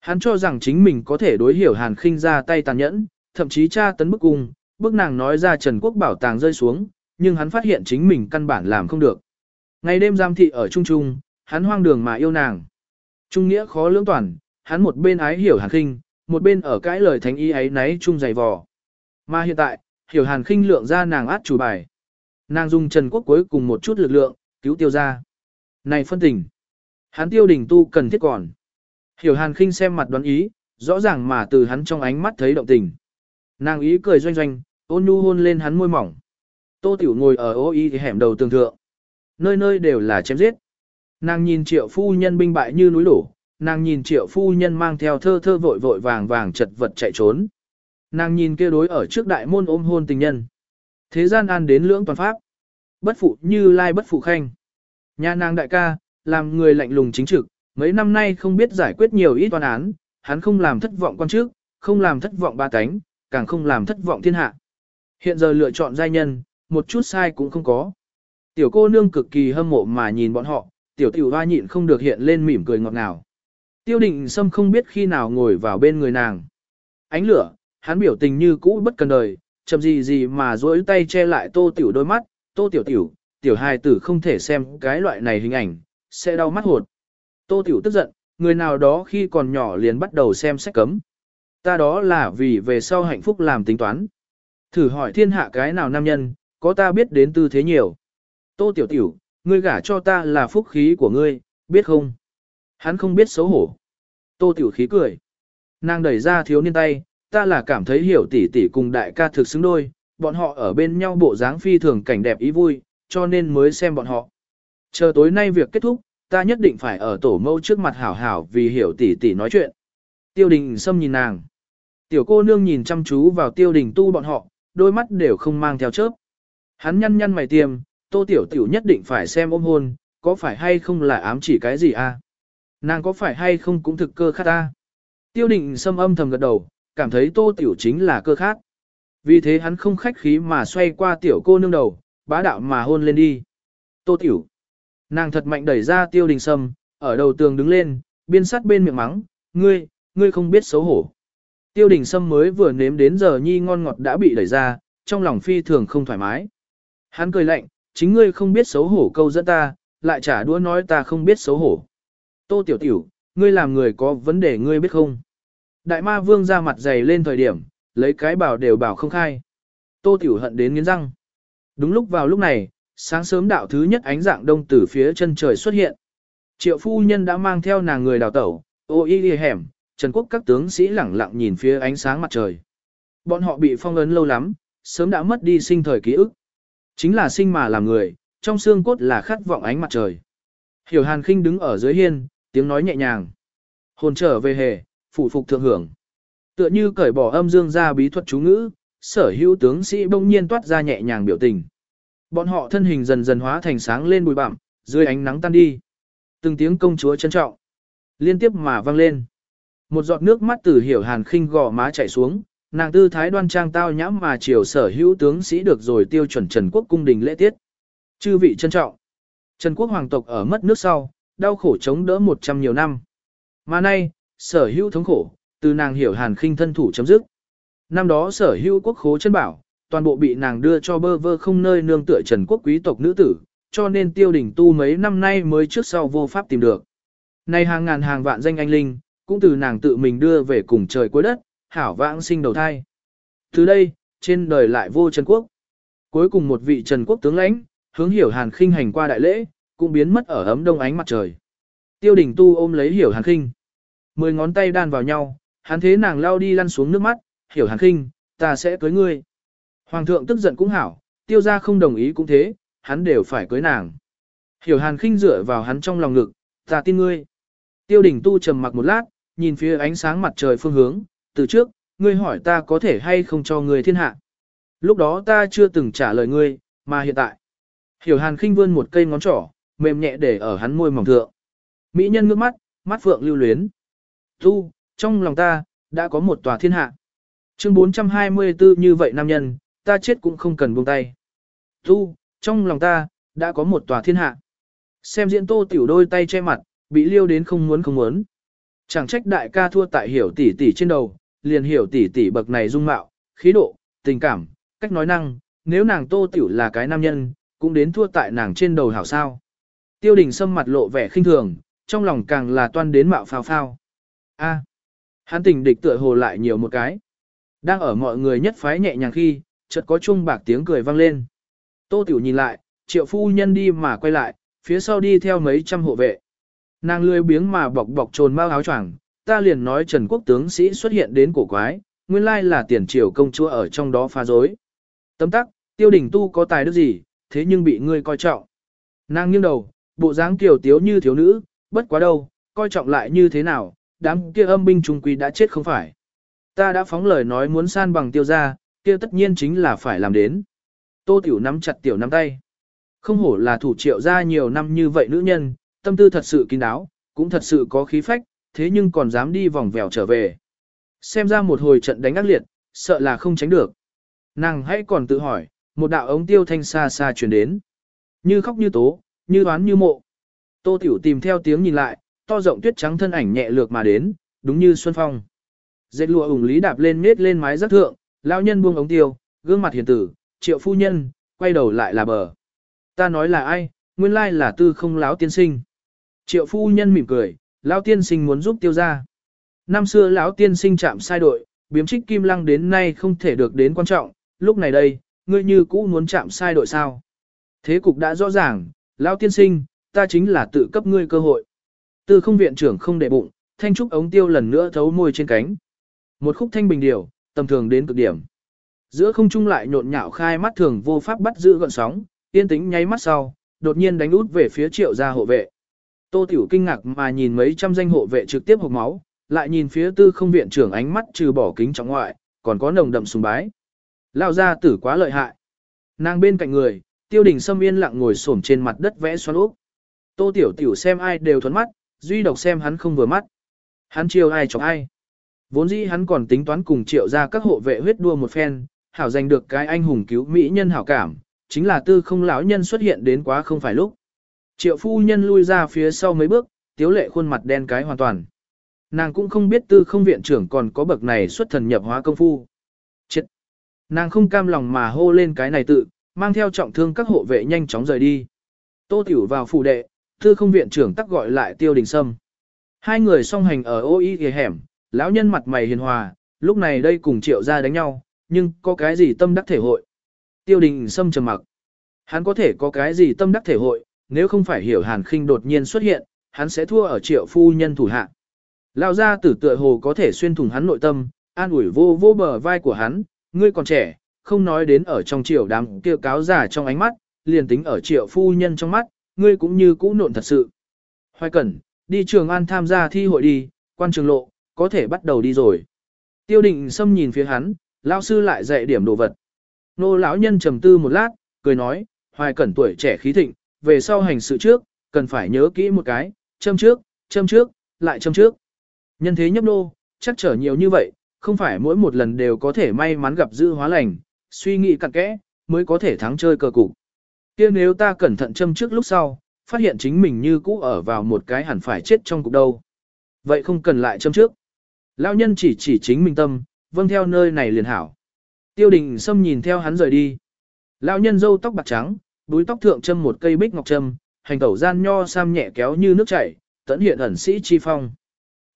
Hắn cho rằng chính mình có thể đối hiểu Hàn Khinh ra tay tàn nhẫn, thậm chí tra tấn bức cung, bức nàng nói ra Trần Quốc bảo tàng rơi xuống, nhưng hắn phát hiện chính mình căn bản làm không được. Ngày đêm giam thị ở Trung Trung, hắn hoang đường mà yêu nàng. Trung nghĩa khó lưỡng toàn, hắn một bên ái hiểu Hàn Khinh, một bên ở cãi lời thánh ý ấy náy chung dày vò. Mà hiện tại, hiểu Hàn Khinh lượng ra nàng át chủ bài. Nàng dùng Trần Quốc cuối cùng một chút lực lượng, cứu tiêu ra. Này phân tình. Hắn tiêu đỉnh tu cần thiết còn. Hiểu hàn khinh xem mặt đoán ý, rõ ràng mà từ hắn trong ánh mắt thấy động tình. Nàng ý cười doanh doanh, ôn nhu hôn lên hắn môi mỏng. Tô tiểu ngồi ở ô y thì hẻm đầu tường thượng. Nơi nơi đều là chém giết. Nàng nhìn triệu phu nhân binh bại như núi đổ, nàng nhìn triệu phu nhân mang theo thơ thơ vội vội vàng vàng chật vật chạy trốn. Nàng nhìn kia đối ở trước đại môn ôm hôn tình nhân. Thế gian an đến lưỡng toàn pháp. Bất phụ như lai bất phụ khanh. Nhà nàng đại ca, làm người lạnh lùng chính trực, mấy năm nay không biết giải quyết nhiều ít toán án, hắn không làm thất vọng quan trước, không làm thất vọng ba cánh, càng không làm thất vọng thiên hạ. Hiện giờ lựa chọn giai nhân, một chút sai cũng không có. Tiểu cô nương cực kỳ hâm mộ mà nhìn bọn họ, tiểu tiểu hoa nhịn không được hiện lên mỉm cười ngọt ngào. Tiêu định sâm không biết khi nào ngồi vào bên người nàng. Ánh lửa, hắn biểu tình như cũ bất cần đời, chậm gì gì mà duỗi tay che lại tô tiểu đôi mắt, tô tiểu tiểu, tiểu hài tử không thể xem cái loại này hình ảnh, sẽ đau mắt hột. Tô Tiểu tức giận, người nào đó khi còn nhỏ liền bắt đầu xem sách cấm. Ta đó là vì về sau hạnh phúc làm tính toán. Thử hỏi thiên hạ cái nào nam nhân, có ta biết đến tư thế nhiều. Tô Tiểu Tiểu, ngươi gả cho ta là phúc khí của ngươi, biết không? Hắn không biết xấu hổ. Tô Tiểu khí cười. Nàng đẩy ra thiếu niên tay, ta là cảm thấy hiểu tỷ tỷ cùng đại ca thực xứng đôi, bọn họ ở bên nhau bộ dáng phi thường cảnh đẹp ý vui, cho nên mới xem bọn họ. Chờ tối nay việc kết thúc, ta nhất định phải ở tổ mâu trước mặt hảo hảo vì hiểu tỷ tỷ nói chuyện. Tiêu đình xâm nhìn nàng. Tiểu cô nương nhìn chăm chú vào tiêu đình tu bọn họ, đôi mắt đều không mang theo chớp. Hắn nhăn nhăn mày tiêm, tô tiểu tiểu nhất định phải xem ôm hôn, có phải hay không là ám chỉ cái gì a? À? Nàng có phải hay không cũng thực cơ khát ta? Tiêu đình xâm âm thầm gật đầu, cảm thấy tô tiểu chính là cơ khát. Vì thế hắn không khách khí mà xoay qua tiểu cô nương đầu, bá đạo mà hôn lên đi. Tô tiểu. Nàng thật mạnh đẩy ra tiêu đình sâm, ở đầu tường đứng lên, biên sát bên miệng mắng, ngươi, ngươi không biết xấu hổ. Tiêu đình sâm mới vừa nếm đến giờ nhi ngon ngọt đã bị đẩy ra, trong lòng phi thường không thoải mái. Hắn cười lạnh, chính ngươi không biết xấu hổ câu dẫn ta, lại trả đũa nói ta không biết xấu hổ. Tô tiểu tiểu, ngươi làm người có vấn đề ngươi biết không? Đại ma vương ra mặt dày lên thời điểm, lấy cái bảo đều bảo không khai. Tô tiểu hận đến nghiến răng. Đúng lúc vào lúc này, sáng sớm đạo thứ nhất ánh dạng đông từ phía chân trời xuất hiện. Triệu phu nhân đã mang theo nàng người đào tẩu, Ô y đi hẻm, Trần Quốc các tướng sĩ lẳng lặng nhìn phía ánh sáng mặt trời. Bọn họ bị phong ấn lâu lắm, sớm đã mất đi sinh thời ký ức. Chính là sinh mà làm người, trong xương cốt là khát vọng ánh mặt trời. Hiểu Hàn Khinh đứng ở dưới hiên, tiếng nói nhẹ nhàng. Hồn trở về hề, phụ phục thượng hưởng. Tựa như cởi bỏ âm dương ra bí thuật chú ngữ, sở hữu tướng sĩ bỗng nhiên toát ra nhẹ nhàng biểu tình. Bọn họ thân hình dần dần hóa thành sáng lên bụi bặm, dưới ánh nắng tan đi. Từng tiếng công chúa trân trọng, liên tiếp mà vang lên. Một giọt nước mắt từ hiểu hàn khinh gò má chảy xuống, nàng tư thái đoan trang tao nhãm mà chiều sở hữu tướng sĩ được rồi tiêu chuẩn Trần Quốc cung đình lễ tiết. Chư vị trân trọng. Trần Quốc hoàng tộc ở mất nước sau, đau khổ chống đỡ một trăm nhiều năm. Mà nay, sở hữu thống khổ, từ nàng hiểu hàn khinh thân thủ chấm dứt. Năm đó sở hữu quốc khố chân bảo, toàn bộ bị nàng đưa cho bơ vơ không nơi nương tựa Trần Quốc quý tộc nữ tử, cho nên tiêu đỉnh tu mấy năm nay mới trước sau vô pháp tìm được. Nay hàng ngàn hàng vạn danh anh linh, cũng từ nàng tự mình đưa về cùng trời cuối đất, hảo vãng sinh đầu thai. Từ đây, trên đời lại vô Trần Quốc. Cuối cùng một vị Trần Quốc tướng lãnh, hướng hiểu hàn khinh hành qua đại lễ, cũng biến mất ở ấm đông ánh mặt trời. Tiêu đỉnh tu ôm lấy hiểu hàn khinh. Mười ngón tay đan vào nhau, hắn thế nàng lao đi lăn xuống nước mắt, hiểu hàn khinh, ta sẽ cưới ngươi. Hoàng thượng tức giận cũng hảo, tiêu gia không đồng ý cũng thế, hắn đều phải cưới nàng. Hiểu hàn khinh dựa vào hắn trong lòng ngực, ta tin ngươi. Tiêu đỉnh tu trầm mặc một lát, nhìn phía ánh sáng mặt trời phương hướng, từ trước, ngươi hỏi ta có thể hay không cho ngươi thiên hạ. Lúc đó ta chưa từng trả lời ngươi, mà hiện tại. Hiểu hàn khinh vươn một cây ngón trỏ, mềm nhẹ để ở hắn môi mỏng thượng. Mỹ nhân ngước mắt, mắt phượng lưu luyến. Tu, trong lòng ta, đã có một tòa thiên hạ. Chương 424 như vậy nam nhân, ta chết cũng không cần buông tay. Tu, trong lòng ta, đã có một tòa thiên hạ. Xem diễn tô tiểu đôi tay che mặt, bị liêu đến không muốn không muốn. Chẳng trách đại ca thua tại hiểu tỷ tỷ trên đầu, liền hiểu tỷ tỷ bậc này dung mạo, khí độ, tình cảm, cách nói năng, nếu nàng tô tiểu là cái nam nhân, cũng đến thua tại nàng trên đầu hảo sao. Tiêu đình sâm mặt lộ vẻ khinh thường, trong lòng càng là toan đến mạo phao phao. A, hắn tình địch tựa hồ lại nhiều một cái. Đang ở mọi người nhất phái nhẹ nhàng khi, chợt có chung bạc tiếng cười vang lên. Tô Tiểu nhìn lại, triệu phu nhân đi mà quay lại, phía sau đi theo mấy trăm hộ vệ. Nàng lười biếng mà bọc bọc trồn bao áo choàng, ta liền nói Trần Quốc tướng sĩ xuất hiện đến cổ quái, nguyên lai là tiền triều công chúa ở trong đó phá dối. Tấm tắc, tiêu đình tu có tài đức gì, thế nhưng bị ngươi coi trọng. Nàng nghiêng đầu, bộ dáng tiểu tiếu như thiếu nữ, bất quá đâu, coi trọng lại như thế nào, đám kia âm binh trung quy đã chết không phải. Ta đã phóng lời nói muốn san bằng tiêu gia, kia tất nhiên chính là phải làm đến. Tô Tiểu nắm chặt tiểu nắm tay. Không hổ là thủ triệu gia nhiều năm như vậy nữ nhân, tâm tư thật sự kín đáo, cũng thật sự có khí phách, thế nhưng còn dám đi vòng vèo trở về. Xem ra một hồi trận đánh ác liệt, sợ là không tránh được. Nàng hãy còn tự hỏi, một đạo ống tiêu thanh xa xa truyền đến. Như khóc như tố, như đoán như mộ. Tô Tiểu tìm theo tiếng nhìn lại, to rộng tuyết trắng thân ảnh nhẹ lược mà đến, đúng như xuân phong. Dệt lụa ủng lý đạp lên nết lên mái rất thượng, lão nhân buông ống tiêu, gương mặt hiền tử, triệu phu nhân, quay đầu lại là bờ. Ta nói là ai, nguyên lai là tư không lão tiên sinh. Triệu phu nhân mỉm cười, lão tiên sinh muốn giúp tiêu ra. Năm xưa lão tiên sinh chạm sai đội, biếm trích kim lăng đến nay không thể được đến quan trọng, lúc này đây, ngươi như cũ muốn chạm sai đội sao. Thế cục đã rõ ràng, lão tiên sinh, ta chính là tự cấp ngươi cơ hội. Tư không viện trưởng không để bụng, thanh trúc ống tiêu lần nữa thấu môi trên cánh. Một khúc thanh bình điều, tầm thường đến cực điểm. Giữa không trung lại nhộn nhạo khai mắt thường vô pháp bắt giữ gọn sóng, tiên tính nháy mắt sau, đột nhiên đánh út về phía triệu gia hộ vệ. Tô Tiểu kinh ngạc mà nhìn mấy trăm danh hộ vệ trực tiếp hộc máu, lại nhìn phía tư không viện trưởng ánh mắt trừ bỏ kính trọng ngoại, còn có nồng đậm sùng bái. Lao ra tử quá lợi hại. Nàng bên cạnh người, tiêu đình sâm yên lặng ngồi xổm trên mặt đất vẽ xoắn úp. Tô Tiểu Tiểu xem ai đều thuấn mắt, duy độc xem hắn không vừa mắt. Hắn chiều ai chọc ai. Vốn dĩ hắn còn tính toán cùng triệu ra các hộ vệ huyết đua một phen, hảo giành được cái anh hùng cứu mỹ nhân hảo cảm, chính là tư không lão nhân xuất hiện đến quá không phải lúc. Triệu phu nhân lui ra phía sau mấy bước, tiếu lệ khuôn mặt đen cái hoàn toàn. Nàng cũng không biết tư không viện trưởng còn có bậc này xuất thần nhập hóa công phu. Chết! Nàng không cam lòng mà hô lên cái này tự, mang theo trọng thương các hộ vệ nhanh chóng rời đi. Tô tiểu vào phủ đệ, tư không viện trưởng tắc gọi lại tiêu đình sâm. Hai người song hành ở ô y ghề hẻm, lão nhân mặt mày hiền hòa, lúc này đây cùng triệu ra đánh nhau, nhưng có cái gì tâm đắc thể hội. Tiêu đình sâm trầm mặc. Hắn có thể có cái gì tâm đắc thể hội, nếu không phải hiểu hàn khinh đột nhiên xuất hiện, hắn sẽ thua ở triệu phu nhân thủ hạ. Lão gia tử tựa hồ có thể xuyên thủng hắn nội tâm, an ủi vô vô bờ vai của hắn, ngươi còn trẻ, không nói đến ở trong triệu đám kia cáo giả trong ánh mắt, liền tính ở triệu phu nhân trong mắt, ngươi cũng như cũ nộn thật sự. Hoài cẩn, đi trường an tham gia thi hội đi, quan trường lộ, có thể bắt đầu đi rồi. Tiêu định xâm nhìn phía hắn, lão sư lại dạy điểm đồ vật. Nô lão nhân trầm tư một lát, cười nói, hoài cẩn tuổi trẻ khí thịnh, về sau hành sự trước, cần phải nhớ kỹ một cái, châm trước, châm trước, lại châm trước. Nhân thế nhấp nô, chắc trở nhiều như vậy, không phải mỗi một lần đều có thể may mắn gặp dư hóa lành, suy nghĩ cặn kẽ, mới có thể thắng chơi cờ cục. kia nếu ta cẩn thận châm trước lúc sau, phát hiện chính mình như cũ ở vào một cái hẳn phải chết trong cục đâu. Vậy không cần lại châm trước. Lão nhân chỉ chỉ chính mình tâm, vâng theo nơi này liền hảo. Tiêu đình Sâm nhìn theo hắn rời đi. Lão nhân râu tóc bạc trắng, búi tóc thượng châm một cây bích ngọc châm, hành tẩu gian nho sam nhẹ kéo như nước chảy, tận hiện ẩn sĩ chi phong.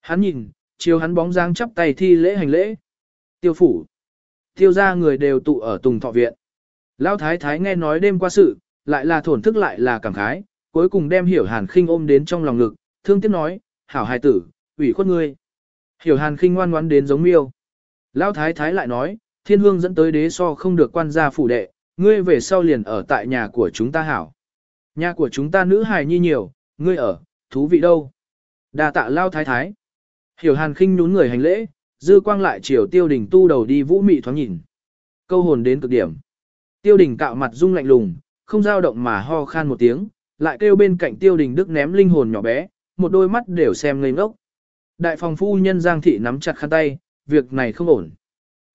Hắn nhìn, chiều hắn bóng dáng chắp tay thi lễ hành lễ. Tiêu phủ. Tiêu ra người đều tụ ở Tùng Thọ Viện. Lão Thái Thái nghe nói đêm qua sự, lại là thổn thức lại là cảm khái, cuối cùng đem hiểu hàn khinh ôm đến trong lòng ngực, thương tiếc nói, hảo hài tử, ủy khuất ngươi. Hiểu hàn khinh ngoan ngoãn đến giống miêu. Lão Thái Thái lại nói, thiên hương dẫn tới đế so không được quan gia phủ đệ, ngươi về sau liền ở tại nhà của chúng ta hảo. Nhà của chúng ta nữ hài nhi nhiều, ngươi ở, thú vị đâu. đa tạ Lão Thái Thái. Hiểu hàn khinh nhún người hành lễ, dư quang lại chiều tiêu đình tu đầu đi vũ mị thoáng nhìn. Câu hồn đến cực điểm. Tiêu đình cạo mặt rung lạnh lùng, không dao động mà ho khan một tiếng, lại kêu bên cạnh tiêu đình đức ném linh hồn nhỏ bé, một đôi mắt đều xem ngây ngốc. Đại phòng phu nhân Giang Thị nắm chặt khăn tay, việc này không ổn.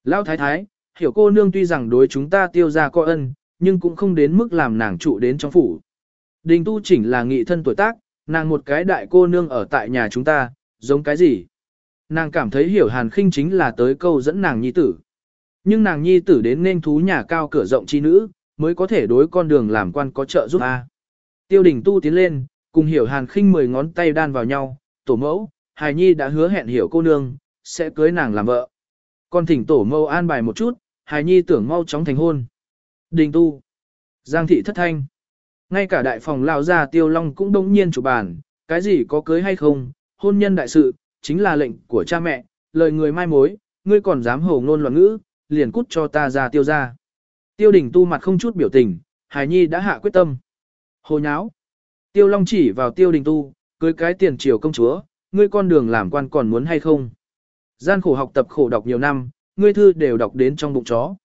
Lão thái thái, hiểu cô nương tuy rằng đối chúng ta tiêu ra có ân, nhưng cũng không đến mức làm nàng trụ đến trong phủ. Đình tu chỉnh là nghị thân tuổi tác, nàng một cái đại cô nương ở tại nhà chúng ta, giống cái gì? Nàng cảm thấy hiểu hàn khinh chính là tới câu dẫn nàng nhi tử. Nhưng nàng nhi tử đến nên thú nhà cao cửa rộng chi nữ, mới có thể đối con đường làm quan có trợ giúp A. Tiêu đình tu tiến lên, cùng hiểu hàn khinh mười ngón tay đan vào nhau, tổ mẫu, Hải nhi đã hứa hẹn hiểu cô nương, sẽ cưới nàng làm vợ. Con thỉnh tổ mâu an bài một chút, Hải nhi tưởng mau chóng thành hôn. Đình tu. Giang thị thất thanh. Ngay cả đại phòng lao ra tiêu long cũng đông nhiên chủ bàn, cái gì có cưới hay không, hôn nhân đại sự, chính là lệnh của cha mẹ, lời người mai mối, ngươi còn dám hồ ngôn loạn ngữ, liền cút cho ta ra tiêu ra. Tiêu đình tu mặt không chút biểu tình, Hải Nhi đã hạ quyết tâm. Hồ nháo. Tiêu Long chỉ vào tiêu đình tu, cưới cái tiền triều công chúa, ngươi con đường làm quan còn muốn hay không. Gian khổ học tập khổ đọc nhiều năm, ngươi thư đều đọc đến trong bụng chó.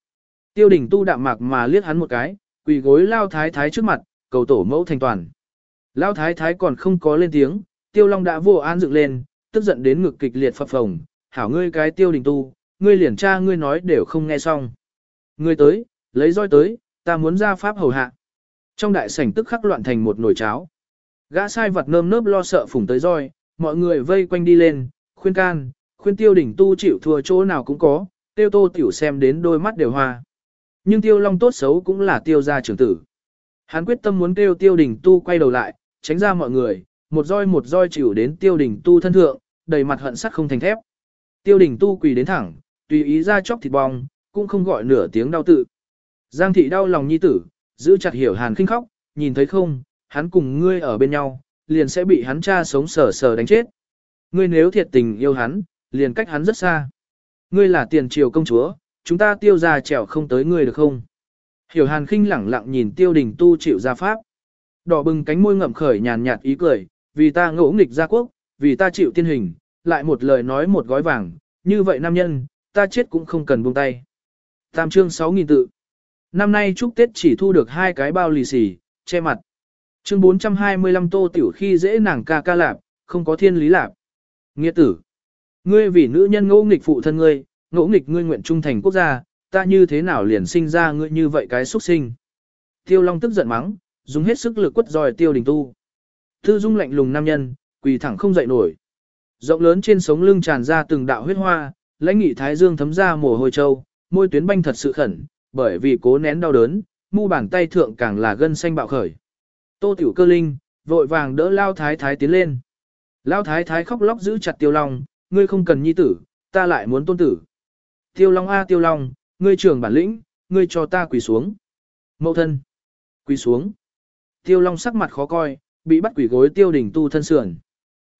Tiêu đình tu đạm mạc mà liếc hắn một cái, quỳ gối lao thái thái trước mặt, cầu tổ mẫu thành toàn. Lao thái thái còn không có lên tiếng, tiêu long đã vô an dựng lên, tức giận đến ngực kịch liệt phập phồng, hảo ngươi cái tiêu đình tu, ngươi liền cha ngươi nói đều không nghe xong. Ngươi tới, lấy roi tới, ta muốn ra pháp hầu hạ. Trong đại sảnh tức khắc loạn thành một nồi cháo. Gã sai vật nơm nớp lo sợ phủng tới roi, mọi người vây quanh đi lên, khuyên can, khuyên tiêu đỉnh tu chịu thua chỗ nào cũng có, tiêu tô tiểu xem đến đôi mắt đều hoa. Nhưng tiêu long tốt xấu cũng là tiêu gia trưởng tử. Hắn quyết tâm muốn tiêu tiêu đỉnh tu quay đầu lại, tránh ra mọi người, một roi một roi chịu đến tiêu đỉnh tu thân thượng, đầy mặt hận sắt không thành thép. Tiêu đỉnh tu quỳ đến thẳng, tùy ý ra chóc thịt bong, cũng không gọi nửa tiếng đau tự. Giang thị đau lòng nhi tử, giữ chặt hiểu hàn khinh khóc, nhìn thấy không, hắn cùng ngươi ở bên nhau, liền sẽ bị hắn cha sống sờ sờ đánh chết. Ngươi nếu thiệt tình yêu hắn, liền cách hắn rất xa. Ngươi là tiền triều công chúa, chúng ta tiêu ra trèo không tới ngươi được không? Hiểu hàn khinh lẳng lặng nhìn tiêu đình tu chịu ra pháp. Đỏ bừng cánh môi ngậm khởi nhàn nhạt ý cười, vì ta ngỗ nghịch gia quốc, vì ta chịu tiên hình, lại một lời nói một gói vàng, như vậy nam nhân, ta chết cũng không cần buông tay. Tam chương 6.000 tự. Năm nay chúc Tết chỉ thu được hai cái bao lì xì, che mặt. Chương 425 tô tiểu khi dễ nàng ca ca lạp, không có thiên lý lạp. Nghĩa tử. Ngươi vì nữ nhân ngỗ nghịch phụ thân ngươi, ngỗ nghịch ngươi nguyện trung thành quốc gia, ta như thế nào liền sinh ra ngươi như vậy cái xuất sinh. Tiêu Long tức giận mắng, dùng hết sức lực quất roi tiêu đình tu. Thư dung lạnh lùng nam nhân, quỳ thẳng không dậy nổi. Rộng lớn trên sống lưng tràn ra từng đạo huyết hoa, lãnh nghị thái dương thấm ra mồ hôi trâu, môi tuyến banh thật sự khẩn, bởi vì cố nén đau đớn, mu bàn tay thượng càng là gân xanh bạo khởi. Tô tiểu cơ linh, vội vàng đỡ lao thái thái tiến lên. Lao thái thái khóc lóc giữ chặt tiêu long, ngươi không cần nhi tử, ta lại muốn tôn tử. Tiêu long a tiêu long, ngươi trưởng bản lĩnh, ngươi cho ta quỳ xuống. Mậu thân, quỳ xuống. Tiêu long sắc mặt khó coi, bị bắt quỷ gối tiêu Đình tu thân sườn.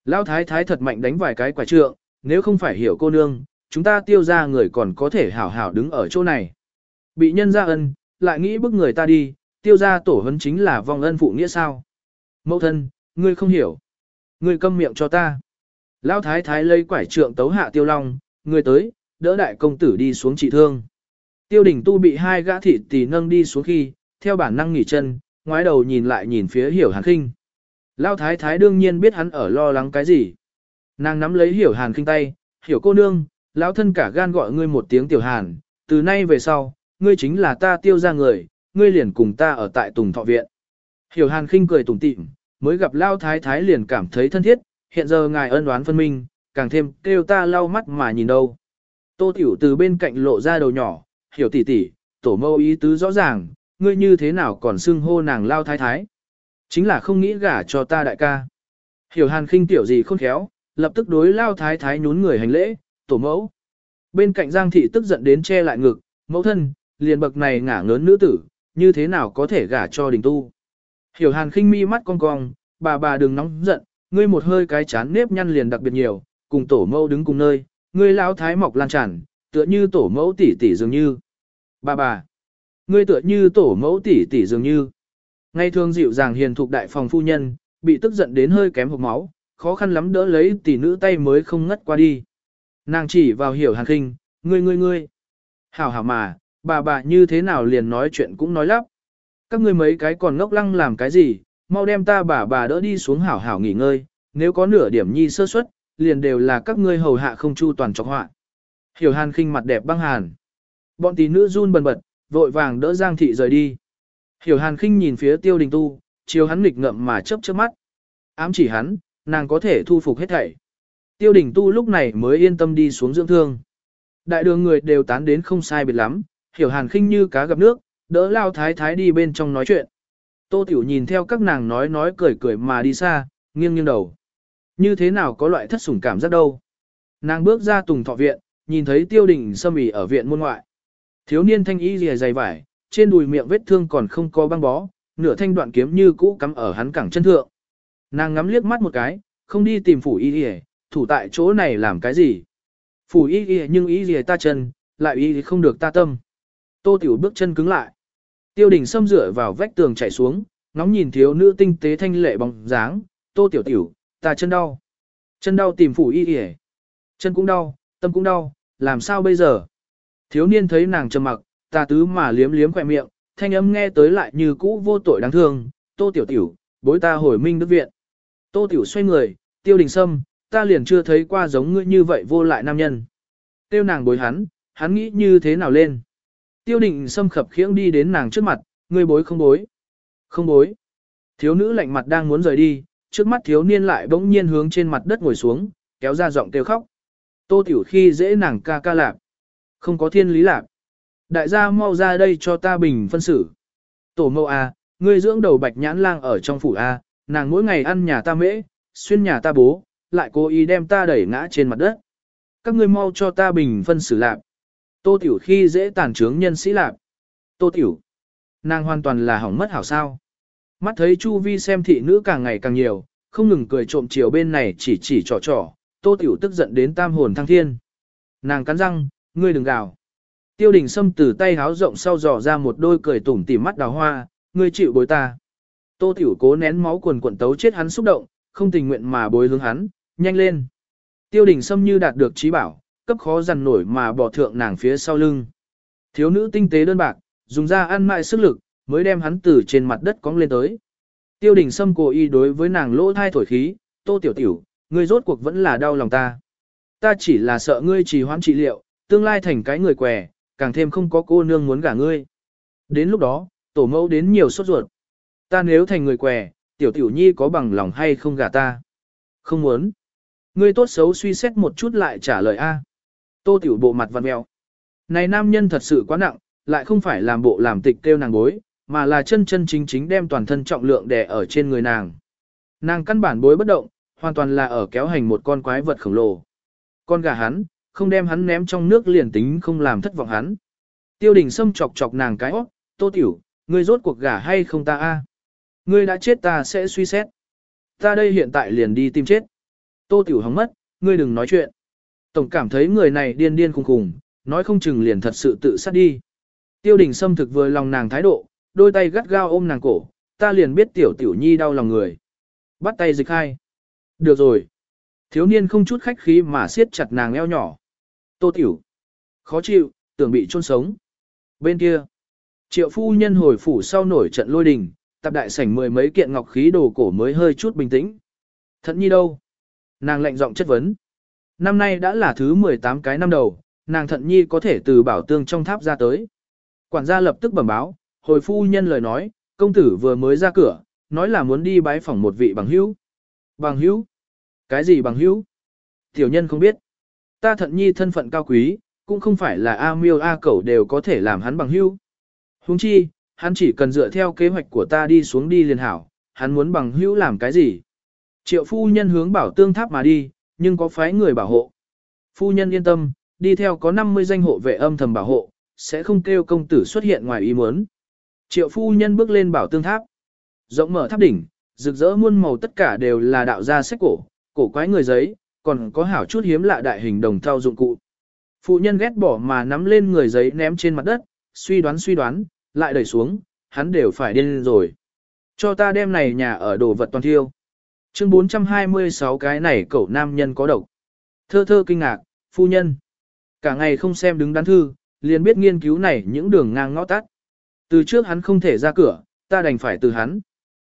Lao thái thái thật mạnh đánh vài cái quả trượng, nếu không phải hiểu cô nương, chúng ta tiêu ra người còn có thể hảo hảo đứng ở chỗ này. Bị nhân ra ân, lại nghĩ bức người ta đi, tiêu gia tổ hấn chính là vong ân phụ nghĩa sao. Mẫu thân, ngươi không hiểu. Ngươi câm miệng cho ta. Lão thái thái lấy quải trượng tấu hạ tiêu long, ngươi tới, đỡ đại công tử đi xuống trị thương. Tiêu đỉnh tu bị hai gã thị tỷ nâng đi xuống khi, theo bản năng nghỉ chân, ngoái đầu nhìn lại nhìn phía hiểu hàn khinh. Lão thái thái đương nhiên biết hắn ở lo lắng cái gì. Nàng nắm lấy hiểu hàn khinh tay, hiểu cô nương, lão thân cả gan gọi ngươi một tiếng tiểu hàn, từ nay về sau, ngươi chính là ta tiêu ra người, ngươi liền cùng ta ở tại Tùng Thọ Viện. Hiểu hàn khinh cười tủm tỉm, mới gặp Lao Thái Thái liền cảm thấy thân thiết, hiện giờ ngài ân đoán phân minh, càng thêm kêu ta lau mắt mà nhìn đâu. Tô Tiểu từ bên cạnh lộ ra đầu nhỏ, hiểu tỉ tỉ, tổ mâu ý tứ rõ ràng, ngươi như thế nào còn xưng hô nàng Lao Thái Thái. Chính là không nghĩ gả cho ta đại ca. Hiểu hàn khinh tiểu gì khôn khéo, lập tức đối Lao Thái Thái nhún người hành lễ, tổ mẫu. Bên cạnh Giang Thị tức giận đến che lại ngực, mẫu thân, liền bậc này ngả ngớn nữ tử, như thế nào có thể gả cho đình tu. Hiểu hàn khinh mi mắt cong cong, bà bà đừng nóng giận, ngươi một hơi cái chán nếp nhăn liền đặc biệt nhiều, cùng tổ mẫu đứng cùng nơi, ngươi lão thái mọc lan tràn, tựa như tổ mẫu tỷ tỷ dường như. Bà bà, ngươi tựa như tổ mẫu tỷ tỷ dường như. Ngay thường dịu dàng hiền thục đại phòng phu nhân, bị tức giận đến hơi kém hộc máu, khó khăn lắm đỡ lấy tỷ nữ tay mới không ngất qua đi. Nàng chỉ vào hiểu hàn khinh, ngươi ngươi ngươi. Hảo hảo mà, bà bà như thế nào liền nói chuyện cũng nói lắp. Các ngươi mấy cái còn ngốc lăng làm cái gì, mau đem ta bà bà đỡ đi xuống hảo hảo nghỉ ngơi, nếu có nửa điểm nhi sơ suất, liền đều là các ngươi hầu hạ không chu toàn trọng họa. Hiểu hàn khinh mặt đẹp băng hàn. Bọn tỷ nữ run bần bật, vội vàng đỡ Giang thị rời đi. Hiểu hàn khinh nhìn phía tiêu đình tu, chiều hắn nghịch ngậm mà chớp chớp mắt. Ám chỉ hắn, nàng có thể thu phục hết thảy. Tiêu đình tu lúc này mới yên tâm đi xuống dưỡng thương. Đại đường người đều tán đến không sai biệt lắm, hiểu hàn khinh như cá gặp nước, đỡ lao thái thái đi bên trong nói chuyện. Tô Tiểu nhìn theo các nàng nói nói cười cười mà đi xa, nghiêng nghiêng đầu. Như thế nào có loại thất sủng cảm giác đâu. Nàng bước ra tùng thọ viện, nhìn thấy tiêu đình xâm ỉ ở viện môn ngoại. Thiếu niên thanh y rìa dày vải, trên đùi miệng vết thương còn không có băng bó, nửa thanh đoạn kiếm như cũ cắm ở hắn cẳng chân thượng. Nàng ngắm liếc mắt một cái, không đi tìm phủ y rìa, thủ tại chỗ này làm cái gì. Phủ y rìa nhưng y rìa ta chân, lại y không được ta tâm. Tô Tiểu bước chân cứng lại. Tiêu đình xâm rửa vào vách tường chạy xuống, ngóng nhìn thiếu nữ tinh tế thanh lệ bóng dáng, tô tiểu tiểu, ta chân đau. Chân đau tìm phủ y y, Chân cũng đau, tâm cũng đau, làm sao bây giờ? Thiếu niên thấy nàng trầm mặc, ta tứ mà liếm liếm khỏe miệng, thanh âm nghe tới lại như cũ vô tội đáng thương, tô tiểu tiểu, bối ta hồi minh đức viện. Tô tiểu xoay người, tiêu đình sâm, ta liền chưa thấy qua giống ngươi như vậy vô lại nam nhân. Tiêu nàng bối hắn, hắn nghĩ như thế nào lên? Tiêu định xâm khập khiễng đi đến nàng trước mặt, ngươi bối không bối. Không bối. Thiếu nữ lạnh mặt đang muốn rời đi, trước mắt thiếu niên lại bỗng nhiên hướng trên mặt đất ngồi xuống, kéo ra giọng kêu khóc. Tô tiểu khi dễ nàng ca ca lạp. Không có thiên lý lạp. Đại gia mau ra đây cho ta bình phân xử. Tổ mẫu A, ngươi dưỡng đầu bạch nhãn lang ở trong phủ A, nàng mỗi ngày ăn nhà ta mễ, xuyên nhà ta bố, lại cố ý đem ta đẩy ngã trên mặt đất. Các ngươi mau cho ta bình phân xử lạp. Tô Tiểu khi dễ tàn trướng nhân sĩ lạc. Tô Tiểu. Nàng hoàn toàn là hỏng mất hảo sao. Mắt thấy Chu Vi xem thị nữ càng ngày càng nhiều, không ngừng cười trộm chiều bên này chỉ chỉ trò trò, Tô Tiểu tức giận đến tam hồn thăng thiên. Nàng cắn răng, ngươi đừng gào. Tiêu đình Sâm từ tay háo rộng sau dò ra một đôi cười tủm tỉm mắt đào hoa, ngươi chịu bối ta. Tô Tiểu cố nén máu quần quần tấu chết hắn xúc động, không tình nguyện mà bối hướng hắn, nhanh lên. Tiêu đình Sâm như đạt được trí bảo, cấp khó dằn nổi mà bỏ thượng nàng phía sau lưng. Thiếu nữ tinh tế đơn bạc, dùng ra ăn mại sức lực, mới đem hắn từ trên mặt đất cong lên tới. Tiêu đình Sâm cố ý đối với nàng lỗ thai thổi khí, tô tiểu tiểu, ngươi rốt cuộc vẫn là đau lòng ta. Ta chỉ là sợ ngươi trì hoãn trị liệu, tương lai thành cái người què, càng thêm không có cô nương muốn gả ngươi. Đến lúc đó, tổ mẫu đến nhiều sốt ruột. Ta nếu thành người què, tiểu tiểu nhi có bằng lòng hay không gả ta? Không muốn. Ngươi tốt xấu suy xét một chút lại trả lời A. Tô tiểu bộ mặt vặn mèo. Này nam nhân thật sự quá nặng, lại không phải làm bộ làm tịch kêu nàng bối, mà là chân chân chính chính đem toàn thân trọng lượng đè ở trên người nàng. Nàng căn bản bối bất động, hoàn toàn là ở kéo hành một con quái vật khổng lồ. Con gà hắn, không đem hắn ném trong nước liền tính không làm thất vọng hắn. Tiêu đình Sâm chọc chọc nàng cái óc, tô tiểu, ngươi rốt cuộc gà hay không ta a? Ngươi đã chết ta sẽ suy xét. Ta đây hiện tại liền đi tìm chết. Tô Tiểu hóng mất, ngươi đừng nói chuyện. Tổng cảm thấy người này điên điên khùng khùng, nói không chừng liền thật sự tự sát đi. Tiêu đình xâm thực vừa lòng nàng thái độ, đôi tay gắt gao ôm nàng cổ, ta liền biết tiểu tiểu nhi đau lòng người. Bắt tay dịch hai. Được rồi. Thiếu niên không chút khách khí mà siết chặt nàng eo nhỏ. Tô tiểu. Khó chịu, tưởng bị chôn sống. Bên kia. Triệu phu nhân hồi phủ sau nổi trận lôi đình, tập đại sảnh mười mấy kiện ngọc khí đồ cổ mới hơi chút bình tĩnh. Thận nhi đâu? Nàng lạnh giọng chất vấn. Năm nay đã là thứ 18 cái năm đầu, nàng thận nhi có thể từ bảo tương trong tháp ra tới. Quản gia lập tức bẩm báo, hồi phu nhân lời nói, công tử vừa mới ra cửa, nói là muốn đi bái phỏng một vị bằng hữu. Bằng hữu? Cái gì bằng hữu? Tiểu nhân không biết. Ta thận nhi thân phận cao quý, cũng không phải là A miêu A cẩu đều có thể làm hắn bằng hữu. Huống chi, hắn chỉ cần dựa theo kế hoạch của ta đi xuống đi liền hảo, hắn muốn bằng hữu làm cái gì? Triệu phu nhân hướng bảo tương tháp mà đi, nhưng có phái người bảo hộ. Phu nhân yên tâm, đi theo có 50 danh hộ vệ âm thầm bảo hộ, sẽ không kêu công tử xuất hiện ngoài ý muốn. Triệu phu nhân bước lên bảo tương tháp. Rộng mở tháp đỉnh, rực rỡ muôn màu tất cả đều là đạo gia sách cổ, cổ quái người giấy, còn có hảo chút hiếm lạ đại hình đồng thau dụng cụ. Phụ nhân ghét bỏ mà nắm lên người giấy ném trên mặt đất, suy đoán suy đoán, lại đẩy xuống, hắn đều phải điên rồi. Cho ta đem này nhà ở đồ vật toàn thiêu. Chương 426 cái này cậu nam nhân có độc. Thơ thơ kinh ngạc, phu nhân. Cả ngày không xem đứng đắn thư, liền biết nghiên cứu này những đường ngang ngõ tắt. Từ trước hắn không thể ra cửa, ta đành phải từ hắn.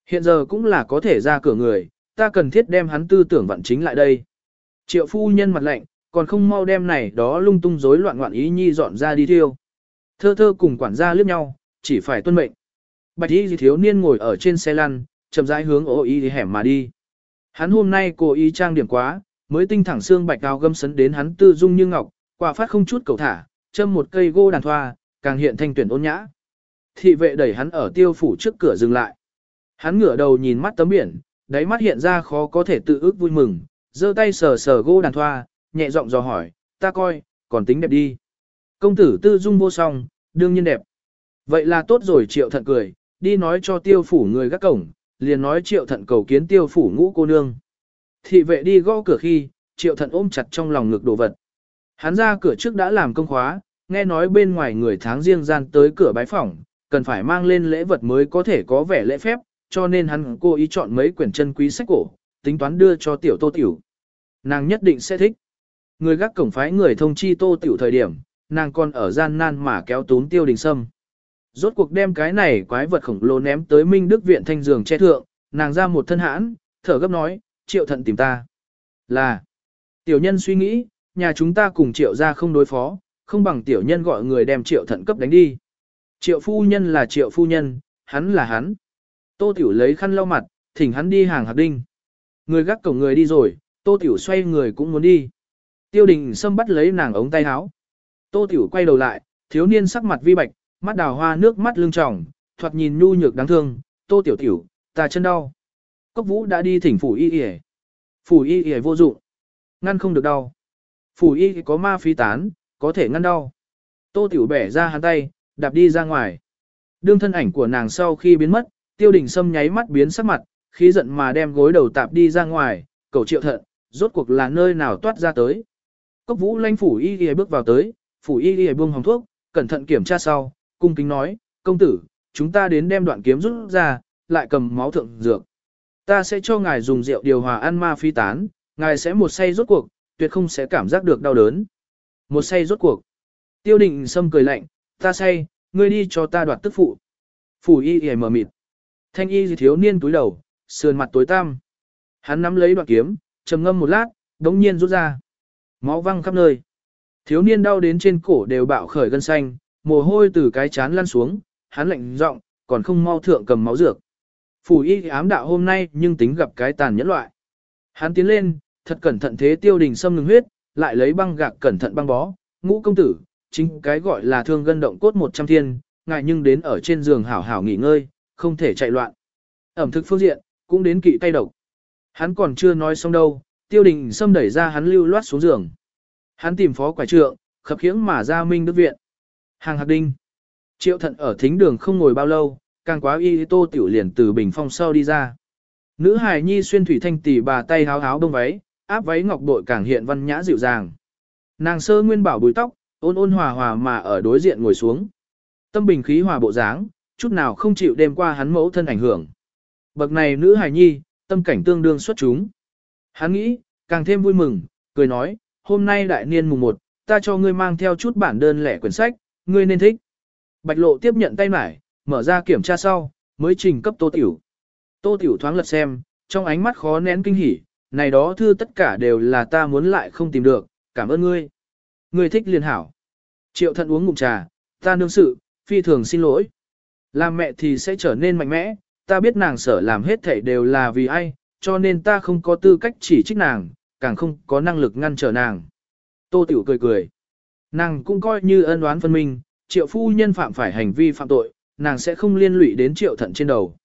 Hiện giờ cũng là có thể ra cửa người, ta cần thiết đem hắn tư tưởng vận chính lại đây. Triệu phu nhân mặt lạnh, còn không mau đem này đó lung tung rối loạn ngoạn ý nhi dọn ra đi thiêu. Thơ thơ cùng quản gia liếc nhau, chỉ phải tuân mệnh. Bạch y thiếu niên ngồi ở trên xe lăn, chậm rãi hướng ô y hẻm mà đi. Hắn hôm nay cố ý trang điểm quá, mới tinh thẳng xương bạch cao gâm sấn đến hắn tư dung như ngọc, quả phát không chút cầu thả, châm một cây gô đàn thoa, càng hiện thanh tuyển ôn nhã. Thị vệ đẩy hắn ở tiêu phủ trước cửa dừng lại. Hắn ngửa đầu nhìn mắt tấm biển, đáy mắt hiện ra khó có thể tự ước vui mừng, giơ tay sờ sờ gô đàn thoa, nhẹ giọng dò hỏi, ta coi, còn tính đẹp đi. Công tử tư dung vô song, đương nhiên đẹp. Vậy là tốt rồi triệu thận cười, đi nói cho tiêu phủ người gác cổng, liền nói triệu thận cầu kiến tiêu phủ ngũ cô nương. Thị vệ đi gõ cửa khi, triệu thận ôm chặt trong lòng ngực đồ vật. Hắn ra cửa trước đã làm công khóa, nghe nói bên ngoài người tháng riêng gian tới cửa bái phỏng, cần phải mang lên lễ vật mới có thể có vẻ lễ phép, cho nên hắn cố ý chọn mấy quyển chân quý sách cổ, tính toán đưa cho tiểu tô tiểu. Nàng nhất định sẽ thích. Người gác cổng phái người thông chi tô tiểu thời điểm, nàng còn ở gian nan mà kéo tún tiêu đình sâm. Rốt cuộc đem cái này quái vật khổng lồ ném tới Minh Đức viện thanh giường che thượng, nàng ra một thân hãn, thở gấp nói, triệu thận tìm ta. Là, tiểu nhân suy nghĩ, nhà chúng ta cùng triệu ra không đối phó, không bằng tiểu nhân gọi người đem triệu thận cấp đánh đi. Triệu phu nhân là triệu phu nhân, hắn là hắn. Tô tiểu lấy khăn lau mặt, thỉnh hắn đi hàng hạt đinh. Người gác cổng người đi rồi, tô tiểu xoay người cũng muốn đi. Tiêu đình xâm bắt lấy nàng ống tay áo. Tô tiểu quay đầu lại, thiếu niên sắc mặt vi bạch, mắt đào hoa nước mắt lưng tròng, thoạt nhìn nhu nhược đáng thương, tô tiểu tiểu, ta chân đau. Cốc vũ đã đi thỉnh phủ y y Phủ y y vô dụng. Ngăn không được đau. Phủ y có ma phi tán, có thể ngăn đau. Tô tiểu bẻ ra hắn tay, đạp đi ra ngoài. Đương thân ảnh của nàng sau khi biến mất, tiêu đình sâm nháy mắt biến sắc mặt, khí giận mà đem gối đầu tạp đi ra ngoài, cầu triệu thận, rốt cuộc là nơi nào toát ra tới. Cốc vũ lanh phủ y y bước vào tới, phủ y y buông hồng thuốc, cẩn thận kiểm tra sau, cung kính nói, công tử, chúng ta đến đem đoạn kiếm rút ra, lại cầm máu thượng dược. Ta sẽ cho ngài dùng rượu điều hòa ăn ma phi tán, ngài sẽ một say rốt cuộc, tuyệt không sẽ cảm giác được đau đớn. Một say rốt cuộc. Tiêu định sâm cười lạnh, ta say, ngươi đi cho ta đoạt tức phụ. Phủ y y mở mịt. Thanh y thiếu niên túi đầu, sườn mặt tối tăm. Hắn nắm lấy đoạn kiếm, trầm ngâm một lát, đống nhiên rút ra. Máu văng khắp nơi. Thiếu niên đau đến trên cổ đều bạo khởi gân xanh, mồ hôi từ cái chán lăn xuống, hắn lạnh giọng, còn không mau thượng cầm máu dược. Phủ y ám đạo hôm nay nhưng tính gặp cái tàn nhẫn loại. Hắn tiến lên, thật cẩn thận thế tiêu đình xâm ngừng huyết, lại lấy băng gạc cẩn thận băng bó, ngũ công tử, chính cái gọi là thương gân động cốt một trăm thiên, ngại nhưng đến ở trên giường hảo hảo nghỉ ngơi, không thể chạy loạn. Ẩm thực phương diện, cũng đến kỵ tay độc. Hắn còn chưa nói xong đâu, tiêu đình xâm đẩy ra hắn lưu loát xuống giường. Hắn tìm phó quải trượng, khập khiễng mà ra minh đức viện. Hàng hạc đinh. Triệu thận ở thính đường không ngồi bao lâu, càng quá y tô tiểu liền từ bình phong sau đi ra. Nữ hài nhi xuyên thủy thanh tỷ bà tay háo háo bông váy, áp váy ngọc bội càng hiện văn nhã dịu dàng. Nàng sơ nguyên bảo bùi tóc, ôn ôn hòa hòa mà ở đối diện ngồi xuống. Tâm bình khí hòa bộ dáng, chút nào không chịu đêm qua hắn mẫu thân ảnh hưởng. Bậc này nữ hài nhi, tâm cảnh tương đương xuất chúng. Hắn nghĩ, càng thêm vui mừng, cười nói, hôm nay đại niên mùng 1, ta cho ngươi mang theo chút bản đơn lẻ quyển sách, ngươi nên thích. Bạch lộ tiếp nhận tay mải, mở ra kiểm tra sau, mới trình cấp tô tiểu. Tô tiểu thoáng lật xem, trong ánh mắt khó nén kinh hỉ, này đó thư tất cả đều là ta muốn lại không tìm được, cảm ơn ngươi. Ngươi thích liền hảo. Triệu thận uống ngụm trà, ta nương sự, phi thường xin lỗi. Làm mẹ thì sẽ trở nên mạnh mẽ, ta biết nàng sở làm hết thảy đều là vì ai, cho nên ta không có tư cách chỉ trích nàng, càng không có năng lực ngăn trở nàng. Tô Tiểu cười cười. Nàng cũng coi như ân oán phân minh, triệu phu nhân phạm phải hành vi phạm tội, nàng sẽ không liên lụy đến triệu thận trên đầu.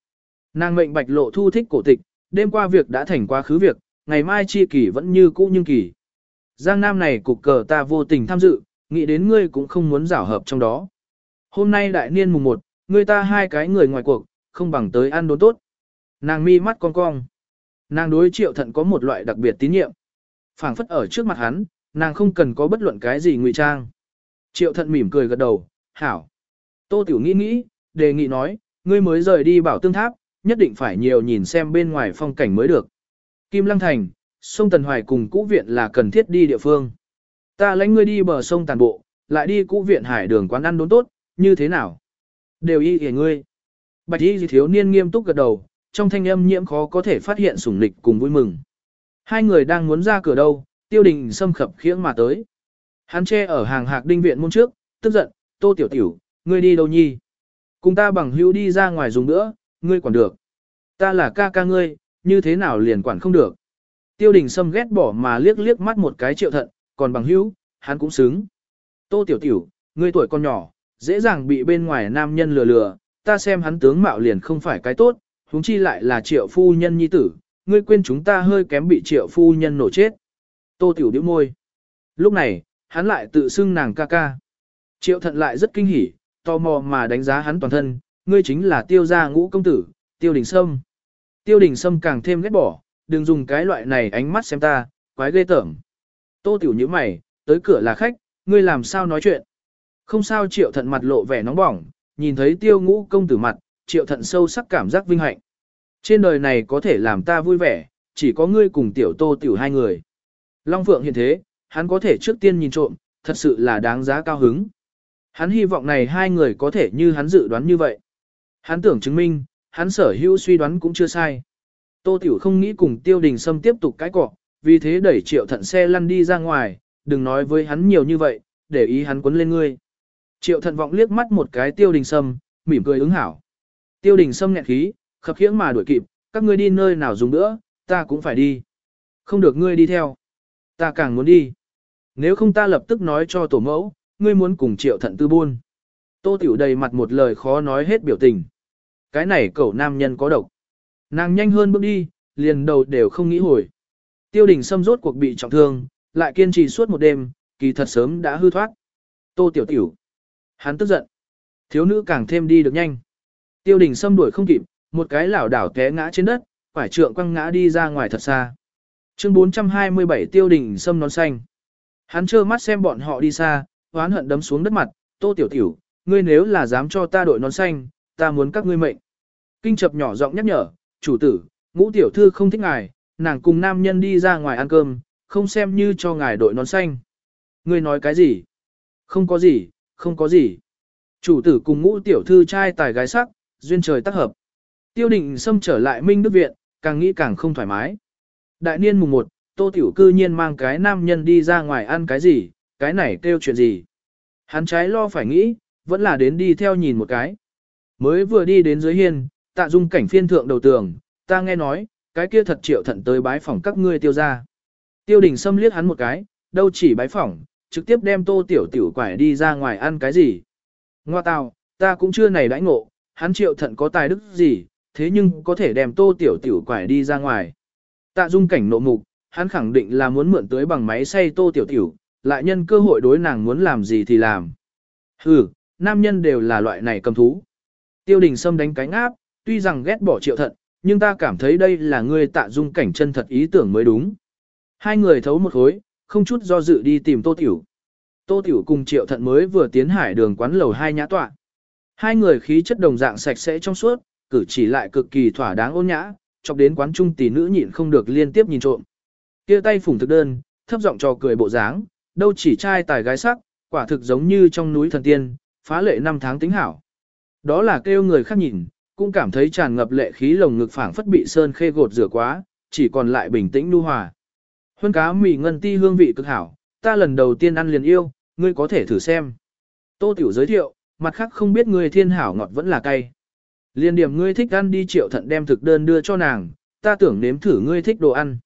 Nàng mệnh bạch lộ thu thích cổ tịch, đêm qua việc đã thành quá khứ việc, ngày mai chi kỷ vẫn như cũ nhưng kỳ. Giang Nam này cục cờ ta vô tình tham dự, nghĩ đến ngươi cũng không muốn giảo hợp trong đó. Hôm nay đại niên mùng 1, ngươi ta hai cái người ngoài cuộc, không bằng tới ăn đốn tốt. Nàng mi mắt cong cong. Nàng đối triệu thận có một loại đặc biệt tín nhiệm. phảng phất ở trước mặt hắn, nàng không cần có bất luận cái gì ngụy trang. Triệu thận mỉm cười gật đầu, hảo. Tô Tiểu nghĩ nghĩ, đề nghị nói, ngươi mới rời đi bảo tương tháp, nhất định phải nhiều nhìn xem bên ngoài phong cảnh mới được. Kim Lăng Thành, sông Tần Hoài cùng cũ viện là cần thiết đi địa phương. Ta lãnh ngươi đi bờ sông tàn bộ, lại đi cũ viện hải đường quán ăn đốn tốt, như thế nào? Đều y kể ngươi. Bạch y thiếu niên nghiêm túc gật đầu, trong thanh âm nhiễm khó có thể phát hiện sủng lịch cùng vui mừng. Hai người đang muốn ra cửa đâu, tiêu đình xâm khập khiễng mà tới. Hắn che ở hàng hạc đinh viện môn trước, tức giận, tô tiểu tiểu, ngươi đi đâu nhi? Cùng ta bằng hữu đi ra ngoài dùng nữa, ngươi quản được. Ta là ca ca ngươi, như thế nào liền quản không được. Tiêu đình xâm ghét bỏ mà liếc liếc mắt một cái triệu thận, còn bằng hữu, hắn cũng xứng. Tô tiểu tiểu, ngươi tuổi con nhỏ, dễ dàng bị bên ngoài nam nhân lừa lừa, ta xem hắn tướng mạo liền không phải cái tốt, huống chi lại là triệu phu nhân nhi tử, ngươi quên chúng ta hơi kém bị triệu phu nhân nổ chết. Tô tiểu điếu môi. Lúc này, hắn lại tự xưng nàng ca ca. Triệu thận lại rất kinh hỉ, tò mò mà đánh giá hắn toàn thân, ngươi chính là tiêu gia ngũ công tử, tiêu đình sâm. Tiêu đình sâm càng thêm ghét bỏ, đừng dùng cái loại này ánh mắt xem ta, quái ghê tởm. Tô tiểu như mày, tới cửa là khách, ngươi làm sao nói chuyện. Không sao triệu thận mặt lộ vẻ nóng bỏng, nhìn thấy tiêu ngũ công tử mặt, triệu thận sâu sắc cảm giác vinh hạnh. Trên đời này có thể làm ta vui vẻ, chỉ có ngươi cùng tiểu tô tiểu hai người. Long Phượng hiện thế, hắn có thể trước tiên nhìn trộm, thật sự là đáng giá cao hứng. Hắn hy vọng này hai người có thể như hắn dự đoán như vậy. Hắn tưởng chứng minh, hắn sở hữu suy đoán cũng chưa sai. Tô Tiểu không nghĩ cùng Tiêu Đình Sâm tiếp tục cái cọ, vì thế đẩy triệu thận xe lăn đi ra ngoài, đừng nói với hắn nhiều như vậy, để ý hắn quấn lên ngươi. Triệu thận vọng liếc mắt một cái Tiêu Đình Sâm, mỉm cười ứng hảo. Tiêu Đình Sâm nghẹn khí, khập khiễng mà đuổi kịp, các ngươi đi nơi nào dùng nữa, ta cũng phải đi. Không được ngươi đi theo. Ta càng muốn đi. Nếu không ta lập tức nói cho tổ mẫu, ngươi muốn cùng triệu thận tư buôn. Tô Tiểu đầy mặt một lời khó nói hết biểu tình. Cái này cậu nam nhân có độc. Nàng nhanh hơn bước đi, liền đầu đều không nghĩ hồi. Tiêu đình xâm rốt cuộc bị trọng thương, lại kiên trì suốt một đêm, kỳ thật sớm đã hư thoát. Tô Tiểu Tiểu. Hắn tức giận. Thiếu nữ càng thêm đi được nhanh. Tiêu đình xâm đuổi không kịp, một cái lảo đảo té ngã trên đất, quải trượng quăng ngã đi ra ngoài thật xa. Chương 427 tiêu đình sâm nón xanh. Hắn trơ mắt xem bọn họ đi xa, oán hận đấm xuống đất mặt, tô tiểu tiểu, ngươi nếu là dám cho ta đội nón xanh, ta muốn các ngươi mệnh. Kinh chập nhỏ giọng nhắc nhở, chủ tử, ngũ tiểu thư không thích ngài, nàng cùng nam nhân đi ra ngoài ăn cơm, không xem như cho ngài đội nón xanh. Ngươi nói cái gì? Không có gì, không có gì. Chủ tử cùng ngũ tiểu thư trai tài gái sắc, duyên trời tác hợp. Tiêu định xâm trở lại Minh Đức Viện, càng nghĩ càng không thoải mái. Đại niên mùng 1, tô tiểu cư nhiên mang cái nam nhân đi ra ngoài ăn cái gì, cái này kêu chuyện gì. Hắn trái lo phải nghĩ, vẫn là đến đi theo nhìn một cái. Mới vừa đi đến dưới hiên, tạ dung cảnh phiên thượng đầu tường, ta nghe nói, cái kia thật triệu thận tới bái phỏng các ngươi tiêu ra. Tiêu đình xâm liếc hắn một cái, đâu chỉ bái phỏng, trực tiếp đem tô tiểu tiểu quải đi ra ngoài ăn cái gì. Ngoa tào, ta cũng chưa này đãi ngộ, hắn triệu thận có tài đức gì, thế nhưng có thể đem tô tiểu tiểu quải đi ra ngoài. Tạ dung cảnh nộ mục, hắn khẳng định là muốn mượn tới bằng máy xay tô tiểu tiểu, lại nhân cơ hội đối nàng muốn làm gì thì làm. Hừ, nam nhân đều là loại này cầm thú. Tiêu đình Sâm đánh cánh áp, tuy rằng ghét bỏ triệu thận, nhưng ta cảm thấy đây là ngươi tạ dung cảnh chân thật ý tưởng mới đúng. Hai người thấu một khối, không chút do dự đi tìm Tô Tiểu. Tô Tiểu cùng Triệu Thận mới vừa tiến hải đường quán lầu hai nhã tọa. Hai người khí chất đồng dạng sạch sẽ trong suốt, cử chỉ lại cực kỳ thỏa đáng ôn nhã, chọc đến quán trung tỷ nữ nhịn không được liên tiếp nhìn trộm. Kia tay phủng thực đơn, thấp giọng trò cười bộ dáng, đâu chỉ trai tài gái sắc, quả thực giống như trong núi thần tiên, phá lệ năm tháng tính hảo. Đó là kêu người khác nhìn, cũng cảm thấy tràn ngập lệ khí lồng ngực phảng phất bị sơn khê gột rửa quá, chỉ còn lại bình tĩnh nu hòa. Huân cá mì ngân ti hương vị cực hảo, ta lần đầu tiên ăn liền yêu, ngươi có thể thử xem. Tô Tiểu giới thiệu, mặt khác không biết người thiên hảo ngọt vẫn là cay. Liên điểm ngươi thích ăn đi triệu thận đem thực đơn đưa cho nàng, ta tưởng nếm thử ngươi thích đồ ăn.